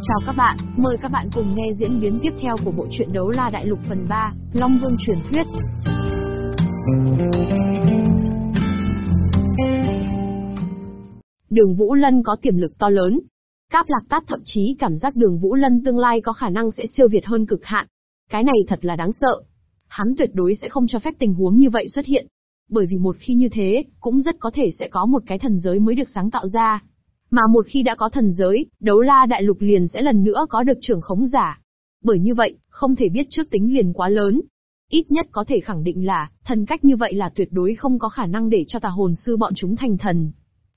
Chào các bạn, mời các bạn cùng nghe diễn biến tiếp theo của bộ truyện Đấu La Đại Lục phần 3, Long Vương truyền thuyết. Đường Vũ Lân có tiềm lực to lớn. Cáp Lạc Tát thậm chí cảm giác Đường Vũ Lân tương lai có khả năng sẽ siêu việt hơn cực hạn. Cái này thật là đáng sợ. Hắn tuyệt đối sẽ không cho phép tình huống như vậy xuất hiện. Bởi vì một khi như thế, cũng rất có thể sẽ có một cái thần giới mới được sáng tạo ra. Mà một khi đã có thần giới, đấu la đại lục liền sẽ lần nữa có được trưởng khống giả. Bởi như vậy, không thể biết trước tính liền quá lớn. Ít nhất có thể khẳng định là, thần cách như vậy là tuyệt đối không có khả năng để cho tà hồn sư bọn chúng thành thần.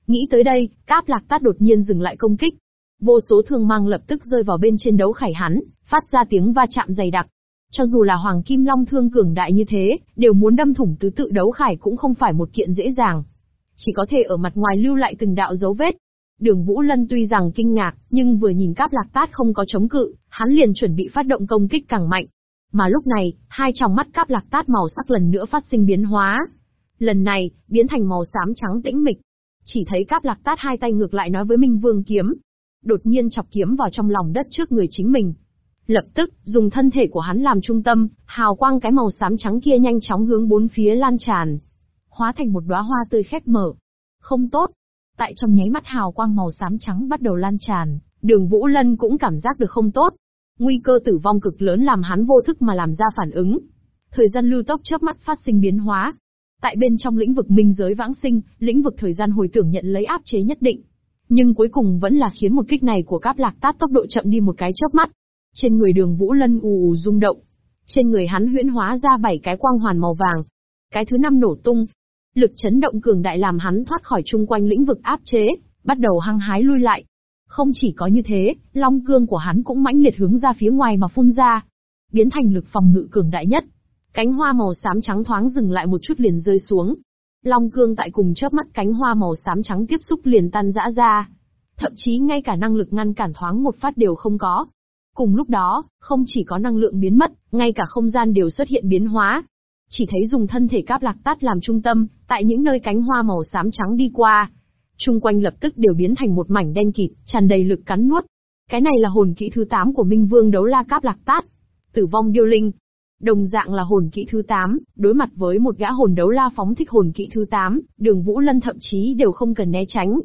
Nghĩ tới đây, Cáp Lạc Tát đột nhiên dừng lại công kích. Vô số thương mang lập tức rơi vào bên trên đấu khải hắn, phát ra tiếng va chạm dày đặc. Cho dù là Hoàng Kim Long thương cường đại như thế, đều muốn đâm thủng tứ tự đấu khải cũng không phải một kiện dễ dàng. Chỉ có thể ở mặt ngoài lưu lại từng đạo dấu vết, Đường Vũ Lân tuy rằng kinh ngạc, nhưng vừa nhìn Cáp Lạc Tát không có chống cự, hắn liền chuẩn bị phát động công kích càng mạnh. Mà lúc này, hai tròng mắt Cáp Lạc Tát màu sắc lần nữa phát sinh biến hóa. Lần này, biến thành màu xám trắng tĩnh mịch. Chỉ thấy Cáp Lạc Tát hai tay ngược lại nói với Minh Vương kiếm. Đột nhiên chọc kiếm vào trong lòng đất trước người chính mình. Lập tức, dùng thân thể của hắn làm trung tâm, hào quang cái màu xám trắng kia nhanh chóng hướng bốn phía lan tràn. Hóa thành một đóa hoa tươi khép mở. Không tốt, Tại trong nháy mắt hào quang màu xám trắng bắt đầu lan tràn, đường Vũ Lân cũng cảm giác được không tốt. Nguy cơ tử vong cực lớn làm hắn vô thức mà làm ra phản ứng. Thời gian lưu tốc chớp mắt phát sinh biến hóa. Tại bên trong lĩnh vực minh giới vãng sinh, lĩnh vực thời gian hồi tưởng nhận lấy áp chế nhất định. Nhưng cuối cùng vẫn là khiến một kích này của cáp lạc tát tốc độ chậm đi một cái chớp mắt. Trên người đường Vũ Lân ù ù rung động. Trên người hắn huyễn hóa ra bảy cái quang hoàn màu vàng. Cái thứ năm nổ tung, Lực chấn động cường đại làm hắn thoát khỏi chung quanh lĩnh vực áp chế, bắt đầu hăng hái lui lại. Không chỉ có như thế, long cương của hắn cũng mãnh liệt hướng ra phía ngoài mà phun ra, biến thành lực phòng ngự cường đại nhất. Cánh hoa màu xám trắng thoáng dừng lại một chút liền rơi xuống. Long cương tại cùng chớp mắt cánh hoa màu xám trắng tiếp xúc liền tan rã ra. Thậm chí ngay cả năng lực ngăn cản thoáng một phát đều không có. Cùng lúc đó, không chỉ có năng lượng biến mất, ngay cả không gian đều xuất hiện biến hóa, chỉ thấy dùng thân thể cáp lạc tát làm trung tâm, tại những nơi cánh hoa màu xám trắng đi qua. Trung quanh lập tức đều biến thành một mảnh đen kịt, tràn đầy lực cắn nuốt. Cái này là hồn kỹ thứ 8 của Minh Vương đấu la cáp lạc tát. Tử vong điêu linh. Đồng dạng là hồn kỹ thứ 8, đối mặt với một gã hồn đấu la phóng thích hồn kỹ thứ 8, đường Vũ Lân thậm chí đều không cần né tránh.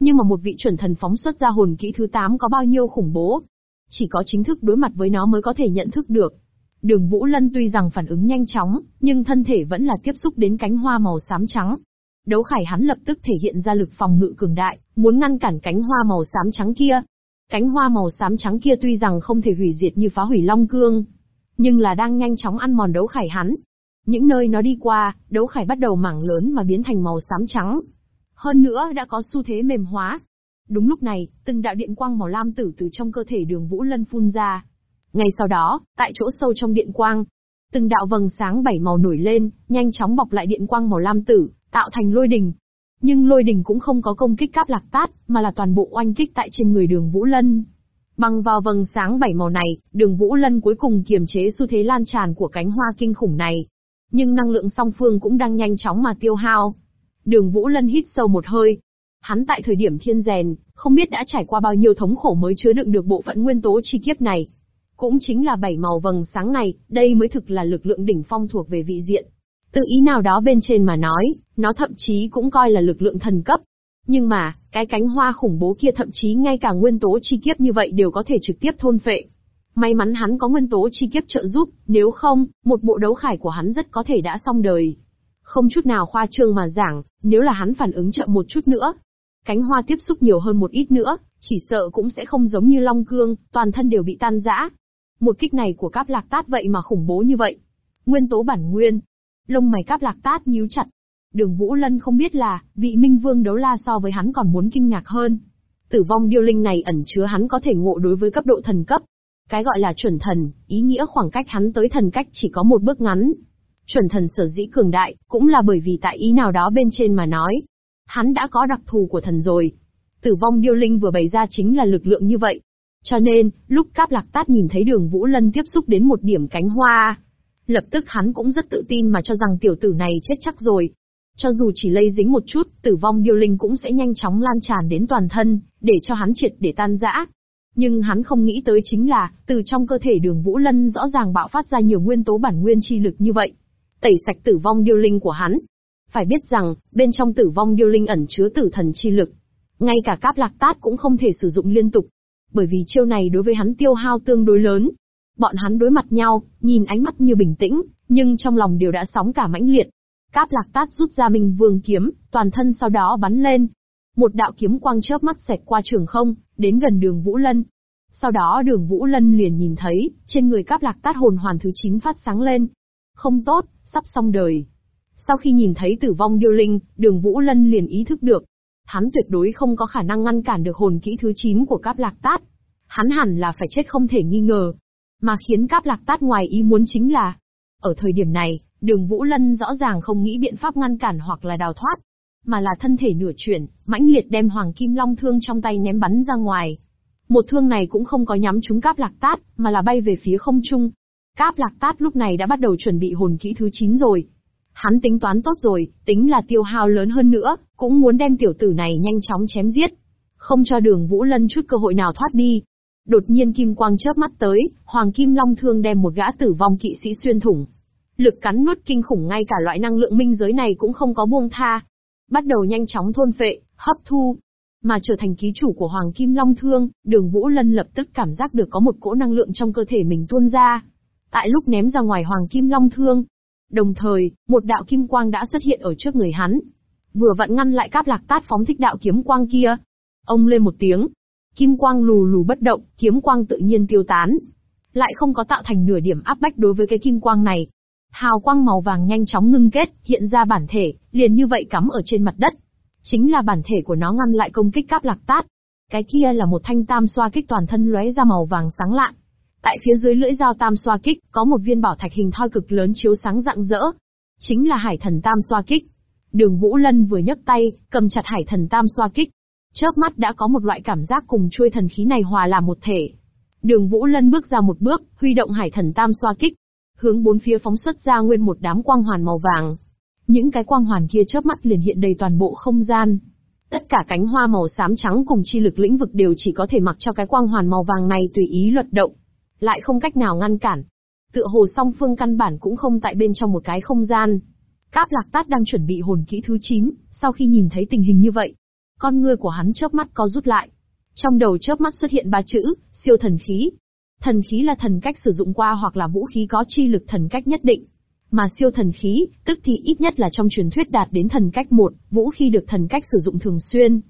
Nhưng mà một vị chuẩn thần phóng xuất ra hồn kỹ thứ 8 có bao nhiêu khủng bố. Chỉ có chính thức đối mặt với nó mới có thể nhận thức được. Đường Vũ Lân tuy rằng phản ứng nhanh chóng, nhưng thân thể vẫn là tiếp xúc đến cánh hoa màu xám trắng. Đấu khải hắn lập tức thể hiện ra lực phòng ngự cường đại, muốn ngăn cản cánh hoa màu xám trắng kia. Cánh hoa màu xám trắng kia tuy rằng không thể hủy diệt như phá hủy long cương, nhưng là đang nhanh chóng ăn mòn đấu khải hắn. Những nơi nó đi qua, đấu khải bắt đầu mảng lớn mà biến thành màu xám trắng. Hơn nữa đã có xu thế mềm hóa. Đúng lúc này, từng đạo điện quang màu lam tử từ trong cơ thể đường Vũ Lân phun ra, ngay sau đó, tại chỗ sâu trong điện quang, từng đạo vầng sáng bảy màu nổi lên, nhanh chóng bọc lại điện quang màu lam tử, tạo thành lôi đình. Nhưng lôi đình cũng không có công kích cáp lạc tát, mà là toàn bộ oanh kích tại trên người đường Vũ Lân. Bằng vào vầng sáng bảy màu này, đường Vũ Lân cuối cùng kiềm chế xu thế lan tràn của cánh hoa kinh khủng này. Nhưng năng lượng song phương cũng đang nhanh chóng mà tiêu hao. Đường Vũ Lân hít sâu một hơi. Hắn tại thời điểm thiên rèn, không biết đã trải qua bao nhiêu thống khổ mới chứa đựng được bộ phận nguyên tố chi kiếp này. Cũng chính là bảy màu vầng sáng này, đây mới thực là lực lượng đỉnh phong thuộc về vị diện. Tự ý nào đó bên trên mà nói, nó thậm chí cũng coi là lực lượng thần cấp. Nhưng mà, cái cánh hoa khủng bố kia thậm chí ngay cả nguyên tố chi kiếp như vậy đều có thể trực tiếp thôn phệ. May mắn hắn có nguyên tố chi kiếp trợ giúp, nếu không, một bộ đấu khải của hắn rất có thể đã xong đời. Không chút nào khoa trương mà giảng, nếu là hắn phản ứng chậm một chút nữa, cánh hoa tiếp xúc nhiều hơn một ít nữa, chỉ sợ cũng sẽ không giống như long cương, toàn thân đều bị tan rã. Một kích này của cáp lạc tát vậy mà khủng bố như vậy. Nguyên tố bản nguyên. Lông mày cáp lạc tát nhíu chặt. Đường Vũ Lân không biết là, vị minh vương đấu la so với hắn còn muốn kinh ngạc hơn. Tử vong điêu linh này ẩn chứa hắn có thể ngộ đối với cấp độ thần cấp. Cái gọi là chuẩn thần, ý nghĩa khoảng cách hắn tới thần cách chỉ có một bước ngắn. Chuẩn thần sở dĩ cường đại, cũng là bởi vì tại ý nào đó bên trên mà nói. Hắn đã có đặc thù của thần rồi. Tử vong điêu linh vừa bày ra chính là lực lượng như vậy. Cho nên, lúc Cáp Lạc Tát nhìn thấy đường Vũ Lân tiếp xúc đến một điểm cánh hoa, lập tức hắn cũng rất tự tin mà cho rằng tiểu tử này chết chắc rồi. Cho dù chỉ lây dính một chút, tử vong điêu linh cũng sẽ nhanh chóng lan tràn đến toàn thân, để cho hắn triệt để tan rã. Nhưng hắn không nghĩ tới chính là, từ trong cơ thể đường Vũ Lân rõ ràng bạo phát ra nhiều nguyên tố bản nguyên chi lực như vậy. Tẩy sạch tử vong điêu linh của hắn. Phải biết rằng, bên trong tử vong điêu linh ẩn chứa tử thần chi lực. Ngay cả cáp lạc tát cũng không thể sử dụng liên tục. Bởi vì chiêu này đối với hắn tiêu hao tương đối lớn. Bọn hắn đối mặt nhau, nhìn ánh mắt như bình tĩnh, nhưng trong lòng đều đã sóng cả mãnh liệt. Cáp lạc tát rút ra mình vương kiếm, toàn thân sau đó bắn lên. Một đạo kiếm quang chớp mắt xẹt qua trường không, đến gần đường Vũ Lân. Sau đó đường Vũ Lân liền nhìn thấy, trên người cáp lạc tát hồn hoàn thứ 9 phát sáng lên. Không tốt, sắp xong đời. Sau khi nhìn thấy tử vong điêu linh, đường Vũ Lân liền ý thức được. Hắn tuyệt đối không có khả năng ngăn cản được hồn kỹ thứ 9 của cáp lạc tát. Hắn hẳn là phải chết không thể nghi ngờ. Mà khiến cáp lạc tát ngoài ý muốn chính là, ở thời điểm này, đường Vũ Lân rõ ràng không nghĩ biện pháp ngăn cản hoặc là đào thoát, mà là thân thể nửa chuyển, mãnh liệt đem Hoàng Kim Long thương trong tay ném bắn ra ngoài. Một thương này cũng không có nhắm trúng cáp lạc tát, mà là bay về phía không trung. Cáp lạc tát lúc này đã bắt đầu chuẩn bị hồn kỹ thứ 9 rồi. Hắn tính toán tốt rồi, tính là tiêu hao lớn hơn nữa, cũng muốn đem tiểu tử này nhanh chóng chém giết. Không cho đường Vũ Lân chút cơ hội nào thoát đi. Đột nhiên kim quang chớp mắt tới, Hoàng Kim Long Thương đem một gã tử vong kỵ sĩ xuyên thủng. Lực cắn nuốt kinh khủng ngay cả loại năng lượng minh giới này cũng không có buông tha. Bắt đầu nhanh chóng thôn phệ, hấp thu. Mà trở thành ký chủ của Hoàng Kim Long Thương, đường Vũ Lân lập tức cảm giác được có một cỗ năng lượng trong cơ thể mình tuôn ra. Tại lúc ném ra ngoài Hoàng Kim Long Thương. Đồng thời, một đạo kim quang đã xuất hiện ở trước người hắn. Vừa vặn ngăn lại cáp lạc tát phóng thích đạo kiếm quang kia. Ông lên một tiếng, Kim quang lù lù bất động, kiếm quang tự nhiên tiêu tán. Lại không có tạo thành nửa điểm áp bách đối với cái kim quang này. Hào quang màu vàng nhanh chóng ngưng kết, hiện ra bản thể, liền như vậy cắm ở trên mặt đất. Chính là bản thể của nó ngăn lại công kích cáp lạc tát. Cái kia là một thanh tam xoa kích toàn thân lóe ra màu vàng sáng lạn. Tại phía dưới lưỡi dao tam xoa kích, có một viên bảo thạch hình thoi cực lớn chiếu sáng rạng rỡ. Chính là hải thần tam xoa kích. Đường Vũ Lân vừa nhấc tay, cầm chặt hải thần tam xoa kích, Chớp mắt đã có một loại cảm giác cùng chuôi thần khí này hòa làm một thể. Đường Vũ Lân bước ra một bước, huy động hải thần tam xoa kích, hướng bốn phía phóng xuất ra nguyên một đám quang hoàn màu vàng. Những cái quang hoàn kia chớp mắt liền hiện đầy toàn bộ không gian. Tất cả cánh hoa màu xám trắng cùng chi lực lĩnh vực đều chỉ có thể mặc cho cái quang hoàn màu vàng này tùy ý luật động, lại không cách nào ngăn cản. Tựa hồ song phương căn bản cũng không tại bên trong một cái không gian. Cáp lạc tát đang chuẩn bị hồn kỹ thứ 9, sau khi nhìn thấy tình hình như vậy, con ngươi của hắn chớp mắt co rút lại. Trong đầu chớp mắt xuất hiện ba chữ, siêu thần khí. Thần khí là thần cách sử dụng qua hoặc là vũ khí có chi lực thần cách nhất định. Mà siêu thần khí, tức thì ít nhất là trong truyền thuyết đạt đến thần cách một, vũ khí được thần cách sử dụng thường xuyên.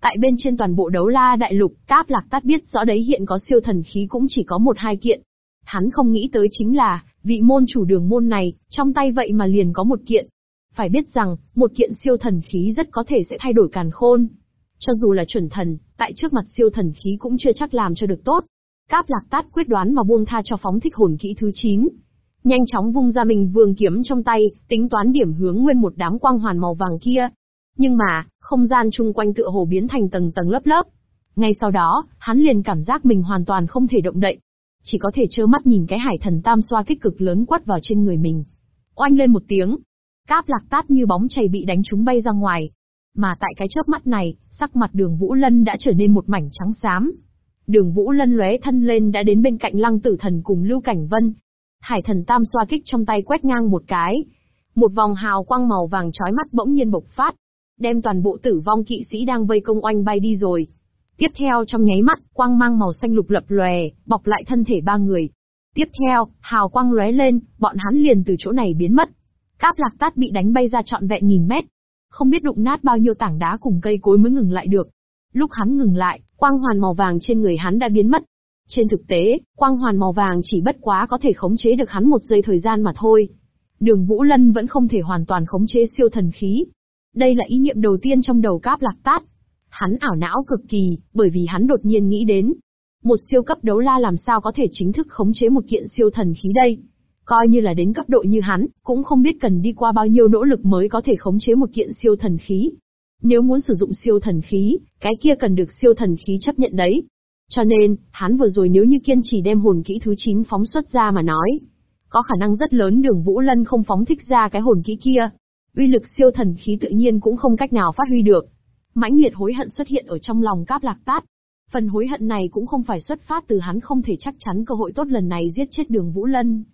Tại bên trên toàn bộ đấu la đại lục, Cáp Lạc Tát biết rõ đấy hiện có siêu thần khí cũng chỉ có một hai kiện. Hắn không nghĩ tới chính là, vị môn chủ đường môn này, trong tay vậy mà liền có một kiện. Phải biết rằng, một kiện siêu thần khí rất có thể sẽ thay đổi càn khôn. Cho dù là chuẩn thần, tại trước mặt siêu thần khí cũng chưa chắc làm cho được tốt. Cáp lạc tát quyết đoán mà buông tha cho phóng thích hồn kỹ thứ 9. Nhanh chóng vung ra mình vương kiếm trong tay, tính toán điểm hướng nguyên một đám quang hoàn màu vàng kia. Nhưng mà, không gian chung quanh tựa hồ biến thành tầng tầng lớp lớp. Ngay sau đó, hắn liền cảm giác mình hoàn toàn không thể động đậy. Chỉ có thể trơ mắt nhìn cái hải thần tam xoa kích cực lớn quất vào trên người mình. Oanh lên một tiếng. Cáp lạc tát như bóng chày bị đánh trúng bay ra ngoài, mà tại cái chớp mắt này, sắc mặt đường Vũ Lân đã trở nên một mảnh trắng xám. Đường Vũ Lân lóe thân lên đã đến bên cạnh lăng tử thần cùng Lưu Cảnh Vân. Hải thần tam xoa kích trong tay quét ngang một cái. Một vòng hào quang màu vàng chói mắt bỗng nhiên bộc phát. Đem toàn bộ tử vong kỵ sĩ đang vây công oanh bay đi rồi. Tiếp theo trong nháy mắt, quang mang màu xanh lục lập lòe, bọc lại thân thể ba người. Tiếp theo, hào quang lóe lên, bọn hắn liền từ chỗ này biến mất. Cáp lạc tát bị đánh bay ra trọn vẹn nghìn mét, không biết đụng nát bao nhiêu tảng đá cùng cây cối mới ngừng lại được. Lúc hắn ngừng lại, quang hoàn màu vàng trên người hắn đã biến mất. Trên thực tế, quang hoàn màu vàng chỉ bất quá có thể khống chế được hắn một giây thời gian mà thôi. Đường Vũ Lân vẫn không thể hoàn toàn khống chế siêu thần khí. Đây là ý niệm đầu tiên trong đầu cáp lạc tát. Hắn ảo não cực kỳ, bởi vì hắn đột nhiên nghĩ đến. Một siêu cấp đấu la làm sao có thể chính thức khống chế một kiện siêu thần khí đây? Coi như là đến cấp độ như hắn, cũng không biết cần đi qua bao nhiêu nỗ lực mới có thể khống chế một kiện siêu thần khí. Nếu muốn sử dụng siêu thần khí, cái kia cần được siêu thần khí chấp nhận đấy. Cho nên, hắn vừa rồi nếu như kiên trì đem hồn kỹ thứ 9 phóng xuất ra mà nói, có khả năng rất lớn đường Vũ Lân không phóng thích ra cái hồn kỹ kia. Uy lực siêu thần khí tự nhiên cũng không cách nào phát huy được. mãnh liệt hối hận xuất hiện ở trong lòng cáp lạc tát. Phần hối hận này cũng không phải xuất phát từ hắn không thể chắc chắn cơ hội tốt lần này giết chết đường Vũ Lân,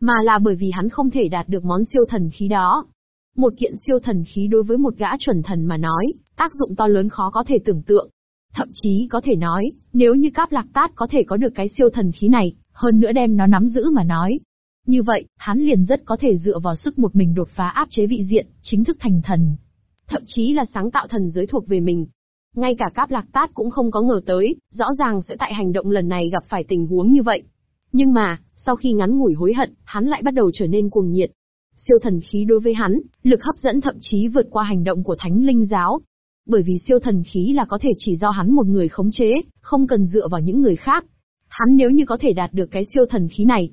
mà là bởi vì hắn không thể đạt được món siêu thần khí đó. Một kiện siêu thần khí đối với một gã chuẩn thần mà nói, tác dụng to lớn khó có thể tưởng tượng. Thậm chí có thể nói, nếu như Cáp Lạc Tát có thể có được cái siêu thần khí này, hơn nữa đem nó nắm giữ mà nói. Như vậy, hắn liền rất có thể dựa vào sức một mình đột phá áp chế vị diện, chính thức thành thần. Thậm chí là sáng tạo thần giới thuộc về mình. Ngay cả Cáp Lạc Tát cũng không có ngờ tới, rõ ràng sẽ tại hành động lần này gặp phải tình huống như vậy. Nhưng mà, sau khi ngắn ngủi hối hận, hắn lại bắt đầu trở nên cuồng nhiệt. Siêu thần khí đối với hắn, lực hấp dẫn thậm chí vượt qua hành động của thánh linh giáo. Bởi vì siêu thần khí là có thể chỉ do hắn một người khống chế, không cần dựa vào những người khác. Hắn nếu như có thể đạt được cái siêu thần khí này,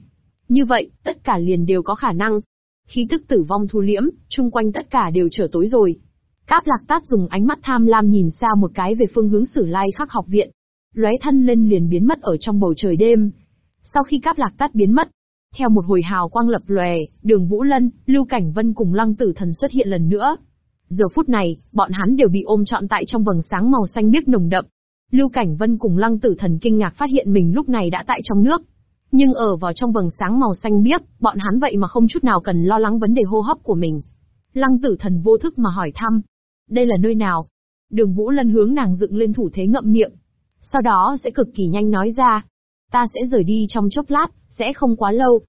như vậy, tất cả liền đều có khả năng. Khí tức tử vong thu liễm, chung quanh tất cả đều trở tối rồi. Cáp lạc tát dùng ánh mắt tham lam nhìn xa một cái về phương hướng sử lai khắc học viện. Lóe thân lên liền biến mất ở trong bầu trời đêm. Sau khi cáp lạc tát biến mất, theo một hồi hào quang lập lòe, đường Vũ Lân, Lưu Cảnh Vân cùng Lăng Tử Thần xuất hiện lần nữa. Giờ phút này, bọn hắn đều bị ôm trọn tại trong vầng sáng màu xanh biếc nồng đậm. Lưu Cảnh Vân cùng Lăng Tử Thần kinh ngạc phát hiện mình lúc này đã tại trong nước. Nhưng ở vào trong vầng sáng màu xanh biếc, bọn hắn vậy mà không chút nào cần lo lắng vấn đề hô hấp của mình. Lăng Tử Thần vô thức mà hỏi thăm. Đây là nơi nào? Đường Vũ Lân hướng nàng dựng lên thủ thế ngậm miệng. Sau đó sẽ cực kỳ nhanh nói ra. Ta sẽ rời đi trong chốc lát, sẽ không quá lâu.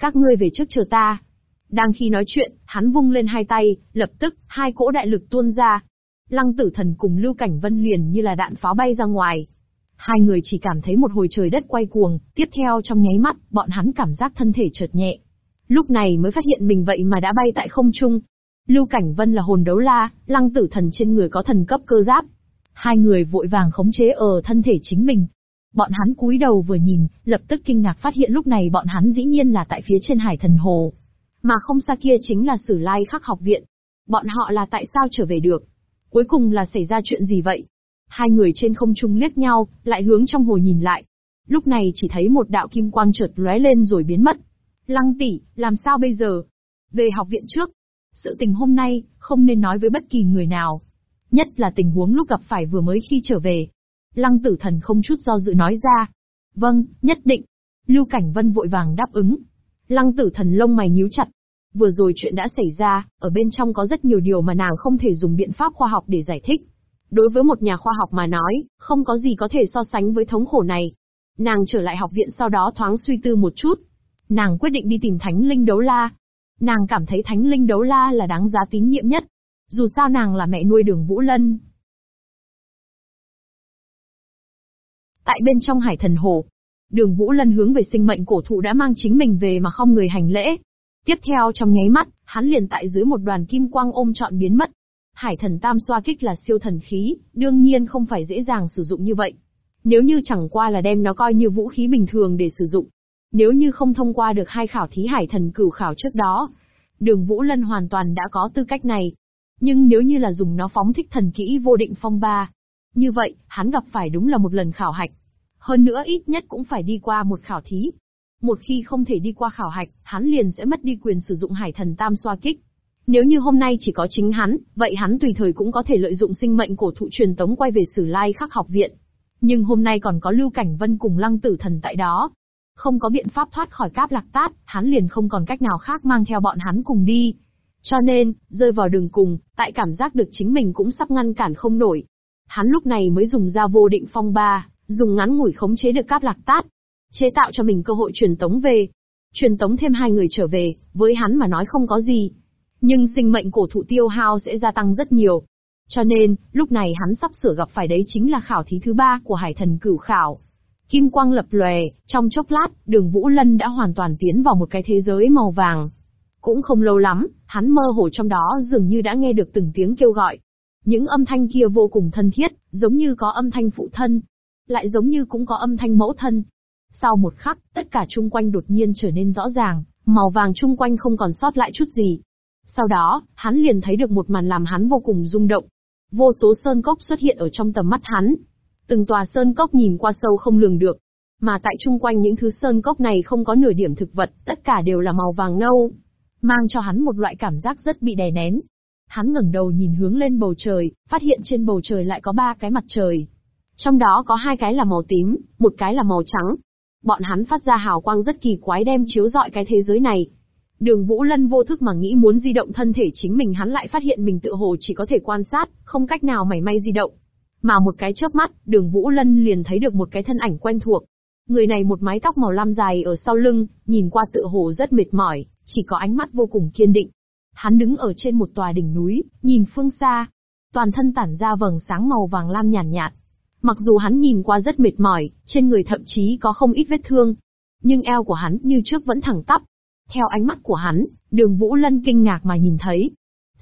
Các ngươi về trước chờ ta. Đang khi nói chuyện, hắn vung lên hai tay, lập tức, hai cỗ đại lực tuôn ra. Lăng tử thần cùng Lưu Cảnh Vân liền như là đạn pháo bay ra ngoài. Hai người chỉ cảm thấy một hồi trời đất quay cuồng, tiếp theo trong nháy mắt, bọn hắn cảm giác thân thể chợt nhẹ. Lúc này mới phát hiện mình vậy mà đã bay tại không trung. Lưu Cảnh Vân là hồn đấu la, lăng tử thần trên người có thần cấp cơ giáp. Hai người vội vàng khống chế ở thân thể chính mình, Bọn hắn cúi đầu vừa nhìn, lập tức kinh ngạc phát hiện lúc này bọn hắn dĩ nhiên là tại phía trên hải thần hồ. Mà không xa kia chính là sử lai khắc học viện. Bọn họ là tại sao trở về được? Cuối cùng là xảy ra chuyện gì vậy? Hai người trên không trung liếc nhau, lại hướng trong hồ nhìn lại. Lúc này chỉ thấy một đạo kim quang chợt lóe lên rồi biến mất. Lăng tỷ, làm sao bây giờ? Về học viện trước. Sự tình hôm nay, không nên nói với bất kỳ người nào. Nhất là tình huống lúc gặp phải vừa mới khi trở về. Lăng tử thần không chút do dự nói ra. Vâng, nhất định. Lưu Cảnh Vân vội vàng đáp ứng. Lăng tử thần lông mày nhíu chặt. Vừa rồi chuyện đã xảy ra, ở bên trong có rất nhiều điều mà nàng không thể dùng biện pháp khoa học để giải thích. Đối với một nhà khoa học mà nói, không có gì có thể so sánh với thống khổ này. Nàng trở lại học viện sau đó thoáng suy tư một chút. Nàng quyết định đi tìm Thánh Linh Đấu La. Nàng cảm thấy Thánh Linh Đấu La là đáng giá tín nhiệm nhất. Dù sao nàng là mẹ nuôi đường Vũ Lân, Tại bên trong hải thần hồ, đường Vũ Lân hướng về sinh mệnh cổ thụ đã mang chính mình về mà không người hành lễ. Tiếp theo trong nháy mắt, hắn liền tại dưới một đoàn kim quang ôm trọn biến mất. Hải thần tam xoa kích là siêu thần khí, đương nhiên không phải dễ dàng sử dụng như vậy. Nếu như chẳng qua là đem nó coi như vũ khí bình thường để sử dụng. Nếu như không thông qua được hai khảo thí hải thần cửu khảo trước đó, đường Vũ Lân hoàn toàn đã có tư cách này. Nhưng nếu như là dùng nó phóng thích thần kỹ vô định phong ba, như vậy, hắn gặp phải đúng là một lần khảo hạch. Hơn nữa ít nhất cũng phải đi qua một khảo thí. Một khi không thể đi qua khảo hạch, hắn liền sẽ mất đi quyền sử dụng hải thần tam xoa kích. Nếu như hôm nay chỉ có chính hắn, vậy hắn tùy thời cũng có thể lợi dụng sinh mệnh cổ thụ truyền tống quay về Sử Lai Khắc học viện. Nhưng hôm nay còn có Lưu Cảnh Vân cùng Lăng Tử Thần tại đó. Không có biện pháp thoát khỏi cáp lạc tát, hắn liền không còn cách nào khác mang theo bọn hắn cùng đi. Cho nên, rơi vào đường cùng, tại cảm giác được chính mình cũng sắp ngăn cản không nổi, Hắn lúc này mới dùng ra vô định phong ba, dùng ngắn ngủi khống chế được cáp lạc tát, chế tạo cho mình cơ hội truyền tống về. Truyền tống thêm hai người trở về, với hắn mà nói không có gì. Nhưng sinh mệnh cổ thụ tiêu hao sẽ gia tăng rất nhiều. Cho nên, lúc này hắn sắp sửa gặp phải đấy chính là khảo thí thứ ba của hải thần cửu khảo. Kim quang lập lòe, trong chốc lát, đường Vũ Lân đã hoàn toàn tiến vào một cái thế giới màu vàng. Cũng không lâu lắm, hắn mơ hồ trong đó dường như đã nghe được từng tiếng kêu gọi. Những âm thanh kia vô cùng thân thiết, giống như có âm thanh phụ thân, lại giống như cũng có âm thanh mẫu thân. Sau một khắc, tất cả chung quanh đột nhiên trở nên rõ ràng, màu vàng chung quanh không còn sót lại chút gì. Sau đó, hắn liền thấy được một màn làm hắn vô cùng rung động. Vô số sơn cốc xuất hiện ở trong tầm mắt hắn. Từng tòa sơn cốc nhìn qua sâu không lường được. Mà tại chung quanh những thứ sơn cốc này không có nửa điểm thực vật, tất cả đều là màu vàng nâu. Mang cho hắn một loại cảm giác rất bị đè nén, Hắn ngẩng đầu nhìn hướng lên bầu trời, phát hiện trên bầu trời lại có ba cái mặt trời. Trong đó có hai cái là màu tím, một cái là màu trắng. Bọn hắn phát ra hào quang rất kỳ quái đem chiếu rọi cái thế giới này. Đường Vũ Lân vô thức mà nghĩ muốn di động thân thể chính mình hắn lại phát hiện mình tự hồ chỉ có thể quan sát, không cách nào mảy may di động. Mà một cái chớp mắt, đường Vũ Lân liền thấy được một cái thân ảnh quen thuộc. Người này một mái tóc màu lam dài ở sau lưng, nhìn qua tự hồ rất mệt mỏi, chỉ có ánh mắt vô cùng kiên định. Hắn đứng ở trên một tòa đỉnh núi, nhìn phương xa. Toàn thân tản ra vầng sáng màu vàng lam nhàn nhạt, nhạt. Mặc dù hắn nhìn qua rất mệt mỏi, trên người thậm chí có không ít vết thương. Nhưng eo của hắn như trước vẫn thẳng tắp. Theo ánh mắt của hắn, đường Vũ Lân kinh ngạc mà nhìn thấy,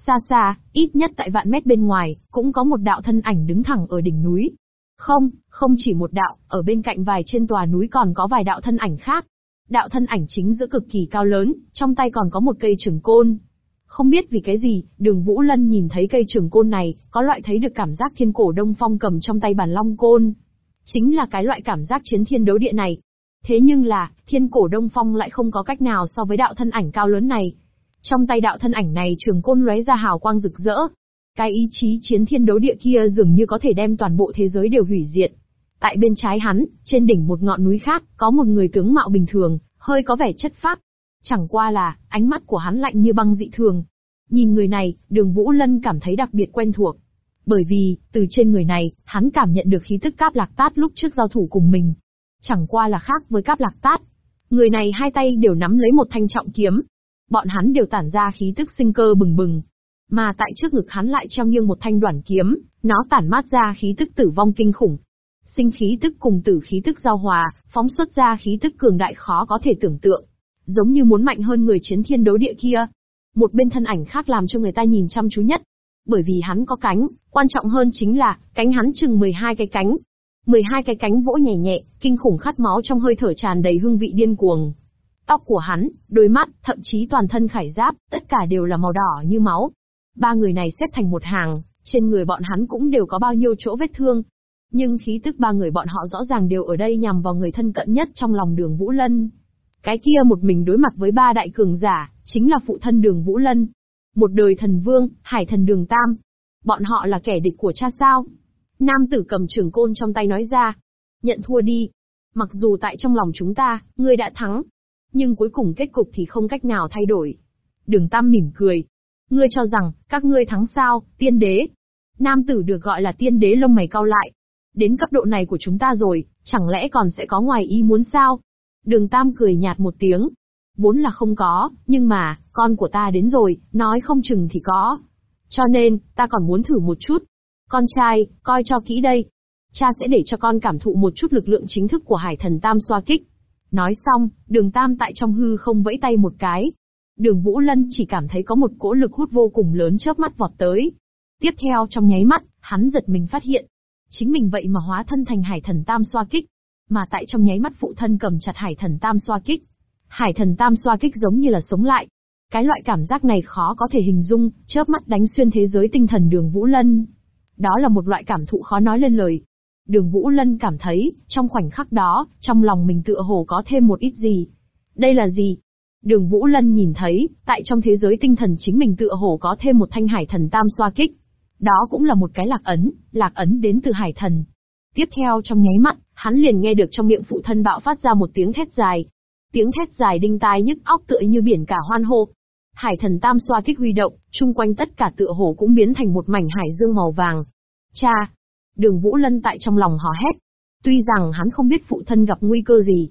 Xa xa, ít nhất tại vạn mét bên ngoài, cũng có một đạo thân ảnh đứng thẳng ở đỉnh núi. Không, không chỉ một đạo, ở bên cạnh vài trên tòa núi còn có vài đạo thân ảnh khác. Đạo thân ảnh chính giữa cực kỳ cao lớn, trong tay còn có một cây trường côn. Không biết vì cái gì, đường Vũ Lân nhìn thấy cây trường côn này, có loại thấy được cảm giác thiên cổ đông phong cầm trong tay bản long côn. Chính là cái loại cảm giác chiến thiên đấu địa này. Thế nhưng là, thiên cổ đông phong lại không có cách nào so với đạo thân ảnh cao lớn này. Trong tay đạo thân ảnh này trường côn lóe ra hào quang rực rỡ. Cái ý chí chiến thiên đấu địa kia dường như có thể đem toàn bộ thế giới đều hủy diệt. Tại bên trái hắn, trên đỉnh một ngọn núi khác, có một người tướng mạo bình thường, hơi có vẻ chất phác. Chẳng qua là, ánh mắt của hắn lạnh như băng dị thường. Nhìn người này, đường Vũ Lân cảm thấy đặc biệt quen thuộc. Bởi vì, từ trên người này, hắn cảm nhận được khí tức cáp lạc tát lúc trước giao thủ cùng mình. Chẳng qua là khác với cáp lạc tát. Người này hai tay đều nắm lấy một thanh trọng kiếm, Bọn hắn đều tản ra khí tức sinh cơ bừng bừng. Mà tại trước ngực hắn lại treo nghiêng một thanh đoản kiếm, nó tản mát ra khí tức tử vong kinh khủng. Sinh khí tức cùng tử khí tức giao hòa, phóng xuất ra khí tức cường đại khó có thể tưởng tượng. Giống như muốn mạnh hơn người chiến thiên đấu địa kia. Một bên thân ảnh khác làm cho người ta nhìn chăm chú nhất. Bởi vì hắn có cánh, quan trọng hơn chính là, cánh hắn chừng 12 cái cánh, 12 cái cánh vỗ nhẹ nhẹ, kinh khủng khát máu trong hơi thở tràn đầy hương vị điên cuồng. Tóc của hắn, đôi mắt, thậm chí toàn thân khải giáp, tất cả đều là màu đỏ như máu. Ba người này xếp thành một hàng, trên người bọn hắn cũng đều có bao nhiêu chỗ vết thương. Nhưng khí tức ba người bọn họ rõ ràng đều ở đây nhằm vào người thân cận nhất trong lòng đường Vũ Lân. Cái kia một mình đối mặt với ba đại cường giả, chính là phụ thân đường Vũ Lân. Một đời thần vương, hải thần đường Tam. Bọn họ là kẻ địch của cha sao? Nam tử cầm trường côn trong tay nói ra. Nhận thua đi. Mặc dù tại trong lòng chúng ta, ngươi đã thắng, nhưng cuối cùng kết cục thì không cách nào thay đổi. Đường Tam mỉm cười. Ngươi cho rằng, các ngươi thắng sao, tiên đế. Nam tử được gọi là tiên đế lông mày cau lại. Đến cấp độ này của chúng ta rồi, chẳng lẽ còn sẽ có ngoài ý muốn sao? Đường Tam cười nhạt một tiếng. Vốn là không có, nhưng mà, con của ta đến rồi, nói không chừng thì có. Cho nên, ta còn muốn thử một chút. Con trai, coi cho kỹ đây. Cha sẽ để cho con cảm thụ một chút lực lượng chính thức của hải thần Tam xoa kích. Nói xong, đường Tam tại trong hư không vẫy tay một cái. Đường Vũ Lân chỉ cảm thấy có một cỗ lực hút vô cùng lớn chớp mắt vọt tới. Tiếp theo trong nháy mắt, hắn giật mình phát hiện. Chính mình vậy mà hóa thân thành hải thần Tam xoa kích. Mà tại trong nháy mắt phụ thân cầm chặt hải thần Tam xoa kích. Hải thần Tam xoa kích giống như là sống lại. Cái loại cảm giác này khó có thể hình dung, chớp mắt đánh xuyên thế giới tinh thần đường Vũ Lân. Đó là một loại cảm thụ khó nói lên lời, Đường Vũ Lân cảm thấy, trong khoảnh khắc đó, trong lòng mình tựa hồ có thêm một ít gì. Đây là gì? Đường Vũ Lân nhìn thấy, tại trong thế giới tinh thần chính mình tựa hồ có thêm một thanh hải thần tam xoa kích. Đó cũng là một cái lạc ấn, lạc ấn đến từ hải thần. Tiếp theo trong nháy mắt, hắn liền nghe được trong miệng phụ thân bạo phát ra một tiếng thét dài. Tiếng thét dài đinh tai nhức óc tựa như biển cả hoan hô. Hải thần tam xoa kích huy động, chung quanh tất cả tựa hồ cũng biến thành một mảnh hải dương màu vàng. Cha, Đường Vũ Lân tại trong lòng hò hét. Tuy rằng hắn không biết phụ thân gặp nguy cơ gì,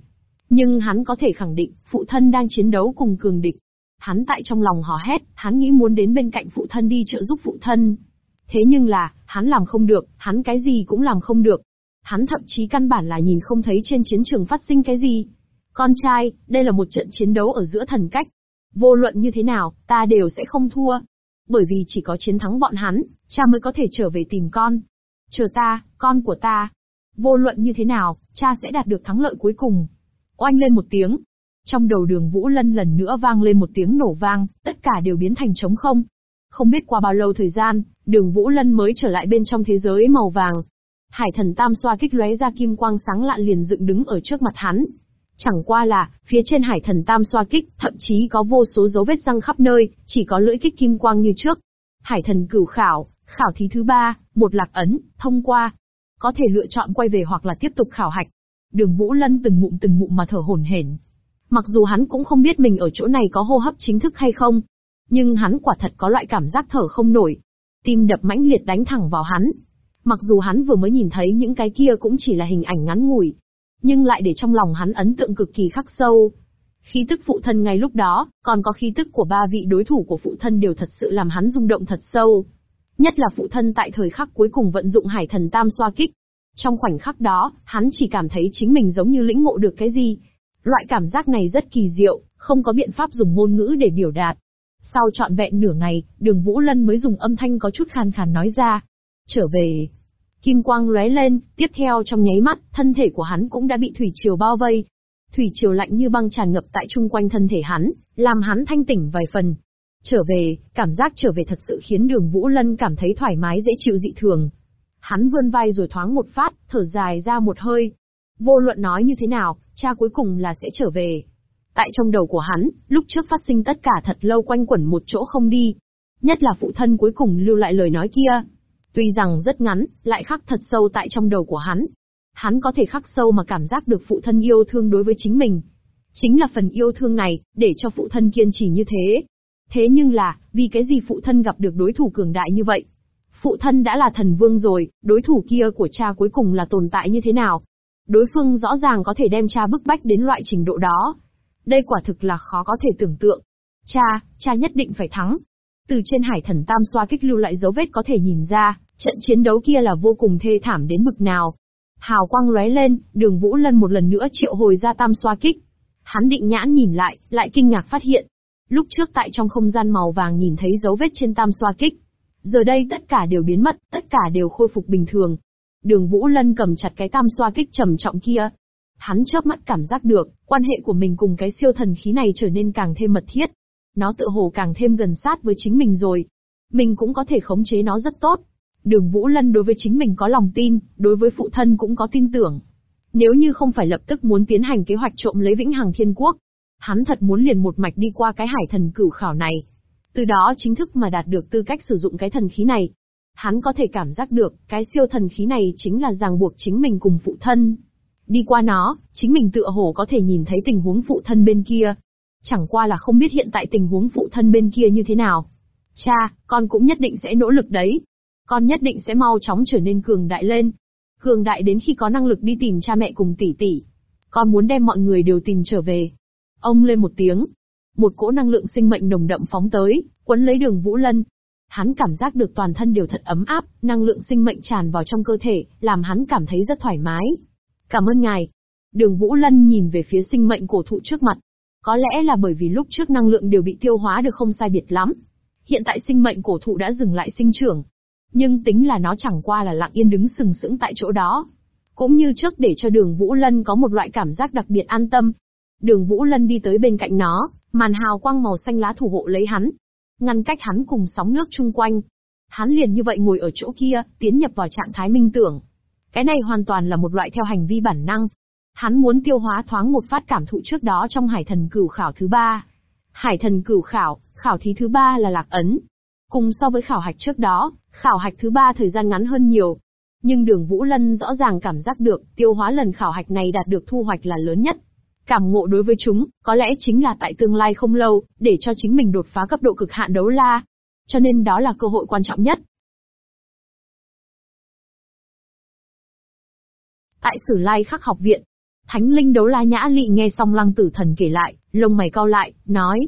nhưng hắn có thể khẳng định, phụ thân đang chiến đấu cùng cường địch. Hắn tại trong lòng hò hét, hắn nghĩ muốn đến bên cạnh phụ thân đi trợ giúp phụ thân. Thế nhưng là, hắn làm không được, hắn cái gì cũng làm không được. Hắn thậm chí căn bản là nhìn không thấy trên chiến trường phát sinh cái gì. Con trai, đây là một trận chiến đấu ở giữa thần cách. Vô luận như thế nào, ta đều sẽ không thua. Bởi vì chỉ có chiến thắng bọn hắn, cha mới có thể trở về tìm con. Chờ ta, con của ta. Vô luận như thế nào, cha sẽ đạt được thắng lợi cuối cùng. Oanh lên một tiếng. Trong đầu đường Vũ Lân lần nữa vang lên một tiếng nổ vang, tất cả đều biến thành trống không. Không biết qua bao lâu thời gian, đường Vũ Lân mới trở lại bên trong thế giới màu vàng. Hải thần tam xoa kích lóe ra kim quang sáng lạn liền dựng đứng ở trước mặt hắn. Chẳng qua là, phía trên hải thần tam xoa kích, thậm chí có vô số dấu vết răng khắp nơi, chỉ có lưỡi kích kim quang như trước. Hải thần cửu khảo, khảo thí thứ ba, một lạc ấn, thông qua. có thể lựa chọn quay về hoặc là tiếp tục khảo hạch. Đường Vũ Lân từng mụn từng mụn mà thở hổn hển. Mặc dù hắn cũng không biết mình ở chỗ này có hô hấp chính thức hay không, nhưng hắn quả thật có loại cảm giác thở không nổi. Tim đập mãnh liệt đánh thẳng vào hắn. Mặc dù hắn vừa mới nhìn thấy những cái kia cũng chỉ là hình ảnh ngắn ngủi, nhưng lại để trong lòng hắn ấn tượng cực kỳ khắc sâu. Khí tức phụ thân ngay lúc đó, còn có khí tức của ba vị đối thủ của phụ thân đều thật sự làm hắn rung động thật sâu. Nhất là phụ thân tại thời khắc cuối cùng vận dụng hải thần tam xoa kích. Trong khoảnh khắc đó, hắn chỉ cảm thấy chính mình giống như lĩnh ngộ được cái gì. Loại cảm giác này rất kỳ diệu, không có biện pháp dùng ngôn ngữ để biểu đạt. Sau trọn vẹn nửa ngày, đường Vũ Lân mới dùng âm thanh có chút khàn khàn nói ra. Trở về. Kim quang lóe lên, tiếp theo trong nháy mắt, thân thể của hắn cũng đã bị thủy triều bao vây. Thủy triều lạnh như băng tràn ngập tại chung quanh thân thể hắn, làm hắn thanh tỉnh vài phần. Trở về, cảm giác trở về thật sự khiến đường Vũ Lân cảm thấy thoải mái dễ chịu dị thường. Hắn vươn vai rồi thoáng một phát, thở dài ra một hơi. Vô luận nói như thế nào, cha cuối cùng là sẽ trở về. Tại trong đầu của hắn, lúc trước phát sinh tất cả thật lâu quanh quẩn một chỗ không đi. Nhất là phụ thân cuối cùng lưu lại lời nói kia. Tuy rằng rất ngắn, lại khắc thật sâu tại trong đầu của hắn. Hắn có thể khắc sâu mà cảm giác được phụ thân yêu thương đối với chính mình. Chính là phần yêu thương này, để cho phụ thân kiên trì như thế. Thế nhưng là, vì cái gì phụ thân gặp được đối thủ cường đại như vậy? Phụ thân đã là thần vương rồi, đối thủ kia của cha cuối cùng là tồn tại như thế nào? Đối phương rõ ràng có thể đem cha bức bách đến loại trình độ đó. Đây quả thực là khó có thể tưởng tượng. Cha, cha nhất định phải thắng. Từ trên hải thần tam xoa kích lưu lại dấu vết có thể nhìn ra, trận chiến đấu kia là vô cùng thê thảm đến mực nào. Hào quang lóe lên, đường Vũ Lân một lần nữa triệu hồi ra tam xoa kích. Hắn định nhãn nhìn lại, lại kinh ngạc phát hiện. Lúc trước tại trong không gian màu vàng nhìn thấy dấu vết trên tam xoa kích. Giờ đây tất cả đều biến mất, tất cả đều khôi phục bình thường. Đường Vũ Lân cầm chặt cái tam xoa kích trầm trọng kia, Hắn chớp mắt cảm giác được, quan hệ của mình cùng cái siêu thần khí này trở nên càng thêm mật thiết. Nó tự hồ càng thêm gần sát với chính mình rồi. Mình cũng có thể khống chế nó rất tốt. Đường Vũ Lân đối với chính mình có lòng tin, đối với phụ thân cũng có tin tưởng. Nếu như không phải lập tức muốn tiến hành kế hoạch trộm lấy Vĩnh Hằng Thiên Quốc, hắn thật muốn liền một mạch đi qua cái hải thần cửu khảo này. Từ đó chính thức mà đạt được tư cách sử dụng cái thần khí này. Hắn có thể cảm giác được, cái siêu thần khí này chính là ràng buộc chính mình cùng phụ thân. Đi qua nó, chính mình tựa hồ có thể nhìn thấy tình huống phụ thân bên kia. Chẳng qua là không biết hiện tại tình huống phụ thân bên kia như thế nào. Cha, con cũng nhất định sẽ nỗ lực đấy. Con nhất định sẽ mau chóng trở nên cường đại lên. Cường đại đến khi có năng lực đi tìm cha mẹ cùng tỷ tỷ. Con muốn đem mọi người đều tìm trở về. Ông lên một tiếng. Một cỗ năng lượng sinh mệnh nồng đậm phóng tới, quấn lấy đường Vũ Lân. Hắn cảm giác được toàn thân đều thật ấm áp, năng lượng sinh mệnh tràn vào trong cơ thể, làm hắn cảm thấy rất thoải mái. Cảm ơn ngài. Đường Vũ Lân nhìn về phía sinh mệnh cổ thụ trước mặt. Có lẽ là bởi vì lúc trước năng lượng đều bị tiêu hóa được không sai biệt lắm. Hiện tại sinh mệnh cổ thụ đã dừng lại sinh trưởng. Nhưng tính là nó chẳng qua là lặng yên đứng sừng sững tại chỗ đó. Cũng như trước để cho đường Vũ Lân có một loại cảm giác đặc biệt an tâm. Đường Vũ Lân đi tới bên cạnh nó, màn hào quang màu xanh lá thủ hộ lấy hắn. Ngăn cách hắn cùng sóng nước chung quanh. Hắn liền như vậy ngồi ở chỗ kia, tiến nhập vào trạng thái minh tưởng. Cái này hoàn toàn là một loại theo hành vi bản năng. Hắn muốn tiêu hóa thoáng một phát cảm thụ trước đó trong hải thần cửu khảo thứ ba. Hải thần cửu khảo, khảo thí thứ ba là lạc ấn. Cùng so với khảo hạch trước đó, khảo hạch thứ ba thời gian ngắn hơn nhiều. Nhưng đường Vũ Lân rõ ràng cảm giác được, tiêu hóa lần khảo hạch này đạt được thu hoạch là lớn nhất. Cảm ngộ đối với chúng, có lẽ chính là tại tương lai không lâu, để cho chính mình đột phá cấp độ cực hạn đấu la. Cho nên đó là cơ hội quan trọng nhất. Tại Sử Lai Khắc học viện, Thánh linh đấu la nhã lị nghe xong lăng tử thần kể lại, lông mày cau lại, nói.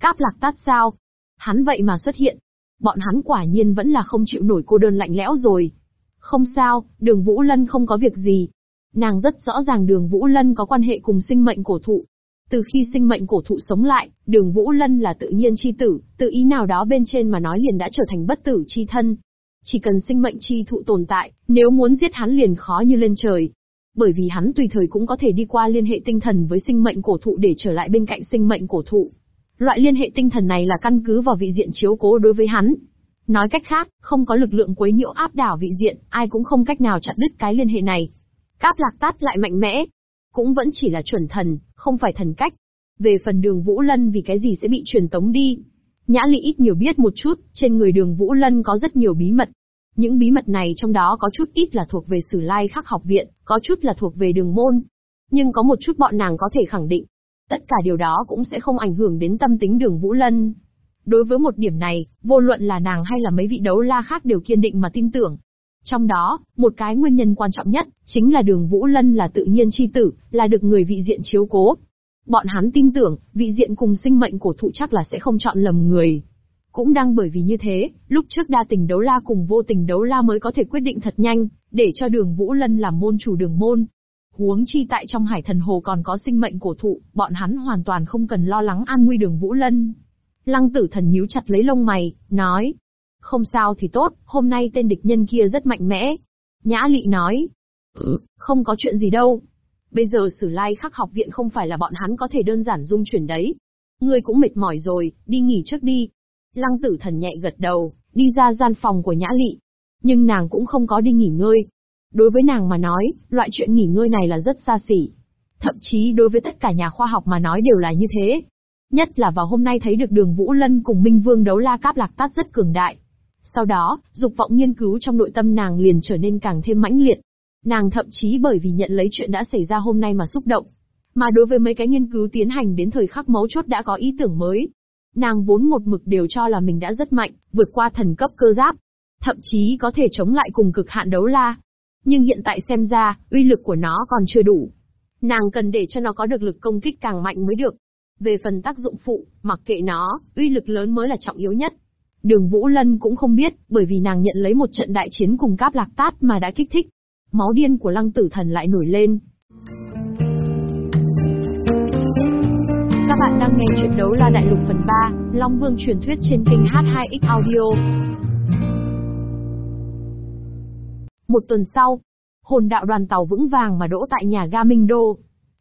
Cáp lạc tát sao? Hắn vậy mà xuất hiện. Bọn hắn quả nhiên vẫn là không chịu nổi cô đơn lạnh lẽo rồi. Không sao, đường Vũ Lân không có việc gì. Nàng rất rõ ràng đường Vũ Lân có quan hệ cùng sinh mệnh cổ thụ. Từ khi sinh mệnh cổ thụ sống lại, đường Vũ Lân là tự nhiên chi tử, tự ý nào đó bên trên mà nói liền đã trở thành bất tử chi thân. Chỉ cần sinh mệnh chi thụ tồn tại, nếu muốn giết hắn liền khó như lên trời bởi vì hắn tùy thời cũng có thể đi qua liên hệ tinh thần với sinh mệnh cổ thụ để trở lại bên cạnh sinh mệnh cổ thụ. Loại liên hệ tinh thần này là căn cứ vào vị diện chiếu cố đối với hắn. Nói cách khác, không có lực lượng quấy nhiễu áp đảo vị diện, ai cũng không cách nào chặt đứt cái liên hệ này. Cáp lạc tát lại mạnh mẽ. Cũng vẫn chỉ là chuẩn thần, không phải thần cách. Về phần đường Vũ Lân vì cái gì sẽ bị truyền tống đi. Nhã Lị ít nhiều biết một chút, trên người đường Vũ Lân có rất nhiều bí mật. Những bí mật này trong đó có chút ít là thuộc về Sử Lai Khắc học viện, có chút là thuộc về đường môn. Nhưng có một chút bọn nàng có thể khẳng định. Tất cả điều đó cũng sẽ không ảnh hưởng đến tâm tính đường Vũ Lân. Đối với một điểm này, vô luận là nàng hay là mấy vị đấu la khác đều kiên định mà tin tưởng. Trong đó, một cái nguyên nhân quan trọng nhất, chính là đường Vũ Lân là tự nhiên chi tử, là được người vị diện chiếu cố. Bọn hắn tin tưởng, vị diện cùng sinh mệnh cổ thụ chắc là sẽ không chọn lầm người. Cũng đang bởi vì như thế, lúc trước đa tình đấu la cùng vô tình đấu la mới có thể quyết định thật nhanh, để cho đường Vũ Lân làm môn chủ đường môn. Huống chi tại trong hải thần hồ còn có sinh mệnh cổ thụ, bọn hắn hoàn toàn không cần lo lắng an nguy đường Vũ Lân. Lăng tử thần nhíu chặt lấy lông mày, nói. Không sao thì tốt, hôm nay tên địch nhân kia rất mạnh mẽ. Nhã lị nói. Ừ, không có chuyện gì đâu. Bây giờ sử lai khắc học viện không phải là bọn hắn có thể đơn giản dung chuyển đấy. Ngươi cũng mệt mỏi rồi, đi nghỉ trước đi. Lăng tử thần nhẹ gật đầu, đi ra gian phòng của nhã lị. Nhưng nàng cũng không có đi nghỉ ngơi. Đối với nàng mà nói, loại chuyện nghỉ ngơi này là rất xa xỉ. Thậm chí đối với tất cả nhà khoa học mà nói đều là như thế. Nhất là vào hôm nay thấy được đường Vũ Lân cùng Minh Vương đấu la cáp lạc tát rất cường đại. Sau đó, dục vọng nghiên cứu trong nội tâm nàng liền trở nên càng thêm mãnh liệt. Nàng thậm chí bởi vì nhận lấy chuyện đã xảy ra hôm nay mà xúc động. Mà đối với mấy cái nghiên cứu tiến hành đến thời khắc mấu chốt đã có ý tưởng mới. Nàng vốn một mực đều cho là mình đã rất mạnh, vượt qua thần cấp cơ giáp. Thậm chí có thể chống lại cùng cực hạn đấu la. Nhưng hiện tại xem ra, uy lực của nó còn chưa đủ. Nàng cần để cho nó có được lực công kích càng mạnh mới được. Về phần tác dụng phụ, mặc kệ nó, uy lực lớn mới là trọng yếu nhất. Đường Vũ Lân cũng không biết, bởi vì nàng nhận lấy một trận đại chiến cùng cáp lạc tát mà đã kích thích. Máu điên của lăng tử thần lại nổi lên. Các bạn đang nghe chuyện đấu la đại lục phần 3, Long Vương truyền thuyết trên kênh H2X Audio. Một tuần sau, hồn đạo đoàn tàu vững vàng mà đỗ tại nhà ga Minh Đô.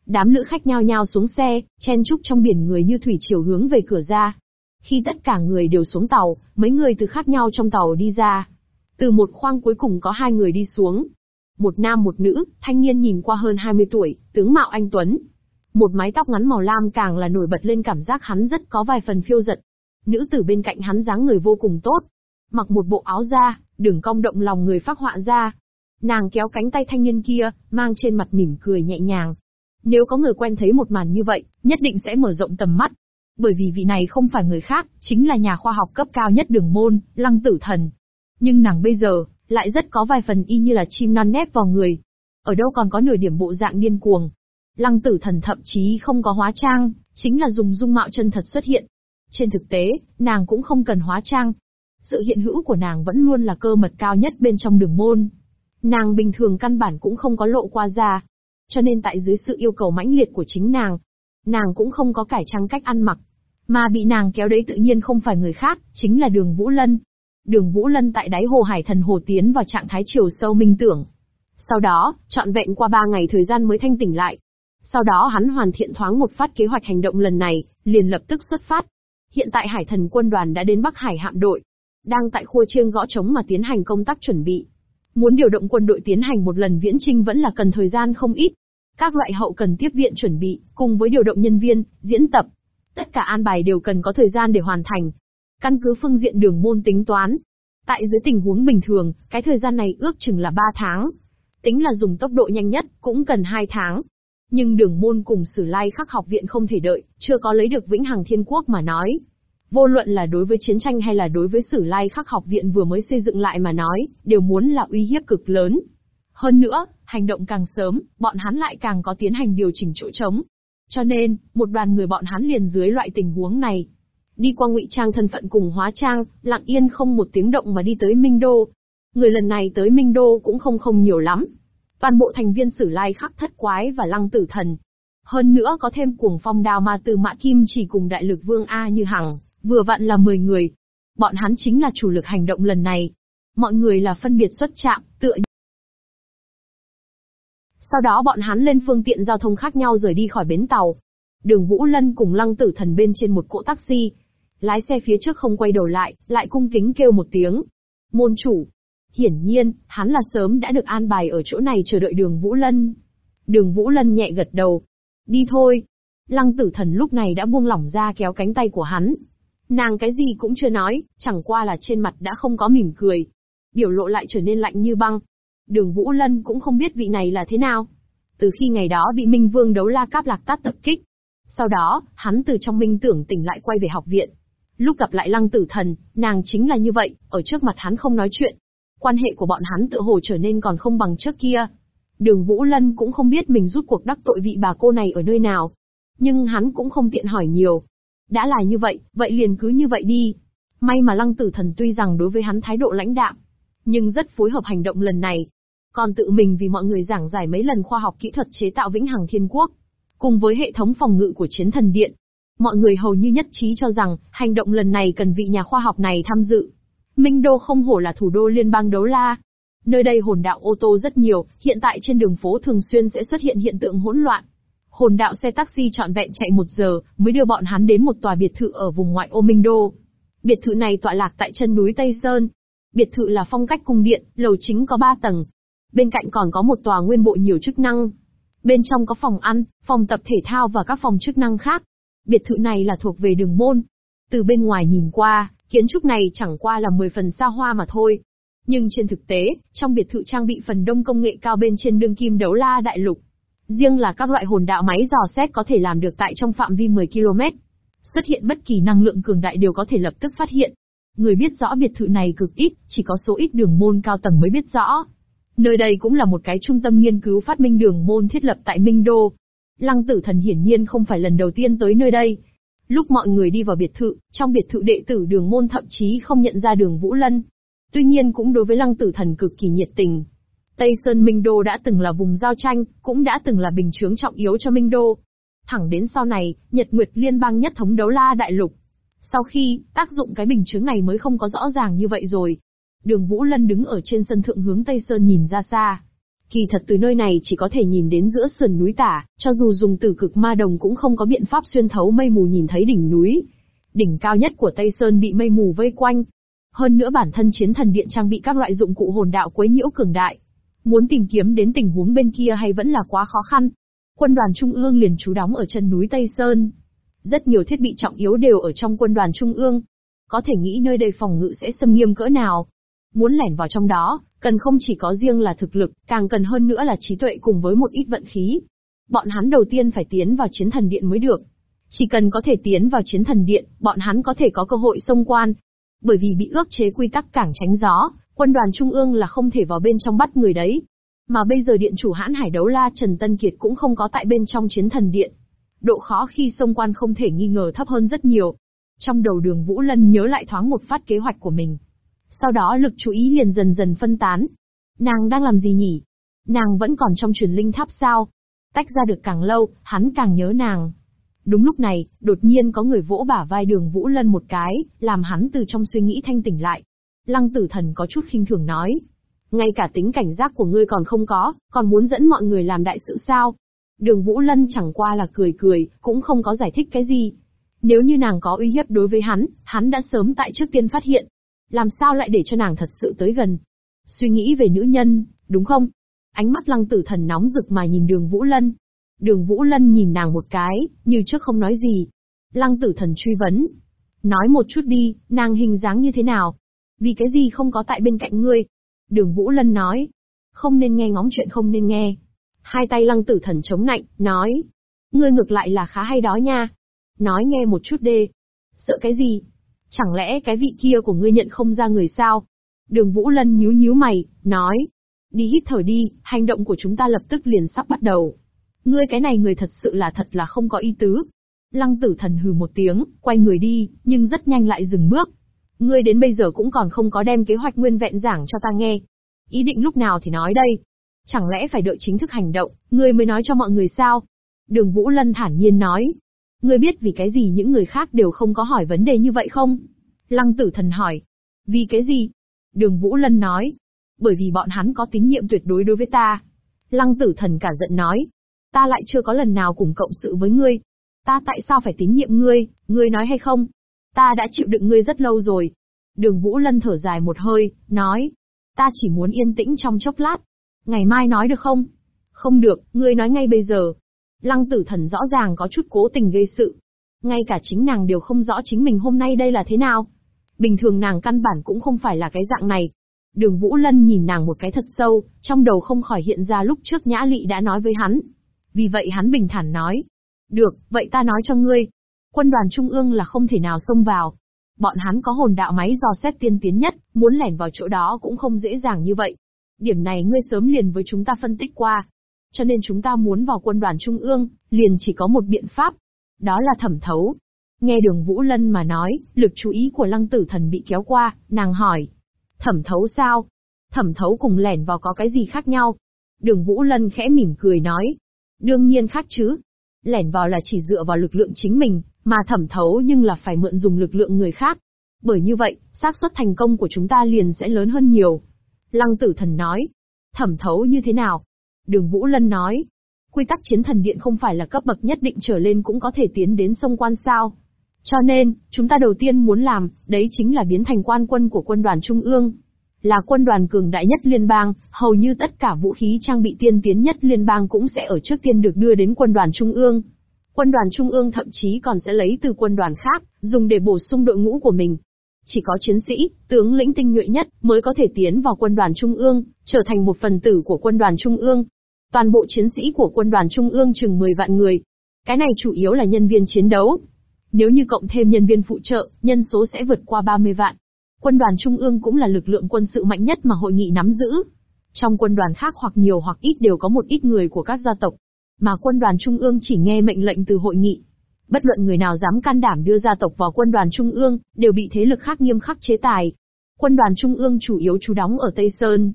Đám lữ khách nhao nhao xuống xe, chen chúc trong biển người như thủy chiều hướng về cửa ra. Khi tất cả người đều xuống tàu, mấy người từ khác nhau trong tàu đi ra. Từ một khoang cuối cùng có hai người đi xuống. Một nam một nữ, thanh niên nhìn qua hơn 20 tuổi, tướng mạo anh Tuấn. Một mái tóc ngắn màu lam càng là nổi bật lên cảm giác hắn rất có vài phần phiêu giật. Nữ tử bên cạnh hắn dáng người vô cùng tốt. Mặc một bộ áo da, đừng cong động lòng người phát họa ra. Nàng kéo cánh tay thanh niên kia, mang trên mặt mỉm cười nhẹ nhàng, nếu có người quen thấy một màn như vậy, nhất định sẽ mở rộng tầm mắt. Bởi vì vị này không phải người khác, chính là nhà khoa học cấp cao nhất đường môn, lăng tử thần. Nhưng nàng bây giờ, lại rất có vài phần y như là chim non nép vào người. Ở đâu còn có nửa điểm bộ dạng điên cuồng. Lăng tử thần thậm chí không có hóa trang, chính là dùng dung mạo chân thật xuất hiện. Trên thực tế, nàng cũng không cần hóa trang. Sự hiện hữu của nàng vẫn luôn là cơ mật cao nhất bên trong đường môn. Nàng bình thường căn bản cũng không có lộ qua ra, cho nên tại dưới sự yêu cầu mãnh liệt của chính nàng, nàng cũng không có cải trang cách ăn mặc. Mà bị nàng kéo đấy tự nhiên không phải người khác, chính là đường Vũ Lân. Đường Vũ Lân tại đáy hồ hải thần hồ tiến vào trạng thái chiều sâu minh tưởng. Sau đó, trọn vẹn qua ba ngày thời gian mới thanh tỉnh lại. Sau đó hắn hoàn thiện thoáng một phát kế hoạch hành động lần này, liền lập tức xuất phát. Hiện tại hải thần quân đoàn đã đến Bắc Hải hạm đội. Đang tại khua chiêng gõ trống mà tiến hành công tác chuẩn bị. Muốn điều động quân đội tiến hành một lần viễn trinh vẫn là cần thời gian không ít. Các loại hậu cần tiếp viện chuẩn bị, cùng với điều động nhân viên, diễn tập. Tất cả an bài đều cần có thời gian để hoàn thành. Căn cứ phương diện đường môn tính toán. Tại dưới tình huống bình thường, cái thời gian này ước chừng là 3 tháng. Tính là dùng tốc độ nhanh nhất, cũng cần 2 tháng. Nhưng đường môn cùng sử lai khắc học viện không thể đợi, chưa có lấy được vĩnh hằng thiên quốc mà nói. Vô luận là đối với chiến tranh hay là đối với sử lai khắc học viện vừa mới xây dựng lại mà nói, đều muốn là uy hiếp cực lớn. Hơn nữa, hành động càng sớm, bọn hắn lại càng có tiến hành điều chỉnh chỗ trống. Cho nên, một đoàn người bọn hắn liền dưới loại tình huống này. Đi qua ngụy trang thân phận cùng hóa trang, lặng yên không một tiếng động mà đi tới Minh Đô. Người lần này tới Minh Đô cũng không không nhiều lắm. Toàn bộ thành viên sử lai khắc thất quái và lăng tử thần. Hơn nữa có thêm cuồng phong đào ma từ mã kim chỉ cùng đại lực vương A như hằng, vừa vặn là 10 người. Bọn hắn chính là chủ lực hành động lần này. Mọi người là phân biệt xuất chạm, tựa sau đó bọn hắn lên phương tiện giao thông khác nhau rời đi khỏi bến tàu. Đường Vũ Lân cùng Lăng Tử Thần bên trên một cỗ taxi. Lái xe phía trước không quay đầu lại, lại cung kính kêu một tiếng. Môn chủ. Hiển nhiên, hắn là sớm đã được an bài ở chỗ này chờ đợi đường Vũ Lân. Đường Vũ Lân nhẹ gật đầu. Đi thôi. Lăng Tử Thần lúc này đã buông lỏng ra kéo cánh tay của hắn. Nàng cái gì cũng chưa nói, chẳng qua là trên mặt đã không có mỉm cười. biểu lộ lại trở nên lạnh như băng. Đường Vũ Lân cũng không biết vị này là thế nào. Từ khi ngày đó bị Minh Vương đấu la cáp lạc tát tập kích. Sau đó, hắn từ trong minh tưởng tỉnh lại quay về học viện. Lúc gặp lại lăng tử thần, nàng chính là như vậy, ở trước mặt hắn không nói chuyện. Quan hệ của bọn hắn tự hồ trở nên còn không bằng trước kia. Đường Vũ Lân cũng không biết mình rút cuộc đắc tội vị bà cô này ở nơi nào. Nhưng hắn cũng không tiện hỏi nhiều. Đã là như vậy, vậy liền cứ như vậy đi. May mà lăng tử thần tuy rằng đối với hắn thái độ lãnh đạm, nhưng rất phối hợp hành động lần này. Còn tự mình vì mọi người giảng giải mấy lần khoa học kỹ thuật chế tạo vĩnh hằng thiên quốc, cùng với hệ thống phòng ngự của chiến thần điện. Mọi người hầu như nhất trí cho rằng, hành động lần này cần vị nhà khoa học này tham dự. Minh Đô không hổ là thủ đô liên bang đấu la. Nơi đây hồn đạo ô tô rất nhiều, hiện tại trên đường phố thường xuyên sẽ xuất hiện hiện tượng hỗn loạn. Hồn đạo xe taxi trọn vẹn chạy một giờ, mới đưa bọn hắn đến một tòa biệt thự ở vùng ngoại ô Minh Đô. Biệt thự này tọa lạc tại chân núi Tây Sơn. Biệt thự là phong cách cung điện, lầu chính có 3 tầng. Bên cạnh còn có một tòa nguyên bộ nhiều chức năng. Bên trong có phòng ăn, phòng tập thể thao và các phòng chức năng khác. Biệt thự này là thuộc về đường môn. Từ bên ngoài nhìn qua, kiến trúc này chẳng qua là 10 phần xa hoa mà thôi. Nhưng trên thực tế, trong biệt thự trang bị phần đông công nghệ cao bên trên đương kim đấu la đại lục. Riêng là các loại hồn đạo máy dò xét có thể làm được tại trong phạm vi 10 km. Xuất hiện bất kỳ năng lượng cường đại đều có thể lập tức phát hiện. Người biết rõ biệt thự này cực ít, chỉ có số ít đường môn cao tầng mới biết rõ. Nơi đây cũng là một cái trung tâm nghiên cứu phát minh đường môn thiết lập tại Minh Đô. Lăng tử thần hiển nhiên không phải lần đầu tiên tới nơi đây. Lúc mọi người đi vào biệt thự, trong biệt thự đệ tử đường môn thậm chí không nhận ra đường Vũ Lân. Tuy nhiên cũng đối với lăng tử thần cực kỳ nhiệt tình. Tây Sơn Minh Đô đã từng là vùng giao tranh, cũng đã từng là bình chướng trọng yếu cho Minh Đô. Thẳng đến sau này, Nhật Nguyệt Liên bang nhất thống đấu la đại lục. Sau khi, tác dụng cái bình chướng này mới không có rõ ràng như vậy rồi. Đường Vũ Lân đứng ở trên sân thượng hướng Tây Sơn nhìn ra xa. Kỳ thật từ nơi này chỉ có thể nhìn đến giữa sườn núi tả, cho dù dùng tử cực ma đồng cũng không có biện pháp xuyên thấu mây mù nhìn thấy đỉnh núi. Đỉnh cao nhất của Tây Sơn bị mây mù vây quanh. Hơn nữa bản thân chiến thần điện trang bị các loại dụng cụ hồn đạo quấy nhiễu cường đại. Muốn tìm kiếm đến tình huống bên kia hay vẫn là quá khó khăn. Quân đoàn Trung ương liền trú đóng ở chân núi Tây Sơn. Rất nhiều thiết bị trọng yếu đều ở trong quân đoàn Trung ương. Có thể nghĩ nơi đây phòng ngự sẽ xâm nghiêm cỡ nào. Muốn lẻn vào trong đó, cần không chỉ có riêng là thực lực, càng cần hơn nữa là trí tuệ cùng với một ít vận khí. Bọn hắn đầu tiên phải tiến vào chiến thần điện mới được. Chỉ cần có thể tiến vào chiến thần điện, bọn hắn có thể có cơ hội xông quan. Bởi vì bị ước chế quy tắc cảng tránh gió, quân đoàn trung ương là không thể vào bên trong bắt người đấy. Mà bây giờ điện chủ hãn hải đấu la Trần Tân Kiệt cũng không có tại bên trong chiến thần điện. Độ khó khi xông quan không thể nghi ngờ thấp hơn rất nhiều. Trong đầu đường Vũ Lân nhớ lại thoáng một phát kế hoạch của mình. Sau đó lực chú ý liền dần dần phân tán. Nàng đang làm gì nhỉ? Nàng vẫn còn trong truyền linh tháp sao? Tách ra được càng lâu, hắn càng nhớ nàng. Đúng lúc này, đột nhiên có người vỗ bả vai đường Vũ Lân một cái, làm hắn từ trong suy nghĩ thanh tỉnh lại. Lăng tử thần có chút khinh thường nói. Ngay cả tính cảnh giác của ngươi còn không có, còn muốn dẫn mọi người làm đại sự sao? Đường Vũ Lân chẳng qua là cười cười, cũng không có giải thích cái gì. Nếu như nàng có uy hiếp đối với hắn, hắn đã sớm tại trước tiên phát hiện. Làm sao lại để cho nàng thật sự tới gần? Suy nghĩ về nữ nhân, đúng không? Ánh mắt lăng tử thần nóng rực mà nhìn đường Vũ Lân. Đường Vũ Lân nhìn nàng một cái, như trước không nói gì. Lăng tử thần truy vấn. Nói một chút đi, nàng hình dáng như thế nào? Vì cái gì không có tại bên cạnh ngươi? Đường Vũ Lân nói. Không nên nghe ngóng chuyện không nên nghe. Hai tay lăng tử thần chống nạnh, nói. Ngươi ngược lại là khá hay đó nha. Nói nghe một chút đê. Sợ cái gì? Chẳng lẽ cái vị kia của ngươi nhận không ra người sao? Đường Vũ Lân nhíu nhíu mày, nói. Đi hít thở đi, hành động của chúng ta lập tức liền sắp bắt đầu. Ngươi cái này người thật sự là thật là không có ý tứ. Lăng tử thần hừ một tiếng, quay người đi, nhưng rất nhanh lại dừng bước. Ngươi đến bây giờ cũng còn không có đem kế hoạch nguyên vẹn giảng cho ta nghe. Ý định lúc nào thì nói đây. Chẳng lẽ phải đợi chính thức hành động, ngươi mới nói cho mọi người sao? Đường Vũ Lân thản nhiên nói. Ngươi biết vì cái gì những người khác đều không có hỏi vấn đề như vậy không? Lăng tử thần hỏi. Vì cái gì? Đường Vũ Lân nói. Bởi vì bọn hắn có tín nhiệm tuyệt đối đối với ta. Lăng tử thần cả giận nói. Ta lại chưa có lần nào cùng cộng sự với ngươi. Ta tại sao phải tín nhiệm ngươi, ngươi nói hay không? Ta đã chịu đựng ngươi rất lâu rồi. Đường Vũ Lân thở dài một hơi, nói. Ta chỉ muốn yên tĩnh trong chốc lát. Ngày mai nói được không? Không được, ngươi nói ngay bây giờ. Lăng tử thần rõ ràng có chút cố tình gây sự. Ngay cả chính nàng đều không rõ chính mình hôm nay đây là thế nào. Bình thường nàng căn bản cũng không phải là cái dạng này. Đường Vũ Lân nhìn nàng một cái thật sâu, trong đầu không khỏi hiện ra lúc trước Nhã Lị đã nói với hắn. Vì vậy hắn bình thản nói. Được, vậy ta nói cho ngươi. Quân đoàn Trung ương là không thể nào xông vào. Bọn hắn có hồn đạo máy dò xét tiên tiến nhất, muốn lẻn vào chỗ đó cũng không dễ dàng như vậy. Điểm này ngươi sớm liền với chúng ta phân tích qua. Cho nên chúng ta muốn vào quân đoàn Trung ương, liền chỉ có một biện pháp. Đó là thẩm thấu. Nghe đường Vũ Lân mà nói, lực chú ý của lăng tử thần bị kéo qua, nàng hỏi. Thẩm thấu sao? Thẩm thấu cùng lẻn vào có cái gì khác nhau? Đường Vũ Lân khẽ mỉm cười nói. Đương nhiên khác chứ. Lẻn vào là chỉ dựa vào lực lượng chính mình, mà thẩm thấu nhưng là phải mượn dùng lực lượng người khác. Bởi như vậy, xác suất thành công của chúng ta liền sẽ lớn hơn nhiều. Lăng tử thần nói. Thẩm thấu như thế nào? Đường Vũ Lân nói. Quy tắc chiến thần điện không phải là cấp bậc nhất định trở lên cũng có thể tiến đến sông quan sao. Cho nên, chúng ta đầu tiên muốn làm, đấy chính là biến thành quan quân của quân đoàn Trung ương. Là quân đoàn cường đại nhất liên bang, hầu như tất cả vũ khí trang bị tiên tiến nhất liên bang cũng sẽ ở trước tiên được đưa đến quân đoàn Trung ương. Quân đoàn Trung ương thậm chí còn sẽ lấy từ quân đoàn khác, dùng để bổ sung đội ngũ của mình. Chỉ có chiến sĩ, tướng lĩnh tinh nhuệ nhất mới có thể tiến vào quân đoàn Trung ương, trở thành một phần tử của quân đoàn Trung ương. Toàn bộ chiến sĩ của quân đoàn Trung ương chừng 10 vạn người. Cái này chủ yếu là nhân viên chiến đấu, nếu như cộng thêm nhân viên phụ trợ, nhân số sẽ vượt qua 30 vạn. Quân đoàn Trung ương cũng là lực lượng quân sự mạnh nhất mà hội nghị nắm giữ. Trong quân đoàn khác hoặc nhiều hoặc ít đều có một ít người của các gia tộc. Mà quân đoàn Trung ương chỉ nghe mệnh lệnh từ hội nghị. Bất luận người nào dám can đảm đưa gia tộc vào quân đoàn Trung ương, đều bị thế lực khác nghiêm khắc chế tài. Quân đoàn Trung ương chủ yếu trú đóng ở Tây Sơn.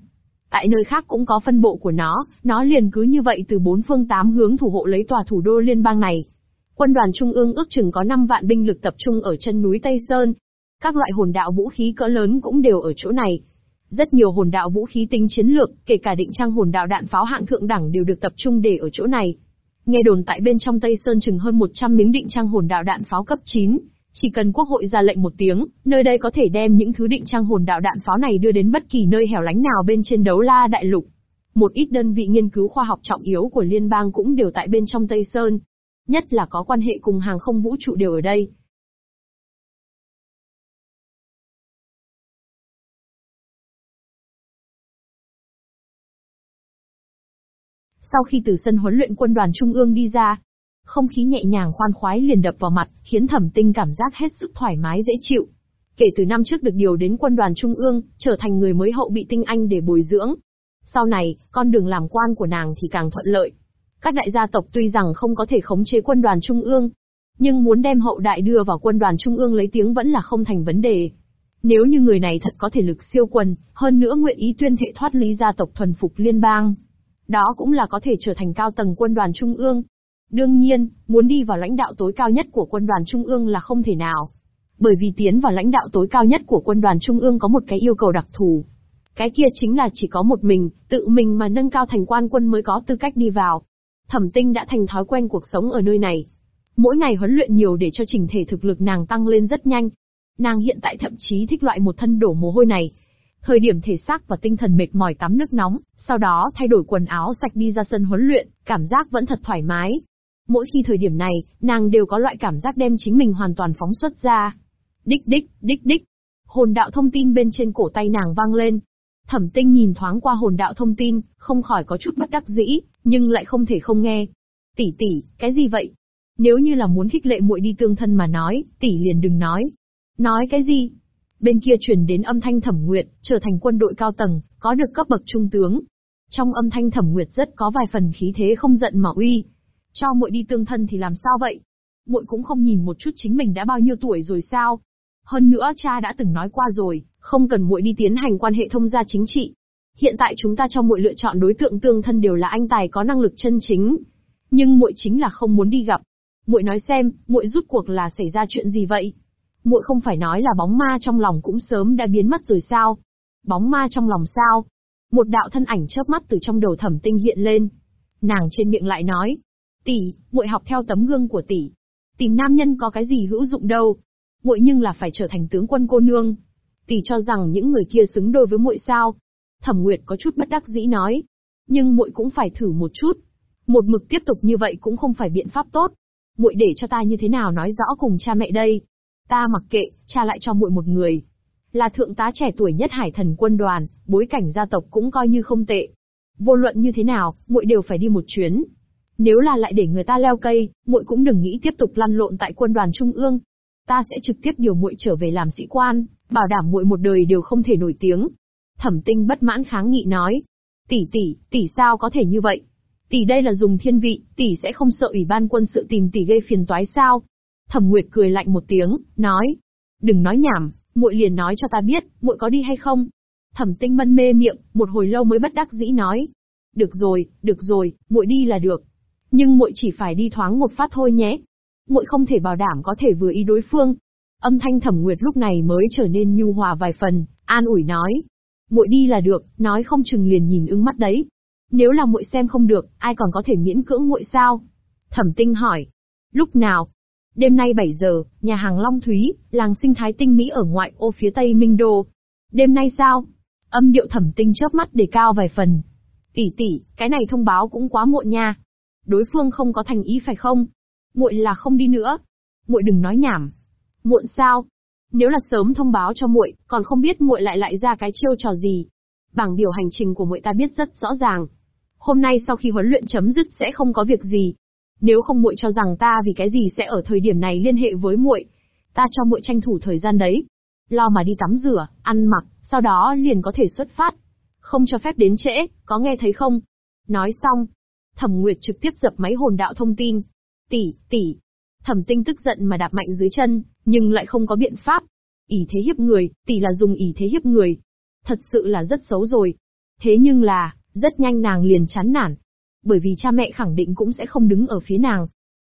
Tại nơi khác cũng có phân bộ của nó, nó liền cứ như vậy từ bốn phương tám hướng thủ hộ lấy tòa thủ đô liên bang này. Quân đoàn Trung ương ước chừng có 5 vạn binh lực tập trung ở chân núi Tây Sơn. Các loại hồn đạo vũ khí cỡ lớn cũng đều ở chỗ này. Rất nhiều hồn đạo vũ khí tính chiến lược, kể cả định trang hồn đạo đạn pháo hạng thượng đẳng đều được tập trung để ở chỗ này. Nghe đồn tại bên trong Tây Sơn chừng hơn 100 miếng định trang hồn đạo đạn pháo cấp 9. Chỉ cần quốc hội ra lệnh một tiếng, nơi đây có thể đem những thứ định trang hồn đạo đạn pháo này đưa đến bất kỳ nơi hẻo lánh nào bên trên đấu la đại lục. Một ít đơn vị nghiên cứu khoa học trọng yếu của liên bang cũng đều tại bên trong Tây Sơn, nhất là có quan hệ cùng hàng không vũ trụ đều ở đây. Sau khi từ sân huấn luyện quân đoàn trung ương đi ra, không khí nhẹ nhàng khoan khoái liền đập vào mặt, khiến thẩm tinh cảm giác hết sức thoải mái dễ chịu. Kể từ năm trước được điều đến quân đoàn trung ương, trở thành người mới hậu bị tinh anh để bồi dưỡng. Sau này, con đường làm quan của nàng thì càng thuận lợi. Các đại gia tộc tuy rằng không có thể khống chế quân đoàn trung ương, nhưng muốn đem hậu đại đưa vào quân đoàn trung ương lấy tiếng vẫn là không thành vấn đề. Nếu như người này thật có thể lực siêu quần, hơn nữa nguyện ý tuyên thệ thoát lý gia tộc thuần phục liên bang, đó cũng là có thể trở thành cao tầng quân đoàn trung ương. Đương nhiên, muốn đi vào lãnh đạo tối cao nhất của quân đoàn trung ương là không thể nào. Bởi vì tiến vào lãnh đạo tối cao nhất của quân đoàn trung ương có một cái yêu cầu đặc thù. Cái kia chính là chỉ có một mình, tự mình mà nâng cao thành quan quân mới có tư cách đi vào. Thẩm tinh đã thành thói quen cuộc sống ở nơi này. Mỗi ngày huấn luyện nhiều để cho trình thể thực lực nàng tăng lên rất nhanh. Nàng hiện tại thậm chí thích loại một thân đổ mồ hôi này. Thời điểm thể xác và tinh thần mệt mỏi tắm nước nóng, sau đó thay đổi quần áo sạch đi ra sân huấn luyện, cảm giác vẫn thật thoải mái. Mỗi khi thời điểm này, nàng đều có loại cảm giác đem chính mình hoàn toàn phóng xuất ra. Đích đích, đích đích. Hồn đạo thông tin bên trên cổ tay nàng vang lên, Thẩm tinh nhìn thoáng qua hồn đạo thông tin, không khỏi có chút bất đắc dĩ, nhưng lại không thể không nghe. Tỷ tỷ, cái gì vậy? Nếu như là muốn khích lệ muội đi tương thân mà nói, tỷ liền đừng nói. Nói cái gì? Bên kia truyền đến âm thanh thẩm nguyệt, trở thành quân đội cao tầng, có được cấp bậc trung tướng. Trong âm thanh thẩm nguyệt rất có vài phần khí thế không giận mà uy. Cho muội đi tương thân thì làm sao vậy? Muội cũng không nhìn một chút chính mình đã bao nhiêu tuổi rồi sao? Hơn nữa cha đã từng nói qua rồi, không cần muội đi tiến hành quan hệ thông gia chính trị. Hiện tại chúng ta cho muội lựa chọn đối tượng tương thân đều là anh tài có năng lực chân chính. Nhưng muội chính là không muốn đi gặp. Muội nói xem, muội rút cuộc là xảy ra chuyện gì vậy? Muội không phải nói là bóng ma trong lòng cũng sớm đã biến mất rồi sao? Bóng ma trong lòng sao? Một đạo thân ảnh chớp mắt từ trong đầu thẩm tinh hiện lên. Nàng trên miệng lại nói. Tỷ, muội học theo tấm gương của tỷ. Tìm nam nhân có cái gì hữu dụng đâu. Muội nhưng là phải trở thành tướng quân cô nương tỷ cho rằng những người kia xứng đôi với muội sao? Thẩm Nguyệt có chút bất đắc dĩ nói. Nhưng muội cũng phải thử một chút. Một mực tiếp tục như vậy cũng không phải biện pháp tốt. Muội để cho ta như thế nào nói rõ cùng cha mẹ đây? Ta mặc kệ, cha lại cho muội một người. Là thượng tá trẻ tuổi nhất hải thần quân đoàn, bối cảnh gia tộc cũng coi như không tệ. Vô luận như thế nào, muội đều phải đi một chuyến. Nếu là lại để người ta leo cây, muội cũng đừng nghĩ tiếp tục lăn lộn tại quân đoàn trung ương. Ta sẽ trực tiếp điều muội trở về làm sĩ quan, bảo đảm muội một đời đều không thể nổi tiếng. Thẩm Tinh bất mãn kháng nghị nói, tỷ tỷ, tỷ sao có thể như vậy? Tỷ đây là dùng thiên vị, tỷ sẽ không sợ ủy ban quân sự tìm tỷ gây phiền toái sao? Thẩm Nguyệt cười lạnh một tiếng, nói, đừng nói nhảm, muội liền nói cho ta biết, muội có đi hay không? Thẩm Tinh mân mê miệng, một hồi lâu mới bất đắc dĩ nói, được rồi, được rồi, muội đi là được. Nhưng muội chỉ phải đi thoáng một phát thôi nhé. Muội không thể bảo đảm có thể vừa ý đối phương. Âm thanh Thẩm Nguyệt lúc này mới trở nên nhu hòa vài phần, an ủi nói, muội đi là được, nói không chừng liền nhìn ứng mắt đấy. Nếu là muội xem không được, ai còn có thể miễn cưỡng muội sao? Thẩm Tinh hỏi. Lúc nào? Đêm nay 7 giờ, nhà hàng Long Thúy, làng sinh thái tinh Mỹ ở ngoại ô phía tây Minh Đô. Đêm nay sao? Âm điệu Thẩm Tinh chớp mắt để cao vài phần. Tỷ tỷ, cái này thông báo cũng quá muộn nha. Đối phương không có thành ý phải không? Muội là không đi nữa. Muội đừng nói nhảm. Muộn sao? Nếu là sớm thông báo cho muội, còn không biết muội lại lại ra cái chiêu trò gì. Bảng biểu hành trình của muội ta biết rất rõ ràng. Hôm nay sau khi huấn luyện chấm dứt sẽ không có việc gì. Nếu không muội cho rằng ta vì cái gì sẽ ở thời điểm này liên hệ với muội, ta cho muội tranh thủ thời gian đấy. Lo mà đi tắm rửa, ăn mặc, sau đó liền có thể xuất phát. Không cho phép đến trễ, có nghe thấy không? Nói xong, Thẩm Nguyệt trực tiếp dập máy hồn đạo thông tin. Tỷ, tỷ. Thẩm Tinh tức giận mà đạp mạnh dưới chân, nhưng lại không có biện pháp. ỷ thế hiếp người, tỷ là dùng ỷ thế hiếp người. Thật sự là rất xấu rồi. Thế nhưng là, rất nhanh nàng liền chán nản. Bởi vì cha mẹ khẳng định cũng sẽ không đứng ở phía nàng.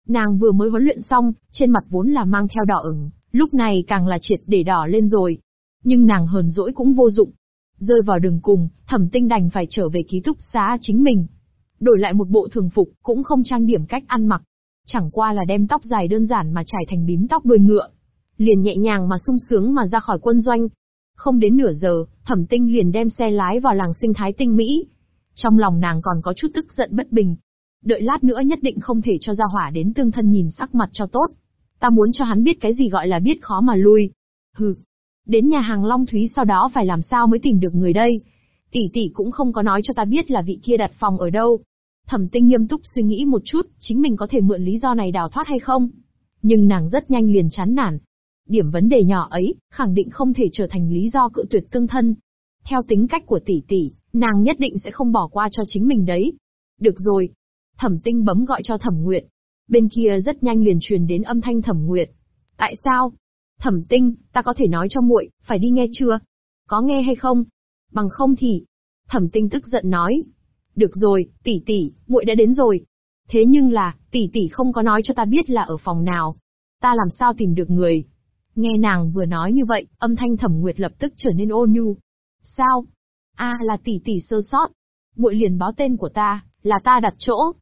Nàng vừa mới huấn luyện xong, trên mặt vốn là mang theo đỏ ửng, lúc này càng là triệt để đỏ lên rồi. Nhưng nàng hờn dỗi cũng vô dụng. Rơi vào đường cùng, thẩm tinh đành phải trở về ký túc xá chính mình. Đổi lại một bộ thường phục, cũng không trang điểm cách ăn mặc. Chẳng qua là đem tóc dài đơn giản mà trải thành bím tóc đuôi ngựa. Liền nhẹ nhàng mà sung sướng mà ra khỏi quân doanh. Không đến nửa giờ, thẩm tinh liền đem xe lái vào làng sinh thái tinh Mỹ. Trong lòng nàng còn có chút tức giận bất bình. Đợi lát nữa nhất định không thể cho ra hỏa đến tương thân nhìn sắc mặt cho tốt. Ta muốn cho hắn biết cái gì gọi là biết khó mà lui. Hừ. Đến nhà hàng Long Thúy sau đó phải làm sao mới tìm được người đây. Tỷ tỷ cũng không có nói cho ta biết là vị kia đặt phòng ở đâu. Thẩm tinh nghiêm túc suy nghĩ một chút, chính mình có thể mượn lý do này đào thoát hay không. Nhưng nàng rất nhanh liền chán nản. Điểm vấn đề nhỏ ấy, khẳng định không thể trở thành lý do cự tuyệt tương thân. Theo tính cách của tỷ tỷ, nàng nhất định sẽ không bỏ qua cho chính mình đấy. Được rồi. Thẩm tinh bấm gọi cho thẩm nguyệt. Bên kia rất nhanh liền truyền đến âm thanh thẩm nguyệt. Tại sao? Thẩm tinh, ta có thể nói cho muội, phải đi nghe chưa? Có nghe hay không? Bằng không thì... Thẩm tinh tức giận nói, được rồi, tỷ tỷ, muội đã đến rồi. Thế nhưng là, tỷ tỷ không có nói cho ta biết là ở phòng nào. Ta làm sao tìm được người? Nghe nàng vừa nói như vậy, âm thanh thẩm nguyệt lập tức trở nên ôn nhu. Sao? a à, là tỷ tỷ sơ sót. Muội liền báo tên của ta, là ta đặt chỗ.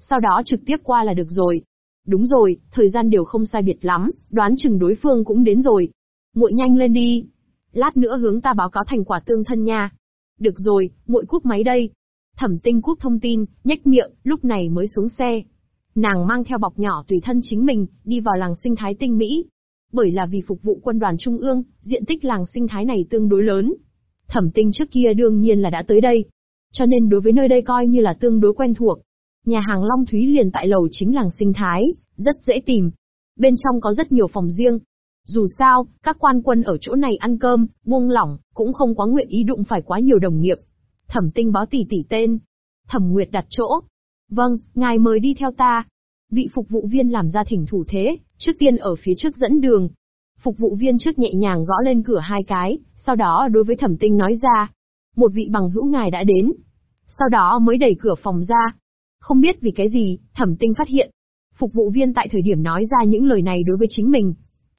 Sau đó trực tiếp qua là được rồi. Đúng rồi, thời gian đều không sai biệt lắm, đoán chừng đối phương cũng đến rồi. Muội nhanh lên đi. Lát nữa hướng ta báo cáo thành quả tương thân nha. Được rồi, muội cúp máy đây. Thẩm tinh cúp thông tin, nhếch miệng, lúc này mới xuống xe. Nàng mang theo bọc nhỏ tùy thân chính mình, đi vào làng sinh thái tinh Mỹ. Bởi là vì phục vụ quân đoàn trung ương, diện tích làng sinh thái này tương đối lớn. Thẩm tinh trước kia đương nhiên là đã tới đây. Cho nên đối với nơi đây coi như là tương đối quen thuộc. Nhà hàng Long Thúy liền tại lầu chính làng sinh thái, rất dễ tìm. Bên trong có rất nhiều phòng riêng. Dù sao, các quan quân ở chỗ này ăn cơm, buông lỏng, cũng không quá nguyện ý đụng phải quá nhiều đồng nghiệp. Thẩm tinh báo tỷ tỷ tên. Thẩm Nguyệt đặt chỗ. Vâng, ngài mời đi theo ta. Vị phục vụ viên làm ra thỉnh thủ thế, trước tiên ở phía trước dẫn đường. Phục vụ viên trước nhẹ nhàng gõ lên cửa hai cái, sau đó đối với thẩm tinh nói ra. Một vị bằng hữu ngài đã đến. Sau đó mới đẩy cửa phòng ra. Không biết vì cái gì, thẩm tinh phát hiện. Phục vụ viên tại thời điểm nói ra những lời này đối với chính mình.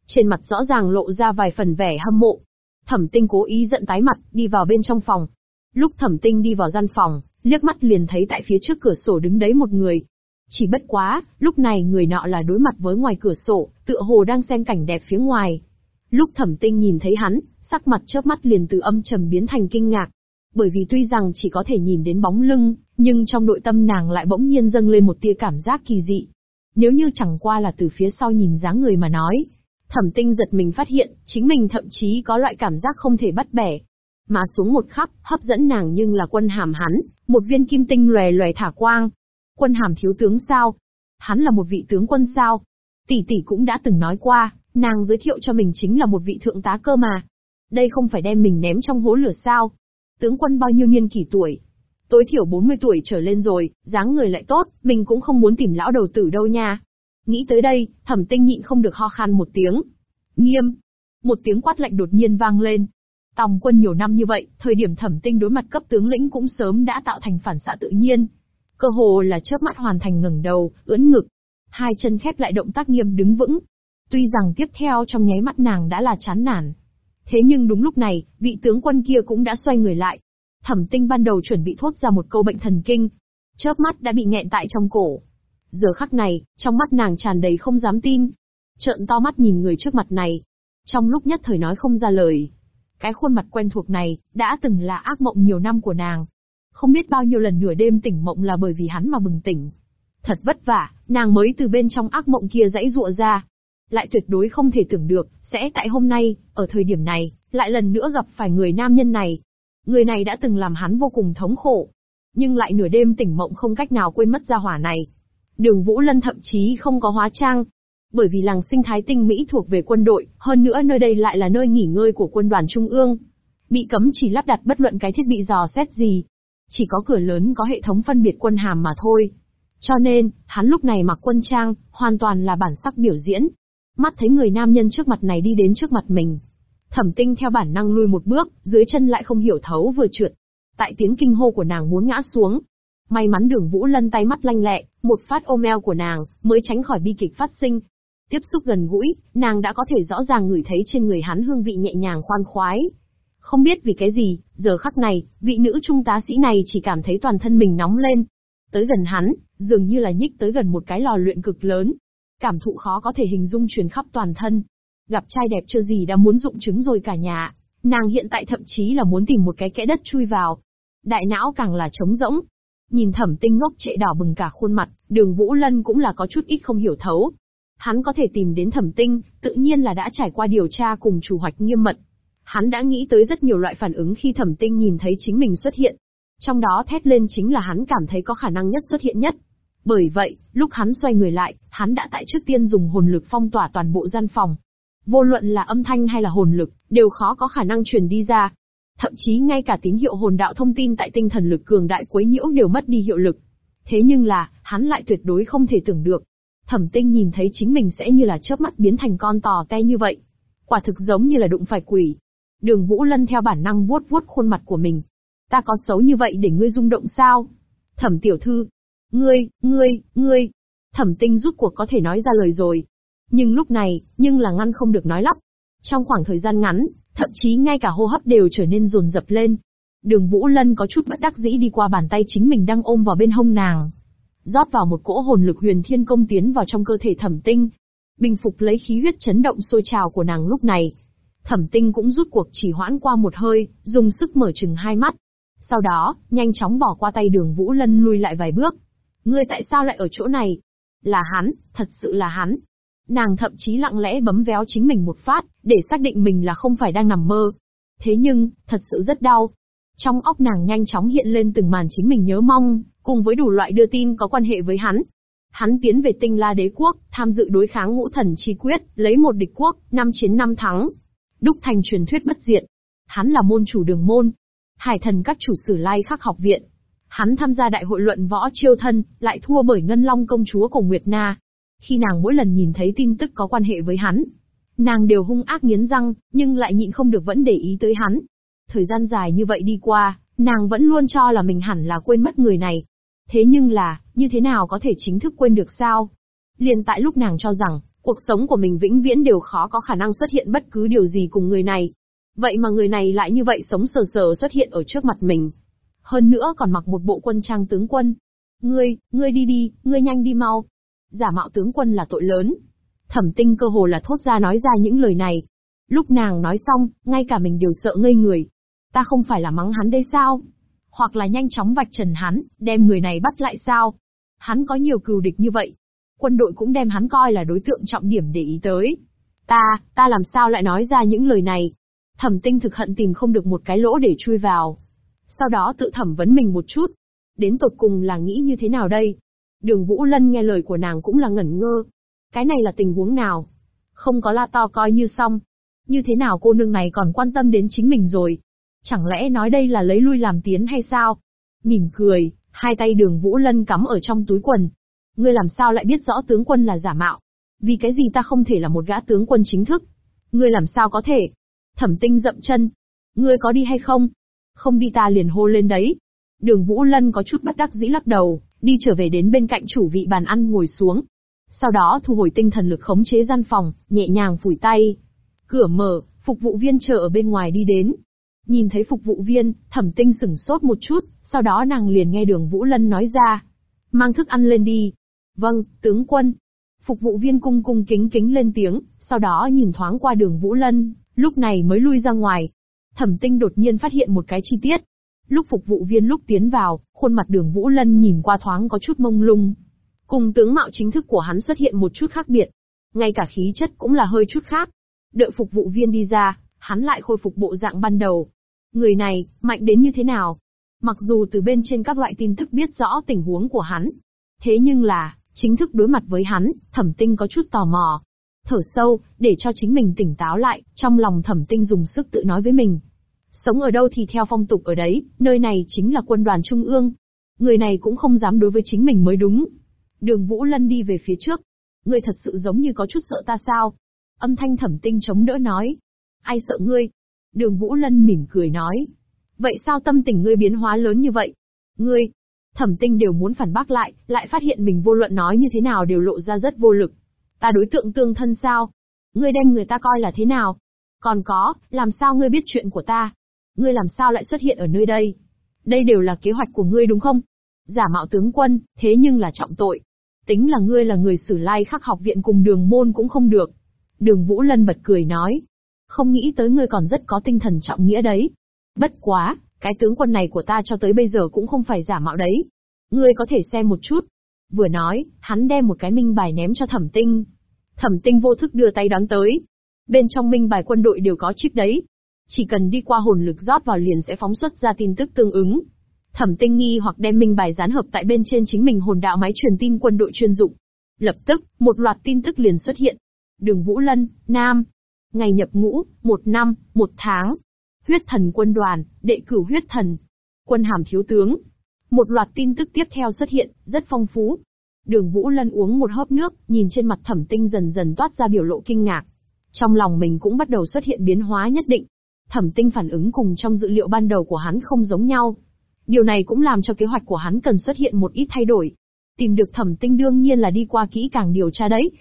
Trên mặt rõ ràng lộ ra vài phần vẻ hâm mộ. Thẩm tinh cố ý giận tái mặt, đi vào bên trong phòng. Lúc thẩm tinh đi vào gian phòng, liếc mắt liền thấy tại phía trước cửa sổ đứng đấy một người. Chỉ bất quá, lúc này người nọ là đối mặt với ngoài cửa sổ, tựa hồ đang xem cảnh đẹp phía ngoài. Lúc thẩm tinh nhìn thấy hắn, sắc mặt chớp mắt liền từ âm trầm biến thành kinh ngạc. Bởi vì tuy rằng chỉ có thể nhìn đến bóng lưng, nhưng trong nội tâm nàng lại bỗng nhiên dâng lên một tia cảm giác kỳ dị. Nếu như chẳng qua là từ phía sau nhìn dáng người mà nói, Thẩm tinh giật mình phát hiện, chính mình thậm chí có loại cảm giác không thể bắt bẻ. Mà xuống một khắc, hấp dẫn nàng nhưng là quân hàm hắn, một viên kim tinh lòe lòe thả quang. Quân hàm thiếu tướng sao? Hắn là một vị tướng quân sao? Tỷ tỷ cũng đã từng nói qua, nàng giới thiệu cho mình chính là một vị thượng tá cơ mà. Đây không phải đem mình ném trong hố lửa sao? Tướng quân bao nhiêu niên kỷ tuổi? Tối thiểu 40 tuổi trở lên rồi, dáng người lại tốt, mình cũng không muốn tìm lão đầu tử đâu nha. Nghĩ tới đây, thẩm tinh nhịn không được ho khan một tiếng. Nghiêm! Một tiếng quát lạnh đột nhiên vang lên. Tòng quân nhiều năm như vậy, thời điểm thẩm tinh đối mặt cấp tướng lĩnh cũng sớm đã tạo thành phản xạ tự nhiên. Cơ hồ là chớp mắt hoàn thành ngẩng đầu, ưỡn ngực. Hai chân khép lại động tác nghiêm đứng vững. Tuy rằng tiếp theo trong nháy mắt nàng đã là chán nản. Thế nhưng đúng lúc này, vị tướng quân kia cũng đã xoay người lại. Thẩm tinh ban đầu chuẩn bị thốt ra một câu bệnh thần kinh. Chớp mắt đã bị nghẹn tại trong cổ. Giờ khắc này, trong mắt nàng tràn đầy không dám tin. Trợn to mắt nhìn người trước mặt này. Trong lúc nhất thời nói không ra lời. Cái khuôn mặt quen thuộc này, đã từng là ác mộng nhiều năm của nàng. Không biết bao nhiêu lần nửa đêm tỉnh mộng là bởi vì hắn mà bừng tỉnh. Thật vất vả, nàng mới từ bên trong ác mộng kia dãy dụa ra. Lại tuyệt đối không thể tưởng được, sẽ tại hôm nay, ở thời điểm này, lại lần nữa gặp phải người nam nhân này. Người này đã từng làm hắn vô cùng thống khổ. Nhưng lại nửa đêm tỉnh mộng không cách nào quên mất gia hỏa này. Đường Vũ Lân thậm chí không có hóa trang. Bởi vì làng sinh thái tinh Mỹ thuộc về quân đội, hơn nữa nơi đây lại là nơi nghỉ ngơi của quân đoàn Trung ương. Bị cấm chỉ lắp đặt bất luận cái thiết bị dò xét gì. Chỉ có cửa lớn có hệ thống phân biệt quân hàm mà thôi. Cho nên, hắn lúc này mặc quân trang, hoàn toàn là bản sắc biểu diễn. Mắt thấy người nam nhân trước mặt này đi đến trước mặt mình. Thẩm tinh theo bản năng lui một bước, dưới chân lại không hiểu thấu vừa trượt. Tại tiếng kinh hô của nàng muốn ngã xuống, May mắn đường Vũ Lân tay mắt lanh lẹ, một phát ôm eo của nàng, mới tránh khỏi bi kịch phát sinh. Tiếp xúc gần gũi, nàng đã có thể rõ ràng ngửi thấy trên người hắn hương vị nhẹ nhàng khoan khoái. Không biết vì cái gì, giờ khắc này, vị nữ trung tá sĩ này chỉ cảm thấy toàn thân mình nóng lên. Tới gần hắn, dường như là nhích tới gần một cái lò luyện cực lớn. Cảm thụ khó có thể hình dung truyền khắp toàn thân. Gặp trai đẹp chưa gì đã muốn dụng chứng rồi cả nhà. Nàng hiện tại thậm chí là muốn tìm một cái kẽ đất chui vào. Đại não càng là trống rỗng, Nhìn thẩm tinh ngốc trệ đỏ bừng cả khuôn mặt, đường Vũ Lân cũng là có chút ít không hiểu thấu. Hắn có thể tìm đến thẩm tinh, tự nhiên là đã trải qua điều tra cùng chủ hoạch nghiêm mật. Hắn đã nghĩ tới rất nhiều loại phản ứng khi thẩm tinh nhìn thấy chính mình xuất hiện. Trong đó thét lên chính là hắn cảm thấy có khả năng nhất xuất hiện nhất. Bởi vậy, lúc hắn xoay người lại, hắn đã tại trước tiên dùng hồn lực phong tỏa toàn bộ gian phòng. Vô luận là âm thanh hay là hồn lực, đều khó có khả năng truyền đi ra, Thậm chí ngay cả tín hiệu hồn đạo thông tin tại tinh thần lực cường đại quấy nhiễu đều mất đi hiệu lực. Thế nhưng là, hắn lại tuyệt đối không thể tưởng được. Thẩm tinh nhìn thấy chính mình sẽ như là chớp mắt biến thành con tò te như vậy. Quả thực giống như là đụng phải quỷ. Đường Vũ Lân theo bản năng vuốt vuốt khuôn mặt của mình. Ta có xấu như vậy để ngươi rung động sao? Thẩm tiểu thư. Ngươi, ngươi, ngươi. Thẩm tinh rút cuộc có thể nói ra lời rồi. Nhưng lúc này, nhưng là ngăn không được nói lắp. Trong khoảng thời gian ngắn, thậm chí ngay cả hô hấp đều trở nên rồn rập lên. Đường Vũ Lân có chút bất đắc dĩ đi qua bàn tay chính mình đang ôm vào bên hông nàng. rót vào một cỗ hồn lực huyền thiên công tiến vào trong cơ thể thẩm tinh. Bình phục lấy khí huyết chấn động sôi trào của nàng lúc này. Thẩm tinh cũng rút cuộc chỉ hoãn qua một hơi, dùng sức mở chừng hai mắt. Sau đó, nhanh chóng bỏ qua tay đường Vũ Lân lui lại vài bước. Ngươi tại sao lại ở chỗ này? Là hắn, thật sự là hắn. Nàng thậm chí lặng lẽ bấm véo chính mình một phát, để xác định mình là không phải đang nằm mơ. Thế nhưng, thật sự rất đau. Trong óc nàng nhanh chóng hiện lên từng màn chính mình nhớ mong, cùng với đủ loại đưa tin có quan hệ với hắn. Hắn tiến về tinh la đế quốc, tham dự đối kháng ngũ thần chi quyết, lấy một địch quốc, năm chiến năm thắng. Đúc thành truyền thuyết bất diệt. Hắn là môn chủ đường môn. Hải thần các chủ sử lai khắc học viện. Hắn tham gia đại hội luận võ chiêu thân, lại thua bởi Ngân Long công chúa của Nguyệt Na. Khi nàng mỗi lần nhìn thấy tin tức có quan hệ với hắn, nàng đều hung ác nghiến răng, nhưng lại nhịn không được vẫn để ý tới hắn. Thời gian dài như vậy đi qua, nàng vẫn luôn cho là mình hẳn là quên mất người này. Thế nhưng là, như thế nào có thể chính thức quên được sao? Liên tại lúc nàng cho rằng, cuộc sống của mình vĩnh viễn đều khó có khả năng xuất hiện bất cứ điều gì cùng người này. Vậy mà người này lại như vậy sống sờ sờ xuất hiện ở trước mặt mình. Hơn nữa còn mặc một bộ quân trang tướng quân. Ngươi, ngươi đi đi, ngươi nhanh đi mau giả mạo tướng quân là tội lớn. Thẩm tinh cơ hồ là thốt ra nói ra những lời này. Lúc nàng nói xong, ngay cả mình đều sợ ngây người. Ta không phải là mắng hắn đây sao? Hoặc là nhanh chóng vạch trần hắn, đem người này bắt lại sao? Hắn có nhiều cừu địch như vậy. Quân đội cũng đem hắn coi là đối tượng trọng điểm để ý tới. Ta, ta làm sao lại nói ra những lời này? Thẩm tinh thực hận tìm không được một cái lỗ để chui vào. Sau đó tự thẩm vấn mình một chút. Đến tột cùng là nghĩ như thế nào đây? Đường Vũ Lân nghe lời của nàng cũng là ngẩn ngơ. Cái này là tình huống nào? Không có la to coi như xong. Như thế nào cô nương này còn quan tâm đến chính mình rồi? Chẳng lẽ nói đây là lấy lui làm tiến hay sao? Mỉm cười, hai tay đường Vũ Lân cắm ở trong túi quần. Ngươi làm sao lại biết rõ tướng quân là giả mạo? Vì cái gì ta không thể là một gã tướng quân chính thức? Ngươi làm sao có thể? Thẩm tinh dậm chân. Ngươi có đi hay không? Không đi ta liền hô lên đấy. Đường Vũ Lân có chút bất đắc dĩ lắc đầu, đi trở về đến bên cạnh chủ vị bàn ăn ngồi xuống. Sau đó thu hồi tinh thần lực khống chế gian phòng, nhẹ nhàng phủi tay. Cửa mở, phục vụ viên chờ ở bên ngoài đi đến. Nhìn thấy phục vụ viên, thẩm tinh sửng sốt một chút, sau đó nàng liền nghe đường Vũ Lân nói ra. Mang thức ăn lên đi. Vâng, tướng quân. Phục vụ viên cung cung kính kính lên tiếng, sau đó nhìn thoáng qua đường Vũ Lân, lúc này mới lui ra ngoài. Thẩm tinh đột nhiên phát hiện một cái chi tiết. Lúc phục vụ viên lúc tiến vào, khuôn mặt đường Vũ Lân nhìn qua thoáng có chút mông lung. Cùng tướng mạo chính thức của hắn xuất hiện một chút khác biệt. Ngay cả khí chất cũng là hơi chút khác. Đợi phục vụ viên đi ra, hắn lại khôi phục bộ dạng ban đầu. Người này, mạnh đến như thế nào? Mặc dù từ bên trên các loại tin tức biết rõ tình huống của hắn. Thế nhưng là, chính thức đối mặt với hắn, thẩm tinh có chút tò mò. Thở sâu, để cho chính mình tỉnh táo lại, trong lòng thẩm tinh dùng sức tự nói với mình. Sống ở đâu thì theo phong tục ở đấy, nơi này chính là quân đoàn trung ương. Người này cũng không dám đối với chính mình mới đúng. Đường Vũ Lân đi về phía trước. Ngươi thật sự giống như có chút sợ ta sao? Âm thanh thẩm tinh chống đỡ nói. Ai sợ ngươi? Đường Vũ Lân mỉm cười nói. Vậy sao tâm tình ngươi biến hóa lớn như vậy? Ngươi, thẩm tinh đều muốn phản bác lại, lại phát hiện mình vô luận nói như thế nào đều lộ ra rất vô lực. Ta đối tượng tương thân sao? Ngươi đem người ta coi là thế nào? Còn có, làm sao ngươi biết chuyện của ta? Ngươi làm sao lại xuất hiện ở nơi đây? Đây đều là kế hoạch của ngươi đúng không? Giả mạo tướng quân, thế nhưng là trọng tội. Tính là ngươi là người sử lai khắc học viện cùng đường môn cũng không được. Đường Vũ Lân bật cười nói. Không nghĩ tới ngươi còn rất có tinh thần trọng nghĩa đấy. Bất quá, cái tướng quân này của ta cho tới bây giờ cũng không phải giả mạo đấy. Ngươi có thể xem một chút. Vừa nói, hắn đem một cái minh bài ném cho thẩm tinh. Thẩm tinh vô thức đưa tay đón tới. Bên trong minh bài quân đội đều có chip đấy. Chỉ cần đi qua hồn lực rót vào liền sẽ phóng xuất ra tin tức tương ứng. Thẩm tinh nghi hoặc đem minh bài dán hợp tại bên trên chính mình hồn đạo máy truyền tin quân đội chuyên dụng. Lập tức, một loạt tin tức liền xuất hiện. Đường Vũ Lân, Nam. Ngày nhập ngũ, một năm, một tháng. Huyết thần quân đoàn, đệ cửu huyết thần. Quân hàm thiếu tướng. Một loạt tin tức tiếp theo xuất hiện, rất phong phú. Đường Vũ Lân uống một hớp nước, nhìn trên mặt thẩm tinh dần dần toát ra biểu lộ kinh ngạc. Trong lòng mình cũng bắt đầu xuất hiện biến hóa nhất định. Thẩm tinh phản ứng cùng trong dữ liệu ban đầu của hắn không giống nhau. Điều này cũng làm cho kế hoạch của hắn cần xuất hiện một ít thay đổi. Tìm được thẩm tinh đương nhiên là đi qua kỹ càng điều tra đấy.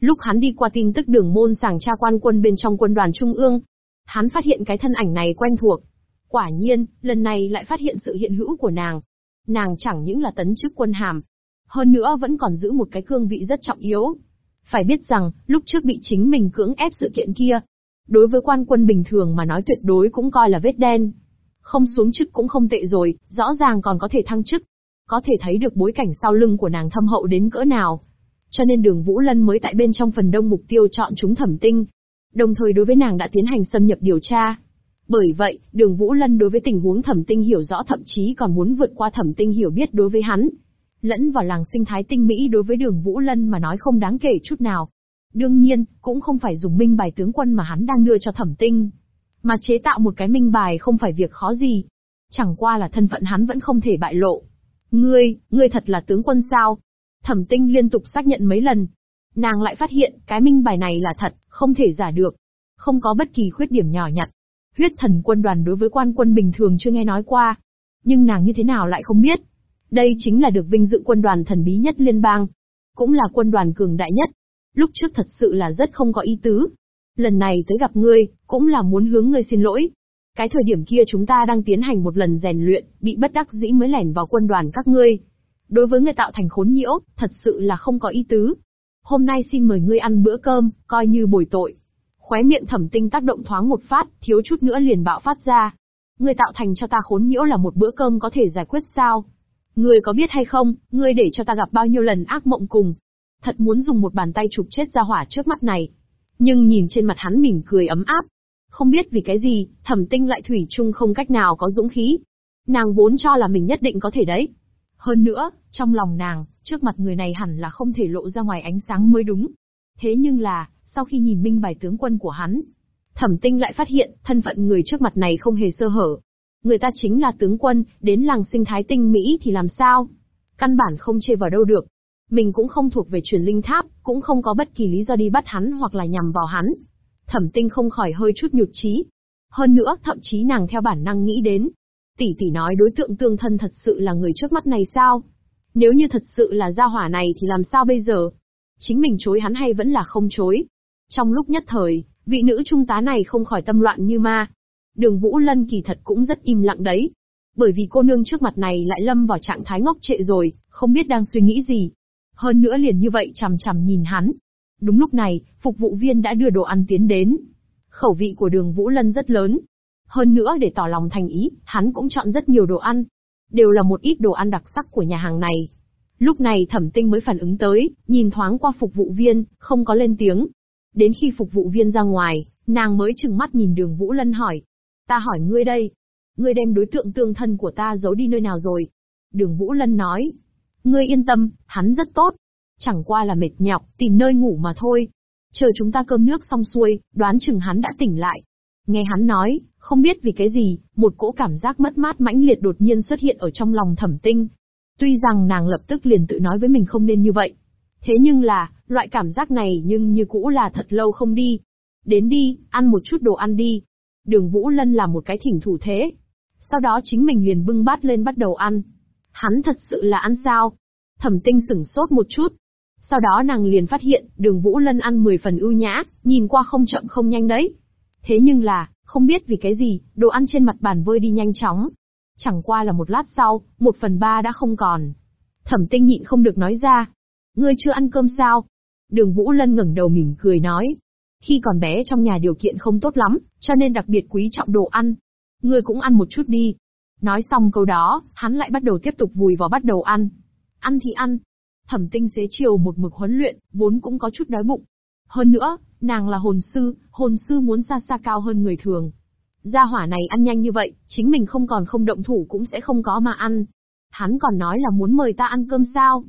Lúc hắn đi qua tin tức đường môn sàng tra quan quân bên trong quân đoàn trung ương, hắn phát hiện cái thân ảnh này quen thuộc. Quả nhiên, lần này lại phát hiện sự hiện hữu của nàng. Nàng chẳng những là tấn chức quân hàm, hơn nữa vẫn còn giữ một cái cương vị rất trọng yếu. Phải biết rằng, lúc trước bị chính mình cưỡng ép sự kiện kia, đối với quan quân bình thường mà nói tuyệt đối cũng coi là vết đen. Không xuống chức cũng không tệ rồi, rõ ràng còn có thể thăng chức. Có thể thấy được bối cảnh sau lưng của nàng thâm hậu đến cỡ nào. Cho nên đường Vũ Lân mới tại bên trong phần đông mục tiêu chọn chúng thẩm tinh. Đồng thời đối với nàng đã tiến hành xâm nhập điều tra. Bởi vậy, đường Vũ Lân đối với tình huống thẩm tinh hiểu rõ thậm chí còn muốn vượt qua thẩm tinh hiểu biết đối với hắn. Lẫn vào làng sinh thái tinh Mỹ đối với đường Vũ Lân mà nói không đáng kể chút nào. Đương nhiên, cũng không phải dùng minh bài tướng quân mà hắn đang đưa cho thẩm tinh. Mà chế tạo một cái minh bài không phải việc khó gì. Chẳng qua là thân phận hắn vẫn không thể bại lộ. Ngươi, ngươi thật là tướng quân sao? Thẩm tinh liên tục xác nhận mấy lần. Nàng lại phát hiện cái minh bài này là thật, không thể giả được. Không có bất kỳ khuyết điểm nhỏ nhặt. Huyết thần quân đoàn đối với quan quân bình thường chưa nghe nói qua. Nhưng nàng như thế nào lại không biết. Đây chính là được vinh dự quân đoàn thần bí nhất liên bang. Cũng là quân đoàn cường đại nhất. Lúc trước thật sự là rất không có ý tứ. Lần này tới gặp ngươi, cũng là muốn hướng ngươi xin lỗi. Cái thời điểm kia chúng ta đang tiến hành một lần rèn luyện, bị bất đắc dĩ mới lẻn vào quân đoàn các ngươi. Đối với người tạo thành khốn nhiễu, thật sự là không có ý tứ. Hôm nay xin mời ngươi ăn bữa cơm, coi như bồi tội. Khóe miệng thẩm tinh tác động thoáng một phát, thiếu chút nữa liền bạo phát ra. Ngươi tạo thành cho ta khốn nhiễu là một bữa cơm có thể giải quyết sao? Ngươi có biết hay không, ngươi để cho ta gặp bao nhiêu lần ác mộng cùng. Thật muốn dùng một bàn tay chụp chết ra hỏa trước mắt này. Nhưng nhìn trên mặt hắn mỉm cười ấm áp. Không biết vì cái gì, thẩm tinh lại thủy chung không cách nào có dũng khí. Nàng vốn cho là mình nhất định có thể đấy. Hơn nữa, trong lòng nàng, trước mặt người này hẳn là không thể lộ ra ngoài ánh sáng mới đúng. Thế nhưng là, sau khi nhìn minh bài tướng quân của hắn, thẩm tinh lại phát hiện, thân phận người trước mặt này không hề sơ hở. Người ta chính là tướng quân, đến làng sinh thái tinh Mỹ thì làm sao? Căn bản không chê vào đâu được. Mình cũng không thuộc về truyền linh tháp, cũng không có bất kỳ lý do đi bắt hắn hoặc là nhằm vào hắn. Thẩm tinh không khỏi hơi chút nhụt chí. Hơn nữa, thậm chí nàng theo bản năng nghĩ đến. Tỷ tỷ nói đối tượng tương thân thật sự là người trước mắt này sao? Nếu như thật sự là gia hỏa này thì làm sao bây giờ? Chính mình chối hắn hay vẫn là không chối? Trong lúc nhất thời, vị nữ trung tá này không khỏi tâm loạn như ma. Đường Vũ Lân kỳ thật cũng rất im lặng đấy. Bởi vì cô nương trước mặt này lại lâm vào trạng thái ngốc trệ rồi, không biết đang suy nghĩ gì. Hơn nữa liền như vậy chằm chằm nhìn hắn. Đúng lúc này, phục vụ viên đã đưa đồ ăn tiến đến. Khẩu vị của đường Vũ Lân rất lớn. Hơn nữa để tỏ lòng thành ý, hắn cũng chọn rất nhiều đồ ăn. Đều là một ít đồ ăn đặc sắc của nhà hàng này. Lúc này thẩm tinh mới phản ứng tới, nhìn thoáng qua phục vụ viên, không có lên tiếng. Đến khi phục vụ viên ra ngoài, nàng mới chừng mắt nhìn đường Vũ Lân hỏi. Ta hỏi ngươi đây. Ngươi đem đối tượng tương thân của ta giấu đi nơi nào rồi? Đường Vũ Lân nói. Ngươi yên tâm, hắn rất tốt. Chẳng qua là mệt nhọc, tìm nơi ngủ mà thôi. Chờ chúng ta cơm nước xong xuôi, đoán chừng hắn đã tỉnh lại. Nghe hắn nói, không biết vì cái gì, một cỗ cảm giác mất mát mãnh liệt đột nhiên xuất hiện ở trong lòng thẩm tinh. Tuy rằng nàng lập tức liền tự nói với mình không nên như vậy. Thế nhưng là, loại cảm giác này nhưng như cũ là thật lâu không đi. Đến đi, ăn một chút đồ ăn đi. Đường Vũ Lân làm một cái thỉnh thủ thế. Sau đó chính mình liền bưng bát lên bắt đầu ăn. Hắn thật sự là ăn sao? Thẩm tinh sửng sốt một chút. Sau đó nàng liền phát hiện, đường Vũ Lân ăn 10 phần ưu nhã, nhìn qua không chậm không nhanh đấy. Thế nhưng là, không biết vì cái gì, đồ ăn trên mặt bàn vơi đi nhanh chóng. Chẳng qua là một lát sau, một phần ba đã không còn. Thẩm tinh nhịn không được nói ra. Ngươi chưa ăn cơm sao? Đường Vũ Lân ngẩng đầu mỉm cười nói. Khi còn bé trong nhà điều kiện không tốt lắm, cho nên đặc biệt quý trọng đồ ăn. Ngươi cũng ăn một chút đi. Nói xong câu đó, hắn lại bắt đầu tiếp tục vùi vào bắt đầu ăn. Ăn thì ăn. Thẩm tinh xế chiều một mực huấn luyện, vốn cũng có chút đói bụng. Hơn nữa, nàng là hồn sư, hồn sư muốn xa xa cao hơn người thường. Gia hỏa này ăn nhanh như vậy, chính mình không còn không động thủ cũng sẽ không có mà ăn. Hắn còn nói là muốn mời ta ăn cơm sao?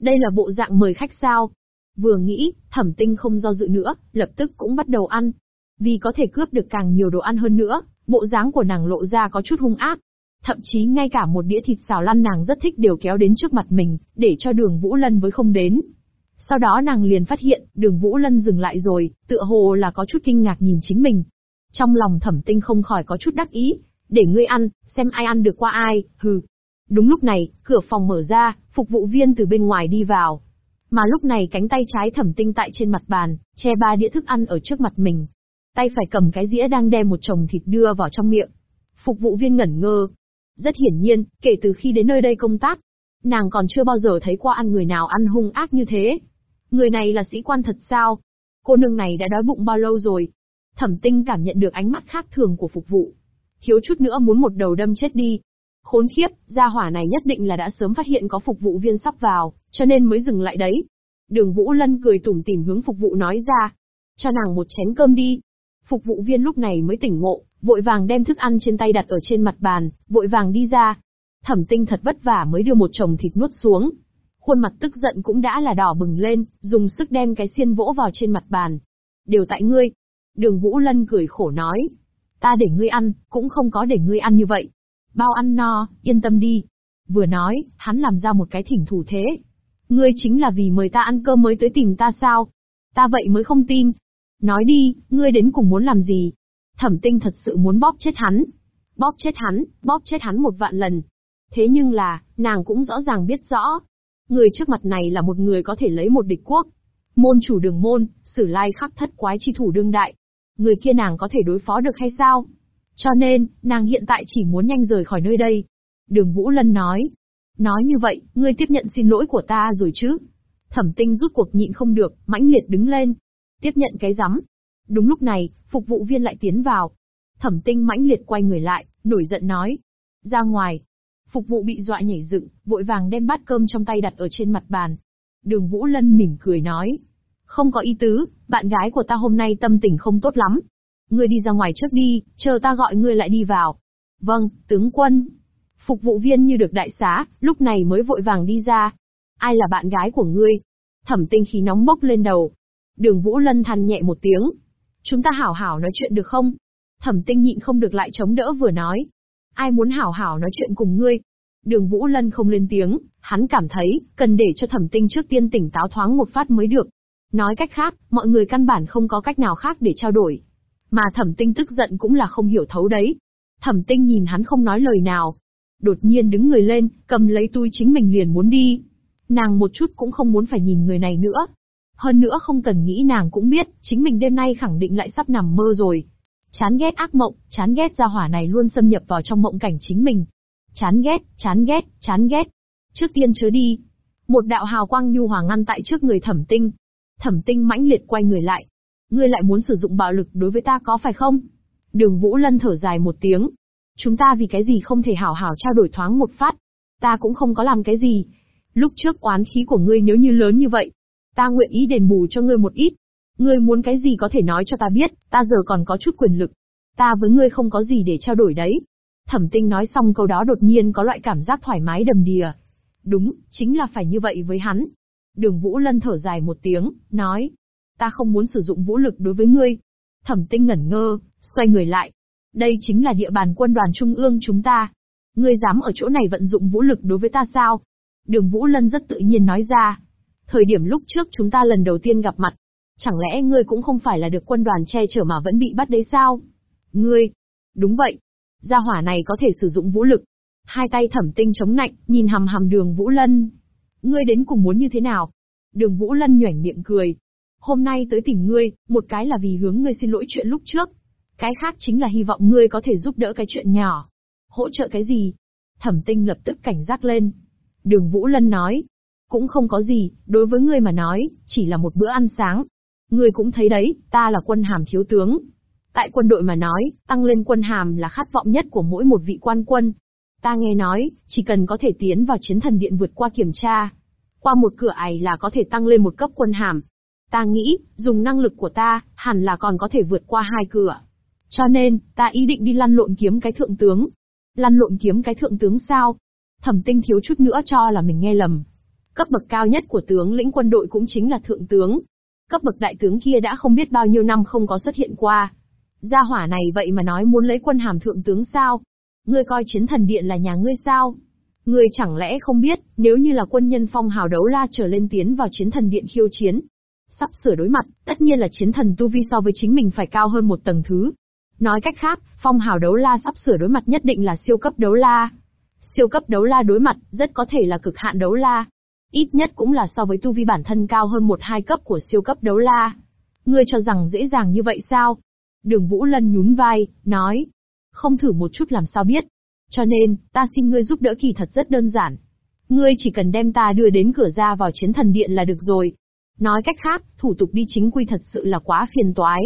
Đây là bộ dạng mời khách sao? Vừa nghĩ, thẩm tinh không do dự nữa, lập tức cũng bắt đầu ăn. Vì có thể cướp được càng nhiều đồ ăn hơn nữa, bộ dáng của nàng lộ ra có chút hung ác. Thậm chí ngay cả một đĩa thịt xào lăn nàng rất thích đều kéo đến trước mặt mình, để cho đường Vũ Lân với không đến. Sau đó nàng liền phát hiện, đường Vũ Lân dừng lại rồi, tựa hồ là có chút kinh ngạc nhìn chính mình. Trong lòng thẩm tinh không khỏi có chút đắc ý, để ngươi ăn, xem ai ăn được qua ai, hừ. Đúng lúc này, cửa phòng mở ra, phục vụ viên từ bên ngoài đi vào. Mà lúc này cánh tay trái thẩm tinh tại trên mặt bàn, che ba đĩa thức ăn ở trước mặt mình. Tay phải cầm cái dĩa đang đem một chồng thịt đưa vào trong miệng. Phục vụ viên ngẩn ngơ. Rất hiển nhiên, kể từ khi đến nơi đây công tác, nàng còn chưa bao giờ thấy qua ăn người nào ăn hung ác như thế. Người này là sĩ quan thật sao? Cô nương này đã đói bụng bao lâu rồi? Thẩm tinh cảm nhận được ánh mắt khác thường của phục vụ. Thiếu chút nữa muốn một đầu đâm chết đi. Khốn khiếp, gia hỏa này nhất định là đã sớm phát hiện có phục vụ viên sắp vào, cho nên mới dừng lại đấy. Đường Vũ Lân cười tủm tỉm hướng phục vụ nói ra. Cho nàng một chén cơm đi. Phục vụ viên lúc này mới tỉnh ngộ, vội vàng đem thức ăn trên tay đặt ở trên mặt bàn, vội vàng đi ra. Thẩm tinh thật vất vả mới đưa một chồng thịt nuốt xuống, Khuôn mặt tức giận cũng đã là đỏ bừng lên, dùng sức đem cái xiên vỗ vào trên mặt bàn. Đều tại ngươi. Đường Vũ Lân cười khổ nói. Ta để ngươi ăn, cũng không có để ngươi ăn như vậy. Bao ăn no, yên tâm đi. Vừa nói, hắn làm ra một cái thỉnh thủ thế. Ngươi chính là vì mời ta ăn cơm mới tới tìm ta sao? Ta vậy mới không tin. Nói đi, ngươi đến cùng muốn làm gì? Thẩm tinh thật sự muốn bóp chết hắn. Bóp chết hắn, bóp chết hắn một vạn lần. Thế nhưng là, nàng cũng rõ ràng biết rõ, Người trước mặt này là một người có thể lấy một địch quốc. Môn chủ đường môn, sử lai khắc thất quái chi thủ đương đại. Người kia nàng có thể đối phó được hay sao? Cho nên, nàng hiện tại chỉ muốn nhanh rời khỏi nơi đây. Đường Vũ Lân nói. Nói như vậy, ngươi tiếp nhận xin lỗi của ta rồi chứ? Thẩm tinh rút cuộc nhịn không được, mãnh liệt đứng lên. Tiếp nhận cái rắm. Đúng lúc này, phục vụ viên lại tiến vào. Thẩm tinh mãnh liệt quay người lại, nổi giận nói. Ra ngoài. Phục vụ bị dọa nhảy dựng, vội vàng đem bát cơm trong tay đặt ở trên mặt bàn. Đường Vũ Lân mỉm cười nói. Không có ý tứ, bạn gái của ta hôm nay tâm tình không tốt lắm. Ngươi đi ra ngoài trước đi, chờ ta gọi ngươi lại đi vào. Vâng, tướng quân. Phục vụ viên như được đại xá, lúc này mới vội vàng đi ra. Ai là bạn gái của ngươi? Thẩm tinh khí nóng bốc lên đầu. Đường Vũ Lân than nhẹ một tiếng. Chúng ta hảo hảo nói chuyện được không? Thẩm tinh nhịn không được lại chống đỡ vừa nói. Ai muốn hảo hảo nói chuyện cùng ngươi? Đường Vũ Lân không lên tiếng, hắn cảm thấy, cần để cho thẩm tinh trước tiên tỉnh táo thoáng một phát mới được. Nói cách khác, mọi người căn bản không có cách nào khác để trao đổi. Mà thẩm tinh tức giận cũng là không hiểu thấu đấy. Thẩm tinh nhìn hắn không nói lời nào. Đột nhiên đứng người lên, cầm lấy túi chính mình liền muốn đi. Nàng một chút cũng không muốn phải nhìn người này nữa. Hơn nữa không cần nghĩ nàng cũng biết, chính mình đêm nay khẳng định lại sắp nằm mơ rồi. Chán ghét ác mộng, chán ghét gia hỏa này luôn xâm nhập vào trong mộng cảnh chính mình. Chán ghét, chán ghét, chán ghét. Trước tiên chớ đi. Một đạo hào quang nhu hòa ngăn tại trước người thẩm tinh. Thẩm tinh mãnh liệt quay người lại. Ngươi lại muốn sử dụng bạo lực đối với ta có phải không? Đường Vũ Lân thở dài một tiếng. Chúng ta vì cái gì không thể hảo hảo trao đổi thoáng một phát. Ta cũng không có làm cái gì. Lúc trước oán khí của ngươi nếu như lớn như vậy, ta nguyện ý đền bù cho ngươi một ít. Ngươi muốn cái gì có thể nói cho ta biết, ta giờ còn có chút quyền lực. Ta với ngươi không có gì để trao đổi đấy. Thẩm tinh nói xong câu đó đột nhiên có loại cảm giác thoải mái đầm đìa. Đúng, chính là phải như vậy với hắn. Đường Vũ Lân thở dài một tiếng, nói. Ta không muốn sử dụng vũ lực đối với ngươi. Thẩm tinh ngẩn ngơ, xoay người lại. Đây chính là địa bàn quân đoàn trung ương chúng ta. Ngươi dám ở chỗ này vận dụng vũ lực đối với ta sao? Đường Vũ Lân rất tự nhiên nói ra. Thời điểm lúc trước chúng ta lần đầu tiên gặp mặt, chẳng lẽ ngươi cũng không phải là được quân đoàn che chở mà vẫn bị bắt đấy sao? Ngươi, đúng vậy. Gia hỏa này có thể sử dụng vũ lực. Hai tay thẩm tinh chống nạnh, nhìn hầm hầm đường Vũ Lân. Ngươi đến cùng muốn như thế nào? Đường Vũ Lân nhoảnh miệng cười. Hôm nay tới tìm ngươi, một cái là vì hướng ngươi xin lỗi chuyện lúc trước. Cái khác chính là hy vọng ngươi có thể giúp đỡ cái chuyện nhỏ. Hỗ trợ cái gì? Thẩm tinh lập tức cảnh giác lên. Đường Vũ Lân nói, cũng không có gì, đối với ngươi mà nói, chỉ là một bữa ăn sáng. Ngươi cũng thấy đấy, ta là quân hàm thiếu tướng. Tại quân đội mà nói, tăng lên quân hàm là khát vọng nhất của mỗi một vị quan quân. Ta nghe nói, chỉ cần có thể tiến vào chiến thần điện vượt qua kiểm tra. Qua một cửa ải là có thể tăng lên một cấp quân hàm. Ta nghĩ, dùng năng lực của ta, hẳn là còn có thể vượt qua hai cửa. Cho nên, ta ý định đi lăn lộn kiếm cái thượng tướng. Lăn lộn kiếm cái thượng tướng sao? Thẩm tinh thiếu chút nữa cho là mình nghe lầm. Cấp bậc cao nhất của tướng lĩnh quân đội cũng chính là thượng tướng. Cấp bậc đại tướng kia đã không biết bao nhiêu năm không có xuất hiện qua. Gia hỏa này vậy mà nói muốn lấy quân hàm thượng tướng sao? Ngươi coi chiến thần điện là nhà ngươi sao? Ngươi chẳng lẽ không biết, nếu như là quân nhân phong hào đấu la trở lên tiến vào chiến thần điện khiêu chiến, sắp sửa đối mặt, tất nhiên là chiến thần tu vi so với chính mình phải cao hơn một tầng thứ. Nói cách khác, phong hào đấu la sắp sửa đối mặt nhất định là siêu cấp đấu la. Siêu cấp đấu la đối mặt, rất có thể là cực hạn đấu la. Ít nhất cũng là so với tu vi bản thân cao hơn một hai cấp của siêu cấp đấu la. Ngươi cho rằng dễ dàng như vậy sao? Đường Vũ Lân nhún vai, nói. Không thử một chút làm sao biết. Cho nên, ta xin ngươi giúp đỡ kỳ thật rất đơn giản. Ngươi chỉ cần đem ta đưa đến cửa ra vào chiến thần điện là được rồi. Nói cách khác, thủ tục đi chính quy thật sự là quá phiền toái.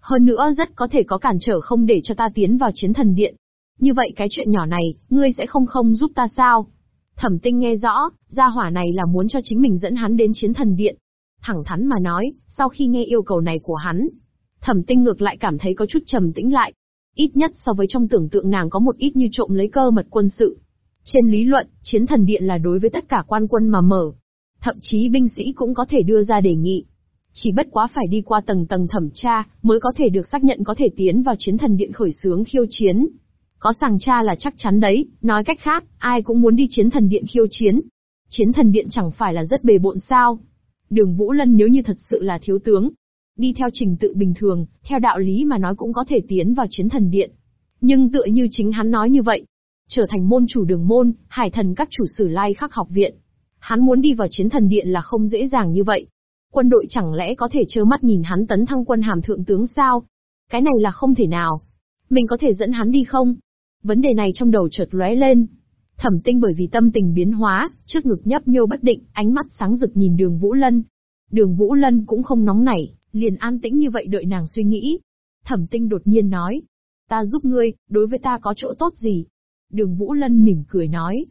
Hơn nữa rất có thể có cản trở không để cho ta tiến vào chiến thần điện. Như vậy cái chuyện nhỏ này, ngươi sẽ không không giúp ta sao? Thẩm tinh nghe rõ, gia hỏa này là muốn cho chính mình dẫn hắn đến chiến thần điện. Thẳng thắn mà nói, sau khi nghe yêu cầu này của hắn, thẩm tinh ngược lại cảm thấy có chút trầm tĩnh lại. Ít nhất so với trong tưởng tượng nàng có một ít như trộm lấy cơ mật quân sự. Trên lý luận, chiến thần điện là đối với tất cả quan quân mà mở. Thậm chí binh sĩ cũng có thể đưa ra đề nghị. Chỉ bất quá phải đi qua tầng tầng thẩm tra, mới có thể được xác nhận có thể tiến vào chiến thần điện khởi xướng khiêu chiến. Có sàng tra là chắc chắn đấy, nói cách khác, ai cũng muốn đi chiến thần điện khiêu chiến. Chiến thần điện chẳng phải là rất bề bộn sao. Đường Vũ Lân nếu như thật sự là thiếu tướng, đi theo trình tự bình thường, theo đạo lý mà nói cũng có thể tiến vào chiến thần điện. Nhưng tựa như chính hắn nói như vậy, trở thành môn chủ đường môn, hải thần các chủ sử lai khắc học viện. Hắn muốn đi vào chiến thần điện là không dễ dàng như vậy. Quân đội chẳng lẽ có thể trơ mắt nhìn hắn tấn thăng quân hàm thượng tướng sao? Cái này là không thể nào. Mình có thể dẫn hắn đi không? Vấn đề này trong đầu chợt lóe lên. Thẩm tinh bởi vì tâm tình biến hóa, trước ngực nhấp nhô bất định, ánh mắt sáng rực nhìn đường Vũ Lân. Đường Vũ Lân cũng không nóng nảy, liền an tĩnh như vậy đợi nàng suy nghĩ. Thẩm tinh đột nhiên nói. Ta giúp ngươi, đối với ta có chỗ tốt gì? Đường Vũ Lân mỉm cười nói.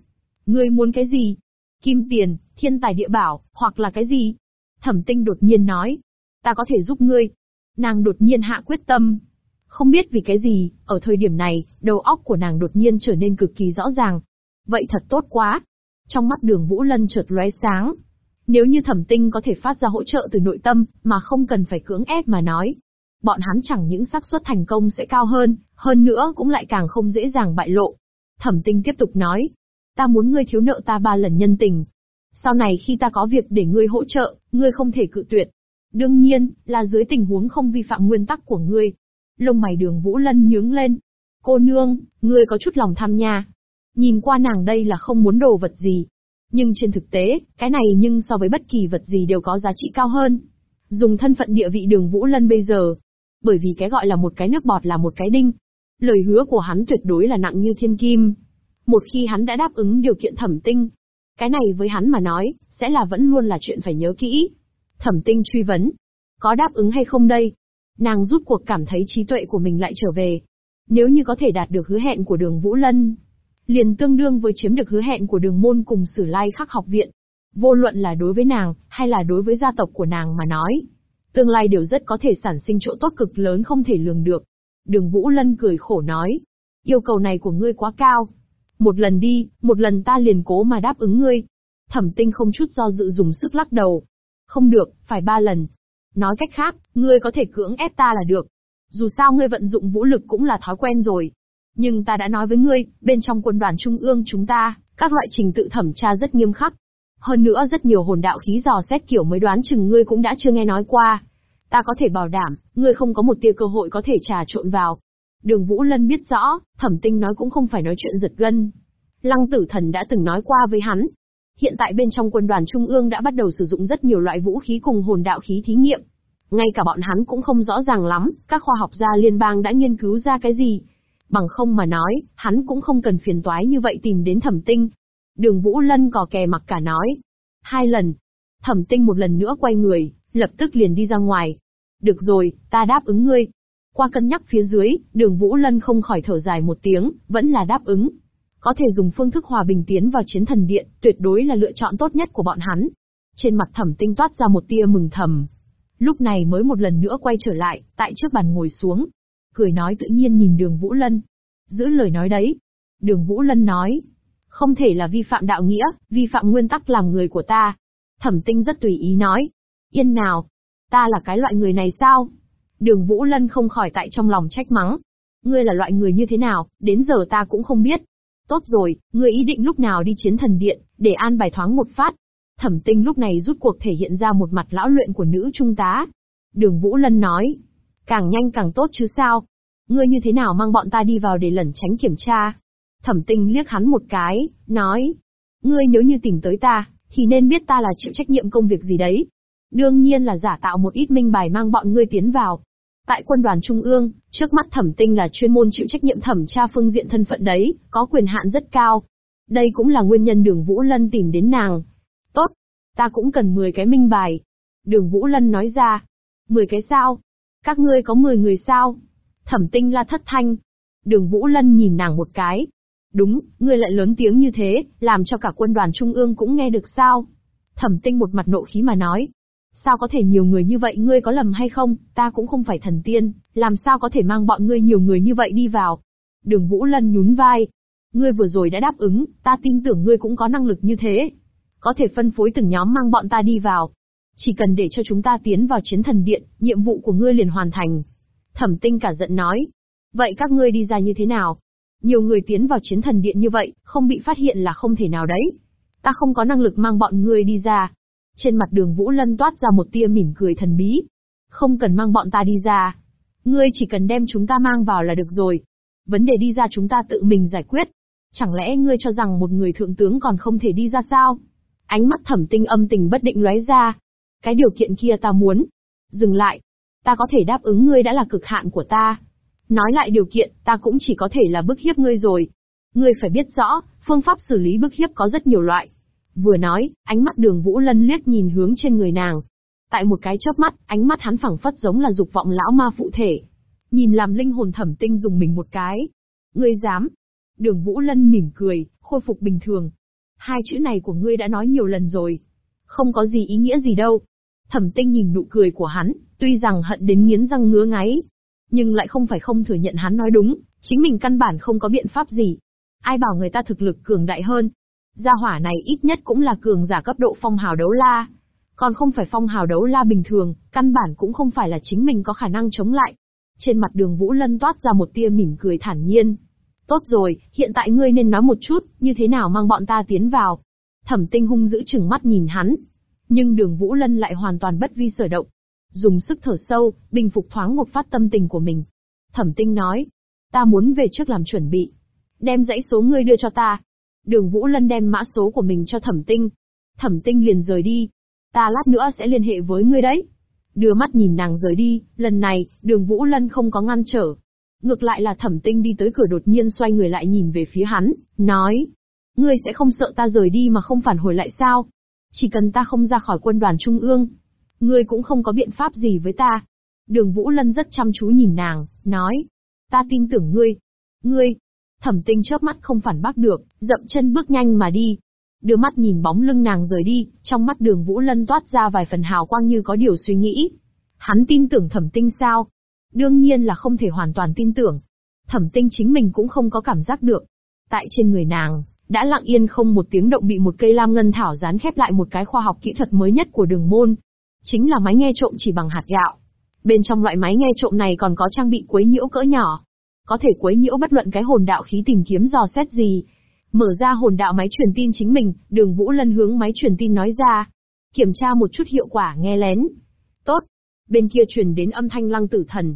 Ngươi muốn cái gì? Kim tiền, thiên tài địa bảo, hoặc là cái gì? Thẩm tinh đột nhiên nói. Ta có thể giúp ngươi. Nàng đột nhiên hạ quyết tâm. Không biết vì cái gì, ở thời điểm này, đầu óc của nàng đột nhiên trở nên cực kỳ rõ ràng. Vậy thật tốt quá. Trong mắt đường Vũ Lân chợt lóe sáng. Nếu như thẩm tinh có thể phát ra hỗ trợ từ nội tâm, mà không cần phải cưỡng ép mà nói. Bọn hắn chẳng những xác suất thành công sẽ cao hơn, hơn nữa cũng lại càng không dễ dàng bại lộ. Thẩm tinh tiếp tục nói. Ta muốn ngươi thiếu nợ ta ba lần nhân tình. Sau này khi ta có việc để ngươi hỗ trợ, ngươi không thể cự tuyệt. Đương nhiên, là dưới tình huống không vi phạm nguyên tắc của ngươi. Lông mày đường Vũ Lân nhướng lên. Cô nương, ngươi có chút lòng tham nha. Nhìn qua nàng đây là không muốn đồ vật gì. Nhưng trên thực tế, cái này nhưng so với bất kỳ vật gì đều có giá trị cao hơn. Dùng thân phận địa vị đường Vũ Lân bây giờ. Bởi vì cái gọi là một cái nước bọt là một cái đinh. Lời hứa của hắn tuyệt đối là nặng như thiên kim. Một khi hắn đã đáp ứng điều kiện thẩm tinh, cái này với hắn mà nói, sẽ là vẫn luôn là chuyện phải nhớ kỹ. Thẩm tinh truy vấn. Có đáp ứng hay không đây? Nàng rút cuộc cảm thấy trí tuệ của mình lại trở về. Nếu như có thể đạt được hứa hẹn của đường Vũ Lân, liền tương đương với chiếm được hứa hẹn của đường môn cùng sử lai khắc học viện. Vô luận là đối với nàng, hay là đối với gia tộc của nàng mà nói. Tương lai đều rất có thể sản sinh chỗ tốt cực lớn không thể lường được. Đường Vũ Lân cười khổ nói. Yêu cầu này của ngươi quá cao. Một lần đi, một lần ta liền cố mà đáp ứng ngươi. Thẩm tinh không chút do dự dùng sức lắc đầu. Không được, phải ba lần. Nói cách khác, ngươi có thể cưỡng ép ta là được. Dù sao ngươi vận dụng vũ lực cũng là thói quen rồi. Nhưng ta đã nói với ngươi, bên trong quân đoàn trung ương chúng ta, các loại trình tự thẩm tra rất nghiêm khắc. Hơn nữa rất nhiều hồn đạo khí dò xét kiểu mới đoán chừng ngươi cũng đã chưa nghe nói qua. Ta có thể bảo đảm, ngươi không có một tia cơ hội có thể trà trộn vào. Đường Vũ Lân biết rõ, thẩm tinh nói cũng không phải nói chuyện giật gân. Lăng tử thần đã từng nói qua với hắn. Hiện tại bên trong quân đoàn trung ương đã bắt đầu sử dụng rất nhiều loại vũ khí cùng hồn đạo khí thí nghiệm. Ngay cả bọn hắn cũng không rõ ràng lắm, các khoa học gia liên bang đã nghiên cứu ra cái gì. Bằng không mà nói, hắn cũng không cần phiền toái như vậy tìm đến thẩm tinh. Đường Vũ Lân cò kè mặc cả nói. Hai lần. Thẩm tinh một lần nữa quay người, lập tức liền đi ra ngoài. Được rồi, ta đáp ứng ngươi. Qua cân nhắc phía dưới, đường Vũ Lân không khỏi thở dài một tiếng, vẫn là đáp ứng. Có thể dùng phương thức hòa bình tiến vào chiến thần điện, tuyệt đối là lựa chọn tốt nhất của bọn hắn. Trên mặt thẩm tinh toát ra một tia mừng thầm. Lúc này mới một lần nữa quay trở lại, tại trước bàn ngồi xuống. Cười nói tự nhiên nhìn đường Vũ Lân. Giữ lời nói đấy. Đường Vũ Lân nói. Không thể là vi phạm đạo nghĩa, vi phạm nguyên tắc làm người của ta. Thẩm tinh rất tùy ý nói. Yên nào. Ta là cái loại người này sao? Đường Vũ Lân không khỏi tại trong lòng trách mắng. Ngươi là loại người như thế nào, đến giờ ta cũng không biết. Tốt rồi, ngươi ý định lúc nào đi chiến thần điện, để an bài thoáng một phát. Thẩm tinh lúc này rút cuộc thể hiện ra một mặt lão luyện của nữ trung tá. Đường Vũ Lân nói. Càng nhanh càng tốt chứ sao. Ngươi như thế nào mang bọn ta đi vào để lẩn tránh kiểm tra. Thẩm tinh liếc hắn một cái, nói. Ngươi nếu như tìm tới ta, thì nên biết ta là chịu trách nhiệm công việc gì đấy. Đương nhiên là giả tạo một ít minh bài mang bọn ngươi tiến vào. Tại quân đoàn trung ương, trước mắt thẩm tinh là chuyên môn chịu trách nhiệm thẩm tra phương diện thân phận đấy, có quyền hạn rất cao. Đây cũng là nguyên nhân đường Vũ Lân tìm đến nàng. Tốt, ta cũng cần 10 cái minh bài. Đường Vũ Lân nói ra. 10 cái sao? Các ngươi có 10 người sao? Thẩm tinh là thất thanh. Đường Vũ Lân nhìn nàng một cái. Đúng, ngươi lại lớn tiếng như thế, làm cho cả quân đoàn trung ương cũng nghe được sao? Thẩm tinh một mặt nộ khí mà nói, Sao có thể nhiều người như vậy ngươi có lầm hay không, ta cũng không phải thần tiên, làm sao có thể mang bọn ngươi nhiều người như vậy đi vào. Đường Vũ Lân nhún vai. Ngươi vừa rồi đã đáp ứng, ta tin tưởng ngươi cũng có năng lực như thế. Có thể phân phối từng nhóm mang bọn ta đi vào. Chỉ cần để cho chúng ta tiến vào chiến thần điện, nhiệm vụ của ngươi liền hoàn thành. Thẩm tinh cả giận nói. Vậy các ngươi đi ra như thế nào? Nhiều người tiến vào chiến thần điện như vậy, không bị phát hiện là không thể nào đấy. Ta không có năng lực mang bọn ngươi đi ra, trên mặt đường Vũ Lân toát ra một tia mỉm cười thần bí. Không cần mang bọn ta đi ra. Ngươi chỉ cần đem chúng ta mang vào là được rồi. Vấn đề đi ra chúng ta tự mình giải quyết. Chẳng lẽ ngươi cho rằng một người thượng tướng còn không thể đi ra sao? Ánh mắt thẩm tinh âm tình bất định lóe ra. Cái điều kiện kia ta muốn. Dừng lại. Ta có thể đáp ứng ngươi đã là cực hạn của ta. Nói lại điều kiện, ta cũng chỉ có thể là bức hiếp ngươi rồi. Ngươi phải biết rõ, phương pháp xử lý bức hiếp có rất nhiều loại. Vừa nói, ánh mắt đường Vũ Lân liếc nhìn hướng trên người nàng. Tại một cái chớp mắt, ánh mắt hắn phẳng phất giống là dục vọng lão ma phụ thể. Nhìn làm linh hồn thẩm tinh dùng mình một cái. Ngươi dám. Đường Vũ Lân mỉm cười, khôi phục bình thường. Hai chữ này của ngươi đã nói nhiều lần rồi. Không có gì ý nghĩa gì đâu. Thẩm tinh nhìn nụ cười của hắn, tuy rằng hận đến nghiến răng ngứa ngáy, nhưng lại không phải không thừa nhận hắn nói đúng, chính mình căn bản không có biện pháp gì. Ai bảo người ta thực lực cường đại hơn. Gia hỏa này ít nhất cũng là cường giả cấp độ phong hào đấu la. Còn không phải phong hào đấu la bình thường, căn bản cũng không phải là chính mình có khả năng chống lại. Trên mặt đường Vũ Lân toát ra một tia mỉm cười thản nhiên. Tốt rồi, hiện tại ngươi nên nói một chút, như thế nào mang bọn ta tiến vào. Thẩm tinh hung giữ chừng mắt nhìn hắn. Nhưng đường Vũ Lân lại hoàn toàn bất vi sở động. Dùng sức thở sâu, bình phục thoáng một phát tâm tình của mình. Thẩm tinh nói, ta muốn về trước làm chuẩn bị. Đem dãy số ngươi đưa cho ta. Đường Vũ Lân đem mã số của mình cho thẩm tinh. Thẩm tinh liền rời đi. Ta lát nữa sẽ liên hệ với ngươi đấy. Đưa mắt nhìn nàng rời đi, lần này, đường Vũ Lân không có ngăn trở. Ngược lại là thẩm tinh đi tới cửa đột nhiên xoay người lại nhìn về phía hắn, nói. Ngươi sẽ không sợ ta rời đi mà không phản hồi lại sao? Chỉ cần ta không ra khỏi quân đoàn trung ương, ngươi cũng không có biện pháp gì với ta. Đường Vũ Lân rất chăm chú nhìn nàng, nói. Ta tin tưởng ngươi. Ngươi. Thẩm tinh chớp mắt không phản bác được, dậm chân bước nhanh mà đi. Đưa mắt nhìn bóng lưng nàng rời đi, trong mắt đường Vũ Lân toát ra vài phần hào quang như có điều suy nghĩ. Hắn tin tưởng thẩm tinh sao? Đương nhiên là không thể hoàn toàn tin tưởng. Thẩm tinh chính mình cũng không có cảm giác được. Tại trên người nàng, đã lặng yên không một tiếng động bị một cây lam ngân thảo dán khép lại một cái khoa học kỹ thuật mới nhất của đường môn. Chính là máy nghe trộm chỉ bằng hạt gạo. Bên trong loại máy nghe trộm này còn có trang bị quấy nhiễu cỡ nhỏ. Có thể quấy nhiễu bất luận cái hồn đạo khí tìm kiếm dò xét gì. Mở ra hồn đạo máy truyền tin chính mình, đường Vũ Lân hướng máy truyền tin nói ra. Kiểm tra một chút hiệu quả nghe lén. Tốt. Bên kia truyền đến âm thanh lăng tử thần.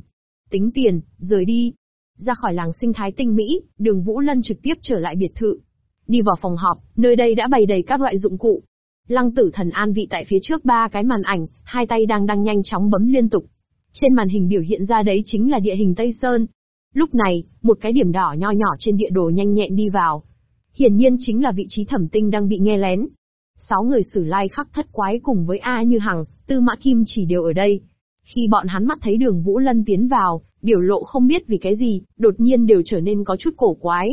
Tính tiền, rời đi. Ra khỏi làng sinh thái tinh Mỹ, đường Vũ Lân trực tiếp trở lại biệt thự. Đi vào phòng họp, nơi đây đã bày đầy các loại dụng cụ. Lăng tử thần an vị tại phía trước ba cái màn ảnh, hai tay đang đang nhanh chóng bấm liên tục. Trên màn hình biểu hiện ra đấy chính là địa hình Tây Sơn. Lúc này, một cái điểm đỏ nho nhỏ trên địa đồ nhanh nhẹn đi vào. Hiển nhiên chính là vị trí thẩm tinh đang bị nghe lén. Sáu người sử lai khắc thất quái cùng với A Như Hằng, Tư Mã Kim chỉ đều ở đây. Khi bọn hắn mắt thấy đường Vũ Lân tiến vào, biểu lộ không biết vì cái gì, đột nhiên đều trở nên có chút cổ quái.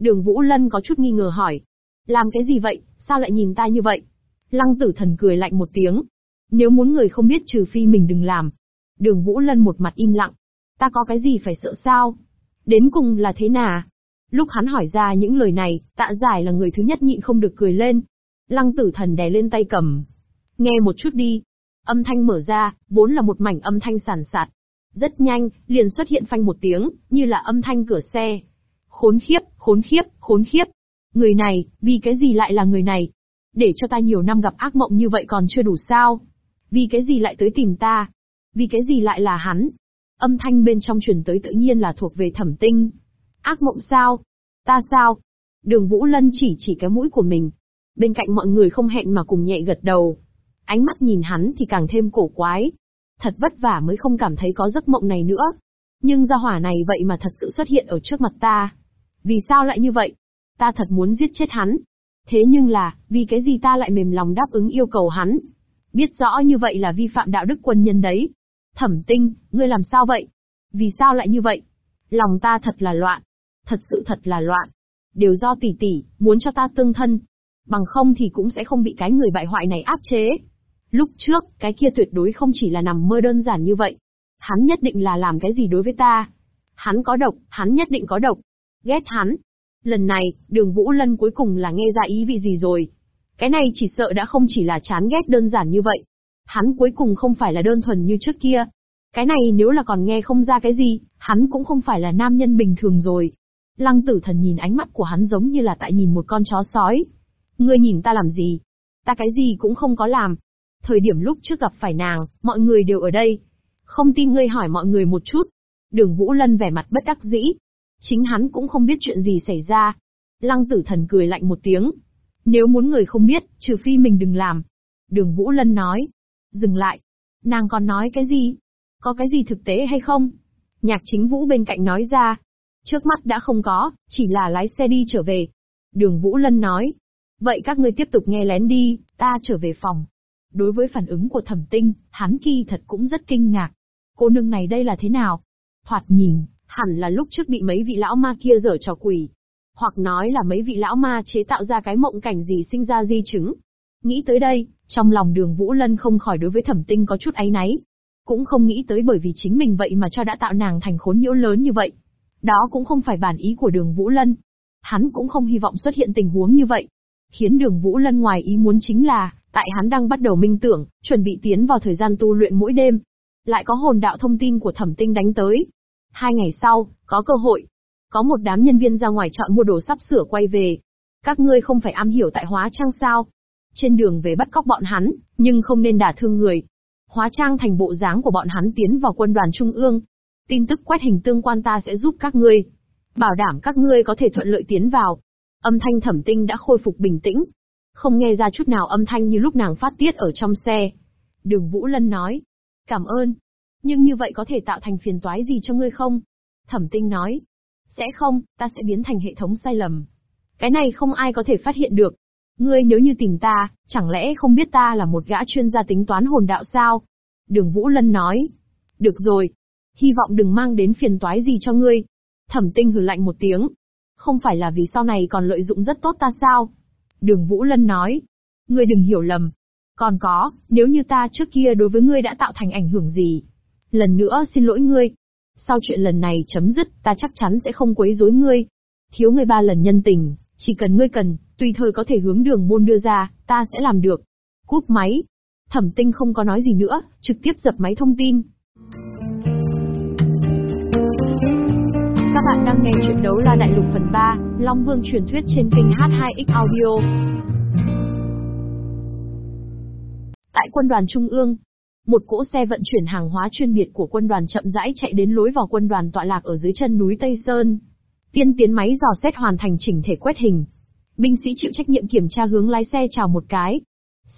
Đường Vũ Lân có chút nghi ngờ hỏi. Làm cái gì vậy, sao lại nhìn ta như vậy? Lăng tử thần cười lạnh một tiếng. Nếu muốn người không biết trừ phi mình đừng làm. Đường Vũ Lân một mặt im lặng. Ta có cái gì phải sợ sao? Đến cùng là thế nào? Lúc hắn hỏi ra những lời này, tạ giải là người thứ nhất nhịn không được cười lên. Lăng tử thần đè lên tay cầm. Nghe một chút đi. Âm thanh mở ra, vốn là một mảnh âm thanh sản sạt. Rất nhanh, liền xuất hiện phanh một tiếng, như là âm thanh cửa xe. Khốn khiếp, khốn khiếp, khốn khiếp. Người này, vì cái gì lại là người này? Để cho ta nhiều năm gặp ác mộng như vậy còn chưa đủ sao? Vì cái gì lại tới tìm ta? Vì cái gì lại là hắn? Âm thanh bên trong truyền tới tự nhiên là thuộc về thẩm tinh. Ác mộng sao? Ta sao? Đường Vũ Lân chỉ chỉ cái mũi của mình. Bên cạnh mọi người không hẹn mà cùng nhẹ gật đầu. Ánh mắt nhìn hắn thì càng thêm cổ quái. Thật vất vả mới không cảm thấy có giấc mộng này nữa. Nhưng gia hỏa này vậy mà thật sự xuất hiện ở trước mặt ta. Vì sao lại như vậy? Ta thật muốn giết chết hắn. Thế nhưng là, vì cái gì ta lại mềm lòng đáp ứng yêu cầu hắn? Biết rõ như vậy là vi phạm đạo đức quân nhân đấy. Thẩm tinh, ngươi làm sao vậy? Vì sao lại như vậy? Lòng ta thật là loạn. Thật sự thật là loạn. Đều do tỷ tỷ, muốn cho ta tương thân. Bằng không thì cũng sẽ không bị cái người bại hoại này áp chế. Lúc trước, cái kia tuyệt đối không chỉ là nằm mơ đơn giản như vậy. Hắn nhất định là làm cái gì đối với ta. Hắn có độc, hắn nhất định có độc. Ghét hắn. Lần này, đường Vũ Lân cuối cùng là nghe ra ý vị gì rồi. Cái này chỉ sợ đã không chỉ là chán ghét đơn giản như vậy. Hắn cuối cùng không phải là đơn thuần như trước kia. Cái này nếu là còn nghe không ra cái gì, hắn cũng không phải là nam nhân bình thường rồi. Lăng tử thần nhìn ánh mắt của hắn giống như là tại nhìn một con chó sói. Ngươi nhìn ta làm gì? Ta cái gì cũng không có làm. Thời điểm lúc trước gặp phải nàng, mọi người đều ở đây. Không tin ngươi hỏi mọi người một chút. Đường Vũ Lân vẻ mặt bất đắc dĩ. Chính hắn cũng không biết chuyện gì xảy ra. Lăng tử thần cười lạnh một tiếng. Nếu muốn người không biết, trừ phi mình đừng làm. Đường Vũ Lân nói. Dừng lại. Nàng còn nói cái gì? Có cái gì thực tế hay không? Nhạc chính Vũ bên cạnh nói ra. Trước mắt đã không có, chỉ là lái xe đi trở về. Đường Vũ Lân nói. Vậy các ngươi tiếp tục nghe lén đi, ta trở về phòng. Đối với phản ứng của thẩm tinh, hắn kỳ thật cũng rất kinh ngạc. Cô nương này đây là thế nào? Thoạt nhìn, hẳn là lúc trước bị mấy vị lão ma kia dở trò quỷ. Hoặc nói là mấy vị lão ma chế tạo ra cái mộng cảnh gì sinh ra di chứng. Nghĩ tới đây, trong lòng đường Vũ Lân không khỏi đối với thẩm tinh có chút áy náy. Cũng không nghĩ tới bởi vì chính mình vậy mà cho đã tạo nàng thành khốn nhiễu lớn như vậy. Đó cũng không phải bản ý của đường Vũ Lân. Hắn cũng không hy vọng xuất hiện tình huống như vậy. Khiến đường Vũ Lân ngoài ý muốn chính là, tại hắn đang bắt đầu minh tưởng, chuẩn bị tiến vào thời gian tu luyện mỗi đêm. Lại có hồn đạo thông tin của thẩm tinh đánh tới. Hai ngày sau, có cơ hội. Có một đám nhân viên ra ngoài chọn mua đồ sắp sửa quay về. Các ngươi không phải am hiểu tại hóa trang sao? Trên đường về bắt cóc bọn hắn, nhưng không nên đả thương người. Hóa trang thành bộ dáng của bọn hắn tiến vào quân đoàn trung ương. Tin tức quét hình tương quan ta sẽ giúp các ngươi. Bảo đảm các ngươi có thể thuận lợi tiến vào. Âm thanh thẩm tinh đã khôi phục bình tĩnh. Không nghe ra chút nào âm thanh như lúc nàng phát tiết ở trong xe. Đường Vũ Lân nói. Cảm ơn. Nhưng như vậy có thể tạo thành phiền toái gì cho ngươi không? Thẩm tinh nói. Sẽ không, ta sẽ biến thành hệ thống sai lầm. Cái này không ai có thể phát hiện được. Ngươi nếu như tìm ta, chẳng lẽ không biết ta là một gã chuyên gia tính toán hồn đạo sao? Đường Vũ Lân nói. Được rồi. Hy vọng đừng mang đến phiền toái gì cho ngươi. Thẩm tinh hừ lạnh một tiếng. Không phải là vì sau này còn lợi dụng rất tốt ta sao? Đường Vũ Lân nói. Ngươi đừng hiểu lầm. Còn có, nếu như ta trước kia đối với ngươi đã tạo thành ảnh hưởng gì. Lần nữa xin lỗi ngươi. Sau chuyện lần này chấm dứt, ta chắc chắn sẽ không quấy rối ngươi. Thiếu ngươi ba lần nhân tình, chỉ cần ngươi cần, tùy thời có thể hướng đường môn đưa ra, ta sẽ làm được. Cúp máy. Thẩm tinh không có nói gì nữa, trực tiếp dập máy thông tin. Các bạn đang nghe chuyện đấu la đại lục phần 3, Long Vương truyền thuyết trên kênh H2X Audio. Tại quân đoàn Trung ương, một cỗ xe vận chuyển hàng hóa chuyên biệt của quân đoàn chậm rãi chạy đến lối vào quân đoàn tọa lạc ở dưới chân núi Tây Sơn. Tiên tiến máy dò xét hoàn thành chỉnh thể quét hình. Binh sĩ chịu trách nhiệm kiểm tra hướng lái xe chào một cái.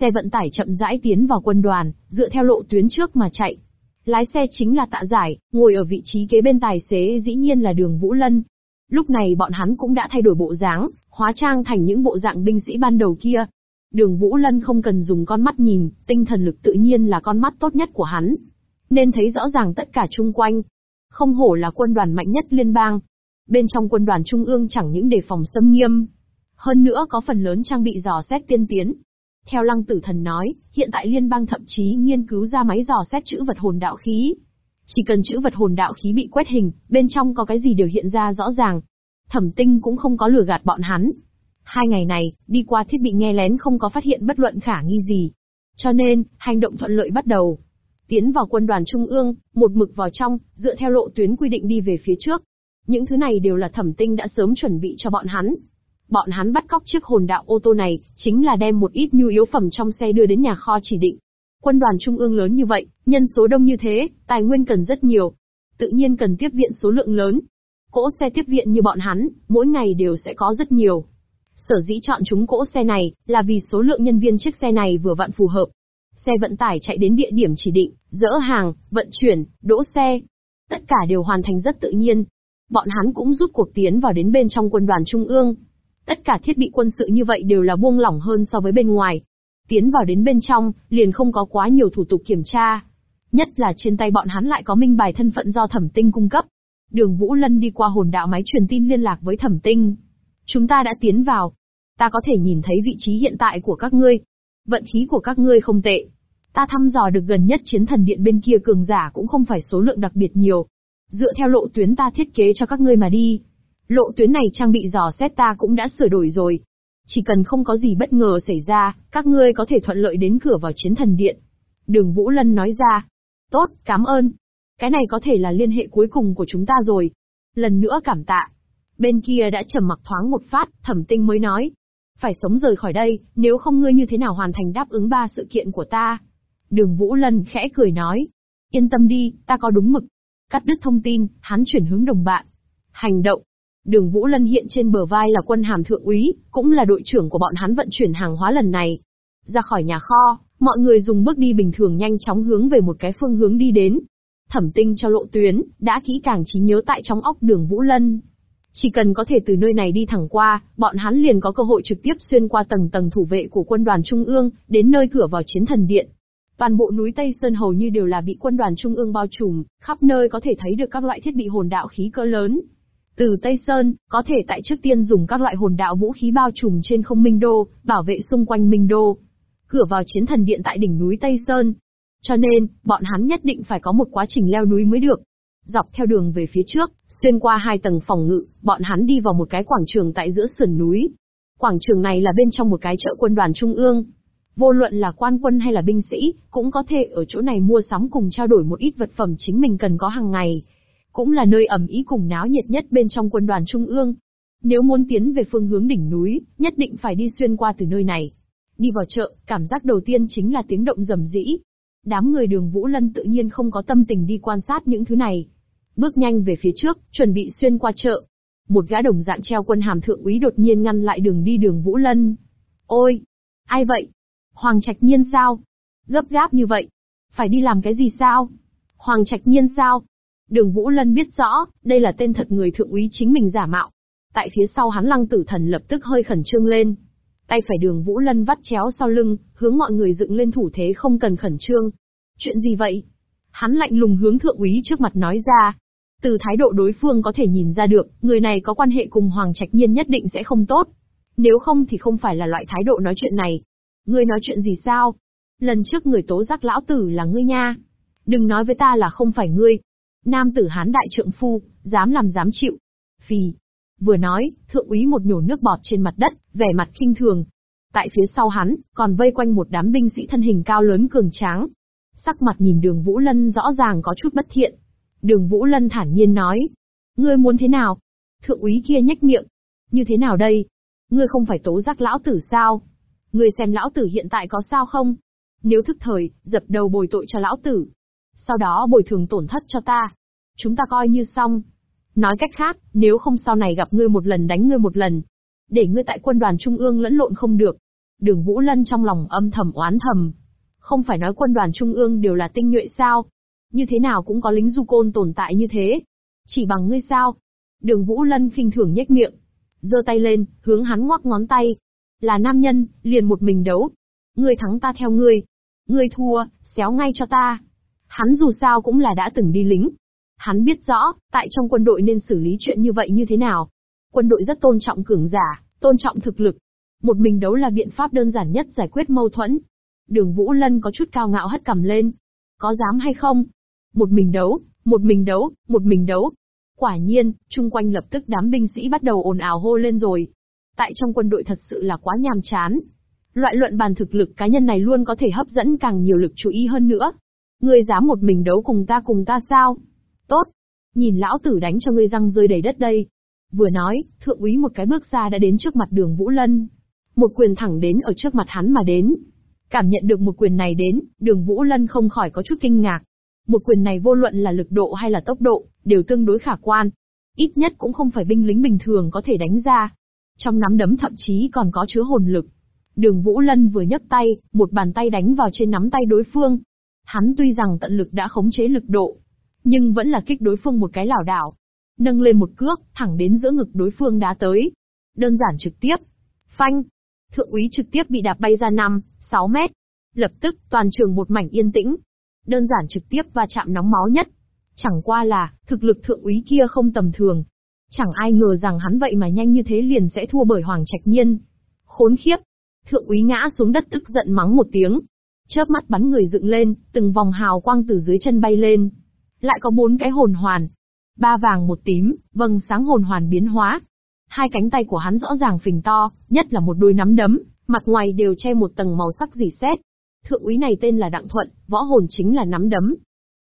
Xe vận tải chậm rãi tiến vào quân đoàn, dựa theo lộ tuyến trước mà chạy. Lái xe chính là tạ giải, ngồi ở vị trí kế bên tài xế dĩ nhiên là đường Vũ Lân. Lúc này bọn hắn cũng đã thay đổi bộ dáng, hóa trang thành những bộ dạng binh sĩ ban đầu kia. Đường Vũ Lân không cần dùng con mắt nhìn, tinh thần lực tự nhiên là con mắt tốt nhất của hắn. Nên thấy rõ ràng tất cả chung quanh. Không hổ là quân đoàn mạnh nhất liên bang. Bên trong quân đoàn trung ương chẳng những đề phòng xâm nghiêm. Hơn nữa có phần lớn trang bị dò xét tiên tiến, theo lăng tử thần nói, hiện tại liên bang thậm chí nghiên cứu ra máy dò xét chữ vật hồn đạo khí. Chỉ cần chữ vật hồn đạo khí bị quét hình, bên trong có cái gì đều hiện ra rõ ràng. Thẩm tinh cũng không có lừa gạt bọn hắn. Hai ngày này, đi qua thiết bị nghe lén không có phát hiện bất luận khả nghi gì. Cho nên, hành động thuận lợi bắt đầu. Tiến vào quân đoàn trung ương, một mực vào trong, dựa theo lộ tuyến quy định đi về phía trước. Những thứ này đều là thẩm tinh đã sớm chuẩn bị cho bọn hắn. Bọn hắn bắt cóc chiếc hồn đạo ô tô này, chính là đem một ít nhu yếu phẩm trong xe đưa đến nhà kho chỉ định. Quân đoàn trung ương lớn như vậy, nhân số đông như thế, tài nguyên cần rất nhiều. Tự nhiên cần tiếp viện số lượng lớn. Cỗ xe tiếp viện như bọn hắn, mỗi ngày đều sẽ có rất nhiều. Sở dĩ chọn chúng cỗ xe này, là vì số lượng nhân viên chiếc xe này vừa vặn phù hợp. Xe vận tải chạy đến địa điểm chỉ định, dỡ hàng, vận chuyển, đỗ xe. Tất cả đều hoàn thành rất tự nhiên. Bọn hắn cũng rút cuộc tiến vào đến bên trong quân đoàn trung ương. Tất cả thiết bị quân sự như vậy đều là buông lỏng hơn so với bên ngoài. Tiến vào đến bên trong, liền không có quá nhiều thủ tục kiểm tra. Nhất là trên tay bọn hắn lại có minh bài thân phận do thẩm tinh cung cấp. Đường Vũ Lân đi qua hồn đạo máy truyền tin liên lạc với thẩm tinh. Chúng ta đã tiến vào. Ta có thể nhìn thấy vị trí hiện tại của các ngươi. Vận khí của các ngươi không tệ. Ta thăm dò được gần nhất chiến thần điện bên kia cường giả cũng không phải số lượng đặc biệt nhiều. Dựa theo lộ tuyến ta thiết kế cho các ngươi mà đi, Lộ tuyến này trang bị dò xét ta cũng đã sửa đổi rồi. Chỉ cần không có gì bất ngờ xảy ra, các ngươi có thể thuận lợi đến cửa vào chiến thần điện. Đường Vũ Lân nói ra. Tốt, cảm ơn. Cái này có thể là liên hệ cuối cùng của chúng ta rồi. Lần nữa cảm tạ. Bên kia đã trầm mặc thoáng một phát, thẩm tinh mới nói. Phải sống rời khỏi đây, nếu không ngươi như thế nào hoàn thành đáp ứng ba sự kiện của ta. Đường Vũ Lân khẽ cười nói. Yên tâm đi, ta có đúng mực. Cắt đứt thông tin, hắn chuyển hướng đồng bạn. Hành động. Đường Vũ Lân hiện trên bờ vai là quân hàm thượng úy, cũng là đội trưởng của bọn hắn vận chuyển hàng hóa lần này. Ra khỏi nhà kho, mọi người dùng bước đi bình thường nhanh chóng hướng về một cái phương hướng đi đến. Thẩm tinh cho lộ tuyến, đã kỹ càng trí nhớ tại trong óc đường Vũ Lân. Chỉ cần có thể từ nơi này đi thẳng qua, bọn hắn liền có cơ hội trực tiếp xuyên qua tầng tầng thủ vệ của quân đoàn Trung ương, đến nơi cửa vào chiến thần điện. Toàn bộ núi Tây Sơn hầu như đều là bị quân đoàn Trung ương bao trùm, khắp nơi có thể thấy được các loại thiết bị hồn đạo khí cơ lớn, từ Tây Sơn, có thể tại trước tiên dùng các loại hồn đạo vũ khí bao trùm trên không Minh Đô, bảo vệ xung quanh Minh Đô. cửa vào chiến thần điện tại đỉnh núi Tây Sơn. Cho nên, bọn hắn nhất định phải có một quá trình leo núi mới được. Dọc theo đường về phía trước, xuyên qua hai tầng phòng ngự, bọn hắn đi vào một cái quảng trường tại giữa sườn núi. Quảng trường này là bên trong một cái chợ quân đoàn trung ương. Vô luận là quan quân hay là binh sĩ, cũng có thể ở chỗ này mua sắm cùng trao đổi một ít vật phẩm chính mình cần có hàng ngày. Cũng là nơi ẩm ý cùng náo nhiệt nhất bên trong quân đoàn trung ương. Nếu muốn tiến về phương hướng đỉnh núi, nhất định phải đi xuyên qua từ nơi này. Đi vào chợ, cảm giác đầu tiên chính là tiếng động rầm rĩ. Đám người đường Vũ Lân tự nhiên không có tâm tình đi quan sát những thứ này. Bước nhanh về phía trước, chuẩn bị xuyên qua chợ. Một gã đồng dạng treo quân hàm thượng úy đột nhiên ngăn lại đường đi đường Vũ Lân. Ôi! Ai vậy? Hoàng Trạch Nhiên sao? Gấp gáp như vậy. Phải đi làm cái gì sao? Hoàng Trạch Nhiên sao? Đường Vũ Lân biết rõ, đây là tên thật người thượng úy chính mình giả mạo. Tại phía sau hắn lăng tử thần lập tức hơi khẩn trương lên. Tay phải đường Vũ Lân vắt chéo sau lưng, hướng mọi người dựng lên thủ thế không cần khẩn trương. Chuyện gì vậy? Hắn lạnh lùng hướng thượng úy trước mặt nói ra. Từ thái độ đối phương có thể nhìn ra được, người này có quan hệ cùng Hoàng Trạch Nhiên nhất định sẽ không tốt. Nếu không thì không phải là loại thái độ nói chuyện này. Ngươi nói chuyện gì sao? Lần trước người tố giác lão tử là ngươi nha. Đừng nói với ta là không phải ngươi. Nam tử hán đại trượng phu, dám làm dám chịu. Phì, Vừa nói, thượng úy một nhổ nước bọt trên mặt đất, vẻ mặt khinh thường. Tại phía sau hắn, còn vây quanh một đám binh sĩ thân hình cao lớn cường tráng. Sắc mặt nhìn đường Vũ Lân rõ ràng có chút bất thiện. Đường Vũ Lân thản nhiên nói. Ngươi muốn thế nào? Thượng úy kia nhếch miệng. Như thế nào đây? Ngươi không phải tố giác lão tử sao? Ngươi xem lão tử hiện tại có sao không? Nếu thức thời, dập đầu bồi tội cho lão tử. Sau đó bồi thường tổn thất cho ta. Chúng ta coi như xong. Nói cách khác, nếu không sau này gặp ngươi một lần đánh ngươi một lần, để ngươi tại quân đoàn trung ương lẫn lộn không được. Đường Vũ Lân trong lòng âm thầm oán thầm. Không phải nói quân đoàn trung ương đều là tinh nhuệ sao? Như thế nào cũng có lính du côn tồn tại như thế. Chỉ bằng ngươi sao? Đường Vũ Lân khinh thường nhếch miệng. giơ tay lên, hướng hắn ngoắc ngón tay. Là nam nhân, liền một mình đấu. Ngươi thắng ta theo ngươi. Ngươi thua, xéo ngay cho ta. Hắn dù sao cũng là đã từng đi lính, Hắn biết rõ, tại trong quân đội nên xử lý chuyện như vậy như thế nào. Quân đội rất tôn trọng cường giả, tôn trọng thực lực. Một mình đấu là biện pháp đơn giản nhất giải quyết mâu thuẫn. Đường Vũ Lân có chút cao ngạo hất cầm lên. Có dám hay không? Một mình đấu, một mình đấu, một mình đấu. Quả nhiên, chung quanh lập tức đám binh sĩ bắt đầu ồn ào hô lên rồi. Tại trong quân đội thật sự là quá nhàm chán. Loại luận bàn thực lực cá nhân này luôn có thể hấp dẫn càng nhiều lực chú ý hơn nữa. Ngươi dám một mình đấu cùng ta cùng ta sao? Tốt. Nhìn lão tử đánh cho ngươi răng rơi đầy đất đây. Vừa nói, thượng úy một cái bước ra đã đến trước mặt đường Vũ Lân. Một quyền thẳng đến ở trước mặt hắn mà đến. Cảm nhận được một quyền này đến, đường Vũ Lân không khỏi có chút kinh ngạc. Một quyền này vô luận là lực độ hay là tốc độ, đều tương đối khả quan. Ít nhất cũng không phải binh lính bình thường có thể đánh ra. Trong nắm đấm thậm chí còn có chứa hồn lực. Đường Vũ Lân vừa nhấc tay, một bàn tay đánh vào trên nắm tay đối phương. Hắn tuy rằng tận lực đã khống chế lực độ, nhưng vẫn là kích đối phương một cái lảo đảo. Nâng lên một cước, thẳng đến giữa ngực đối phương đá tới. Đơn giản trực tiếp. Phanh. Thượng úy trực tiếp bị đạp bay ra 5, 6 mét. Lập tức, toàn trường một mảnh yên tĩnh. Đơn giản trực tiếp và chạm nóng máu nhất. Chẳng qua là, thực lực thượng úy kia không tầm thường. Chẳng ai ngờ rằng hắn vậy mà nhanh như thế liền sẽ thua bởi Hoàng Trạch Nhiên. Khốn khiếp. Thượng úy ngã xuống đất tức giận mắng một tiếng. Chớp mắt bắn người dựng lên, từng vòng hào quang từ dưới chân bay lên, lại có bốn cái hồn hoàn. Ba vàng một tím, vầng sáng hồn hoàn biến hóa. Hai cánh tay của hắn rõ ràng phình to, nhất là một đôi nắm đấm, mặt ngoài đều che một tầng màu sắc dì xét. Thượng úy này tên là Đặng Thuận, võ hồn chính là nắm đấm.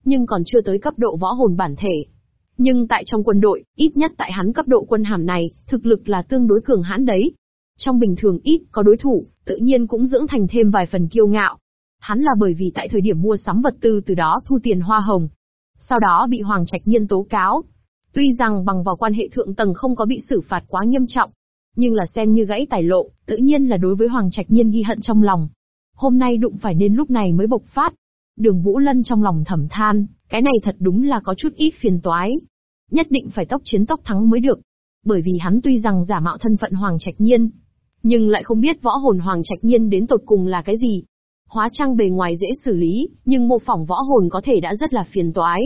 Nhưng còn chưa tới cấp độ võ hồn bản thể. Nhưng tại trong quân đội, ít nhất tại hắn cấp độ quân hàm này, thực lực là tương đối cường hãn đấy. Trong bình thường ít có đối thủ, tự nhiên cũng dưỡng thành thêm vài phần kiêu ngạo. Hắn là bởi vì tại thời điểm mua sắm vật tư từ đó thu tiền hoa hồng, sau đó bị Hoàng Trạch Nhiên tố cáo. Tuy rằng bằng vào quan hệ thượng tầng không có bị xử phạt quá nghiêm trọng, nhưng là xem như gãy tài lộ, tự nhiên là đối với Hoàng Trạch Nhiên ghi hận trong lòng. Hôm nay đụng phải nên lúc này mới bộc phát. Đường Vũ Lân trong lòng thầm than, cái này thật đúng là có chút ít phiền toái. Nhất định phải tốc chiến tốc thắng mới được. Bởi vì hắn tuy rằng giả mạo thân phận Hoàng Trạch Nhiên, nhưng lại không biết võ hồn Hoàng Trạch Nhiên đến tột cùng là cái gì. Hóa trang bề ngoài dễ xử lý, nhưng mô phỏng võ hồn có thể đã rất là phiền toái.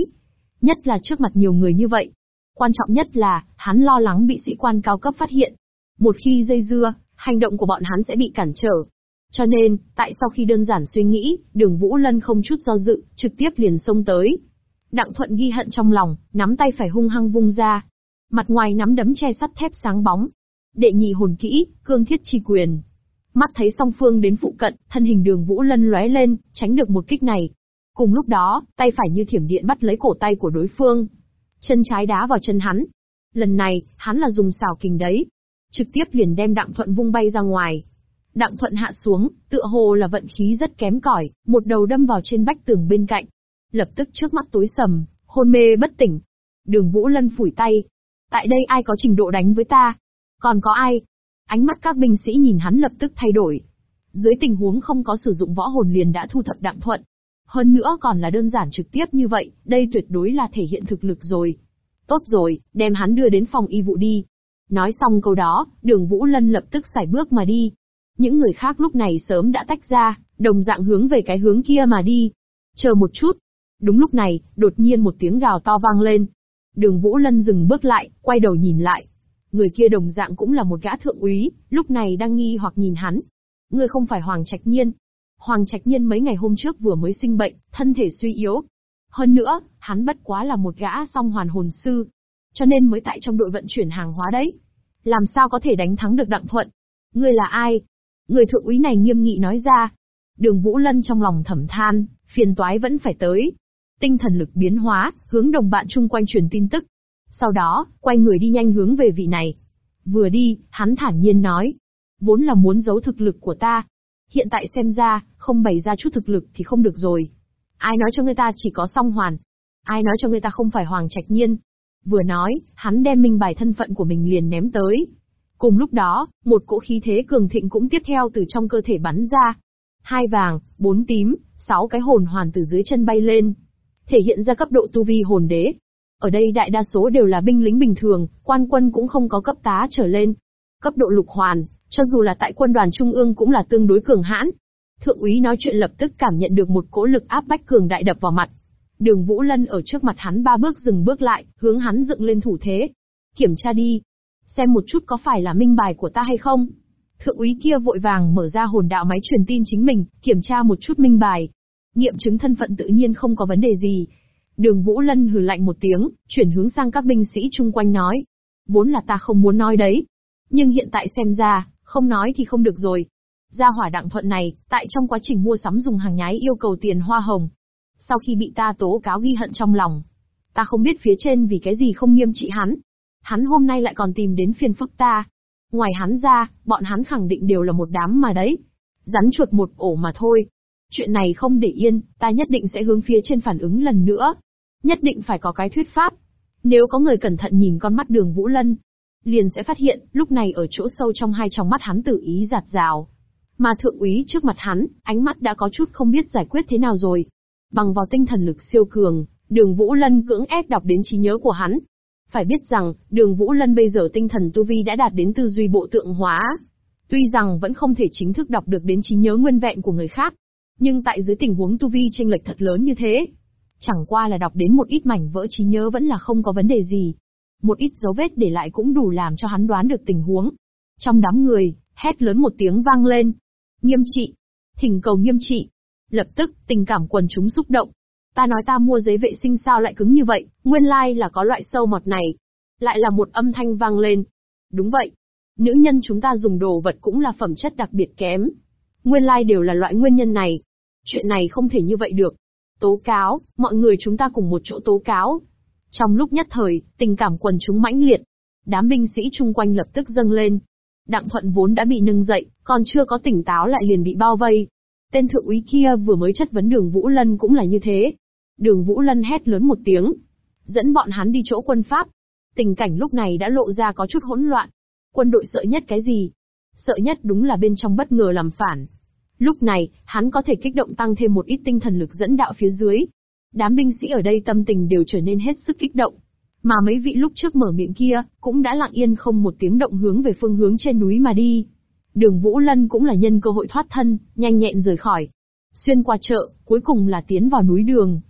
Nhất là trước mặt nhiều người như vậy. Quan trọng nhất là, hắn lo lắng bị sĩ quan cao cấp phát hiện. Một khi dây dưa, hành động của bọn hắn sẽ bị cản trở. Cho nên, tại sau khi đơn giản suy nghĩ, đường Vũ Lân không chút do dự, trực tiếp liền xông tới. Đặng Thuận ghi hận trong lòng, nắm tay phải hung hăng vung ra. Mặt ngoài nắm đấm che sắt thép sáng bóng. Đệ nhị hồn kỹ, cương thiết chi quyền. Mắt thấy song phương đến phụ cận, thân hình đường Vũ Lân lóe lên, tránh được một kích này. Cùng lúc đó, tay phải như thiểm điện bắt lấy cổ tay của đối phương. Chân trái đá vào chân hắn. Lần này, hắn là dùng xào kình đấy. Trực tiếp liền đem Đặng Thuận vung bay ra ngoài. Đặng Thuận hạ xuống, tựa hồ là vận khí rất kém cỏi, một đầu đâm vào trên vách tường bên cạnh. Lập tức trước mắt tối sầm, hôn mê bất tỉnh. Đường Vũ Lân phủi tay. Tại đây ai có trình độ đánh với ta? Còn có ai? Ánh mắt các binh sĩ nhìn hắn lập tức thay đổi. Dưới tình huống không có sử dụng võ hồn liền đã thu thập đạm Thuận. Hơn nữa còn là đơn giản trực tiếp như vậy, đây tuyệt đối là thể hiện thực lực rồi. Tốt rồi, đem hắn đưa đến phòng y vụ đi. Nói xong câu đó, đường Vũ Lân lập tức xài bước mà đi. Những người khác lúc này sớm đã tách ra, đồng dạng hướng về cái hướng kia mà đi. Chờ một chút. Đúng lúc này, đột nhiên một tiếng gào to vang lên. Đường Vũ Lân dừng bước lại, quay đầu nhìn lại. Người kia đồng dạng cũng là một gã thượng úy, lúc này đang nghi hoặc nhìn hắn. Người không phải Hoàng Trạch Nhiên. Hoàng Trạch Nhiên mấy ngày hôm trước vừa mới sinh bệnh, thân thể suy yếu. Hơn nữa, hắn bất quá là một gã song hoàn hồn sư. Cho nên mới tại trong đội vận chuyển hàng hóa đấy. Làm sao có thể đánh thắng được Đặng Thuận? Ngươi là ai? Người thượng úy này nghiêm nghị nói ra. Đường Vũ Lân trong lòng thẩm than, phiền toái vẫn phải tới. Tinh thần lực biến hóa, hướng đồng bạn chung quanh truyền tin tức. Sau đó, quay người đi nhanh hướng về vị này. Vừa đi, hắn thản nhiên nói. Vốn là muốn giấu thực lực của ta. Hiện tại xem ra, không bày ra chút thực lực thì không được rồi. Ai nói cho người ta chỉ có song hoàn? Ai nói cho người ta không phải Hoàng Trạch Nhiên? Vừa nói, hắn đem minh bài thân phận của mình liền ném tới. Cùng lúc đó, một cỗ khí thế cường thịnh cũng tiếp theo từ trong cơ thể bắn ra. Hai vàng, bốn tím, sáu cái hồn hoàn từ dưới chân bay lên. Thể hiện ra cấp độ tu vi hồn đế. Ở đây đại đa số đều là binh lính bình thường, quan quân cũng không có cấp tá trở lên. Cấp độ lục hoàn, cho dù là tại quân đoàn trung ương cũng là tương đối cường hãn. Thượng úy nói chuyện lập tức cảm nhận được một cỗ lực áp bách cường đại đập vào mặt. Đường Vũ Lân ở trước mặt hắn ba bước dừng bước lại, hướng hắn dựng lên thủ thế. Kiểm tra đi, xem một chút có phải là minh bài của ta hay không. Thượng úy kia vội vàng mở ra hồn đạo máy truyền tin chính mình, kiểm tra một chút minh bài. Nghiệm chứng thân phận tự nhiên không có vấn đề gì. Đường Vũ Lân hừ lạnh một tiếng, chuyển hướng sang các binh sĩ chung quanh nói. Vốn là ta không muốn nói đấy. Nhưng hiện tại xem ra, không nói thì không được rồi. Gia hỏa đặng thuận này, tại trong quá trình mua sắm dùng hàng nhái yêu cầu tiền hoa hồng. Sau khi bị ta tố cáo ghi hận trong lòng. Ta không biết phía trên vì cái gì không nghiêm trị hắn, Hắn hôm nay lại còn tìm đến phiền phức ta. Ngoài hắn ra, bọn hắn khẳng định đều là một đám mà đấy. Rắn chuột một ổ mà thôi. Chuyện này không để yên, ta nhất định sẽ hướng phía trên phản ứng lần nữa. Nhất định phải có cái thuyết pháp. Nếu có người cẩn thận nhìn con mắt đường Vũ Lân, liền sẽ phát hiện, lúc này ở chỗ sâu trong hai tròng mắt hắn tự ý giạt rào. Mà thượng úy trước mặt hắn, ánh mắt đã có chút không biết giải quyết thế nào rồi. Bằng vào tinh thần lực siêu cường, đường Vũ Lân cưỡng ép đọc đến trí nhớ của hắn, phải biết rằng, đường Vũ Lân bây giờ tinh thần tu vi đã đạt đến tư duy bộ tượng hóa. Tuy rằng vẫn không thể chính thức đọc được đến trí nhớ nguyên vẹn của người khác, nhưng tại dưới tình huống tu vi chênh lệch thật lớn như thế, chẳng qua là đọc đến một ít mảnh vỡ trí nhớ vẫn là không có vấn đề gì. Một ít dấu vết để lại cũng đủ làm cho hắn đoán được tình huống. Trong đám người, hét lớn một tiếng vang lên. Nghiêm trị. Thỉnh cầu nghiêm trị. Lập tức, tình cảm quần chúng xúc động, Ta nói ta mua giấy vệ sinh sao lại cứng như vậy, nguyên lai like là có loại sâu mọt này. Lại là một âm thanh vang lên. Đúng vậy. Nữ nhân chúng ta dùng đồ vật cũng là phẩm chất đặc biệt kém. Nguyên lai like đều là loại nguyên nhân này. Chuyện này không thể như vậy được. Tố cáo, mọi người chúng ta cùng một chỗ tố cáo. Trong lúc nhất thời, tình cảm quần chúng mãnh liệt. Đám binh sĩ chung quanh lập tức dâng lên. Đặng Thuận vốn đã bị nâng dậy, còn chưa có tỉnh táo lại liền bị bao vây. Tên thượng úy kia vừa mới chất vấn đường Vũ Lân cũng là như thế. Đường Vũ Lân hét lớn một tiếng, dẫn bọn hắn đi chỗ quân Pháp. Tình cảnh lúc này đã lộ ra có chút hỗn loạn. Quân đội sợ nhất cái gì? Sợ nhất đúng là bên trong bất ngờ làm phản. Lúc này, hắn có thể kích động tăng thêm một ít tinh thần lực dẫn đạo phía dưới. Đám binh sĩ ở đây tâm tình đều trở nên hết sức kích động. Mà mấy vị lúc trước mở miệng kia, cũng đã lặng yên không một tiếng động hướng về phương hướng trên núi mà đi. Đường Vũ Lân cũng là nhân cơ hội thoát thân, nhanh nhẹn rời khỏi. Xuyên qua chợ, cuối cùng là tiến vào núi đường.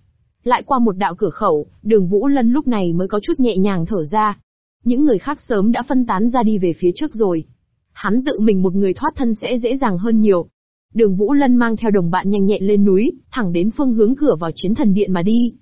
Lại qua một đạo cửa khẩu, đường Vũ Lân lúc này mới có chút nhẹ nhàng thở ra. Những người khác sớm đã phân tán ra đi về phía trước rồi. Hắn tự mình một người thoát thân sẽ dễ dàng hơn nhiều. Đường Vũ Lân mang theo đồng bạn nhanh nhẹn lên núi, thẳng đến phương hướng cửa vào chiến thần điện mà đi.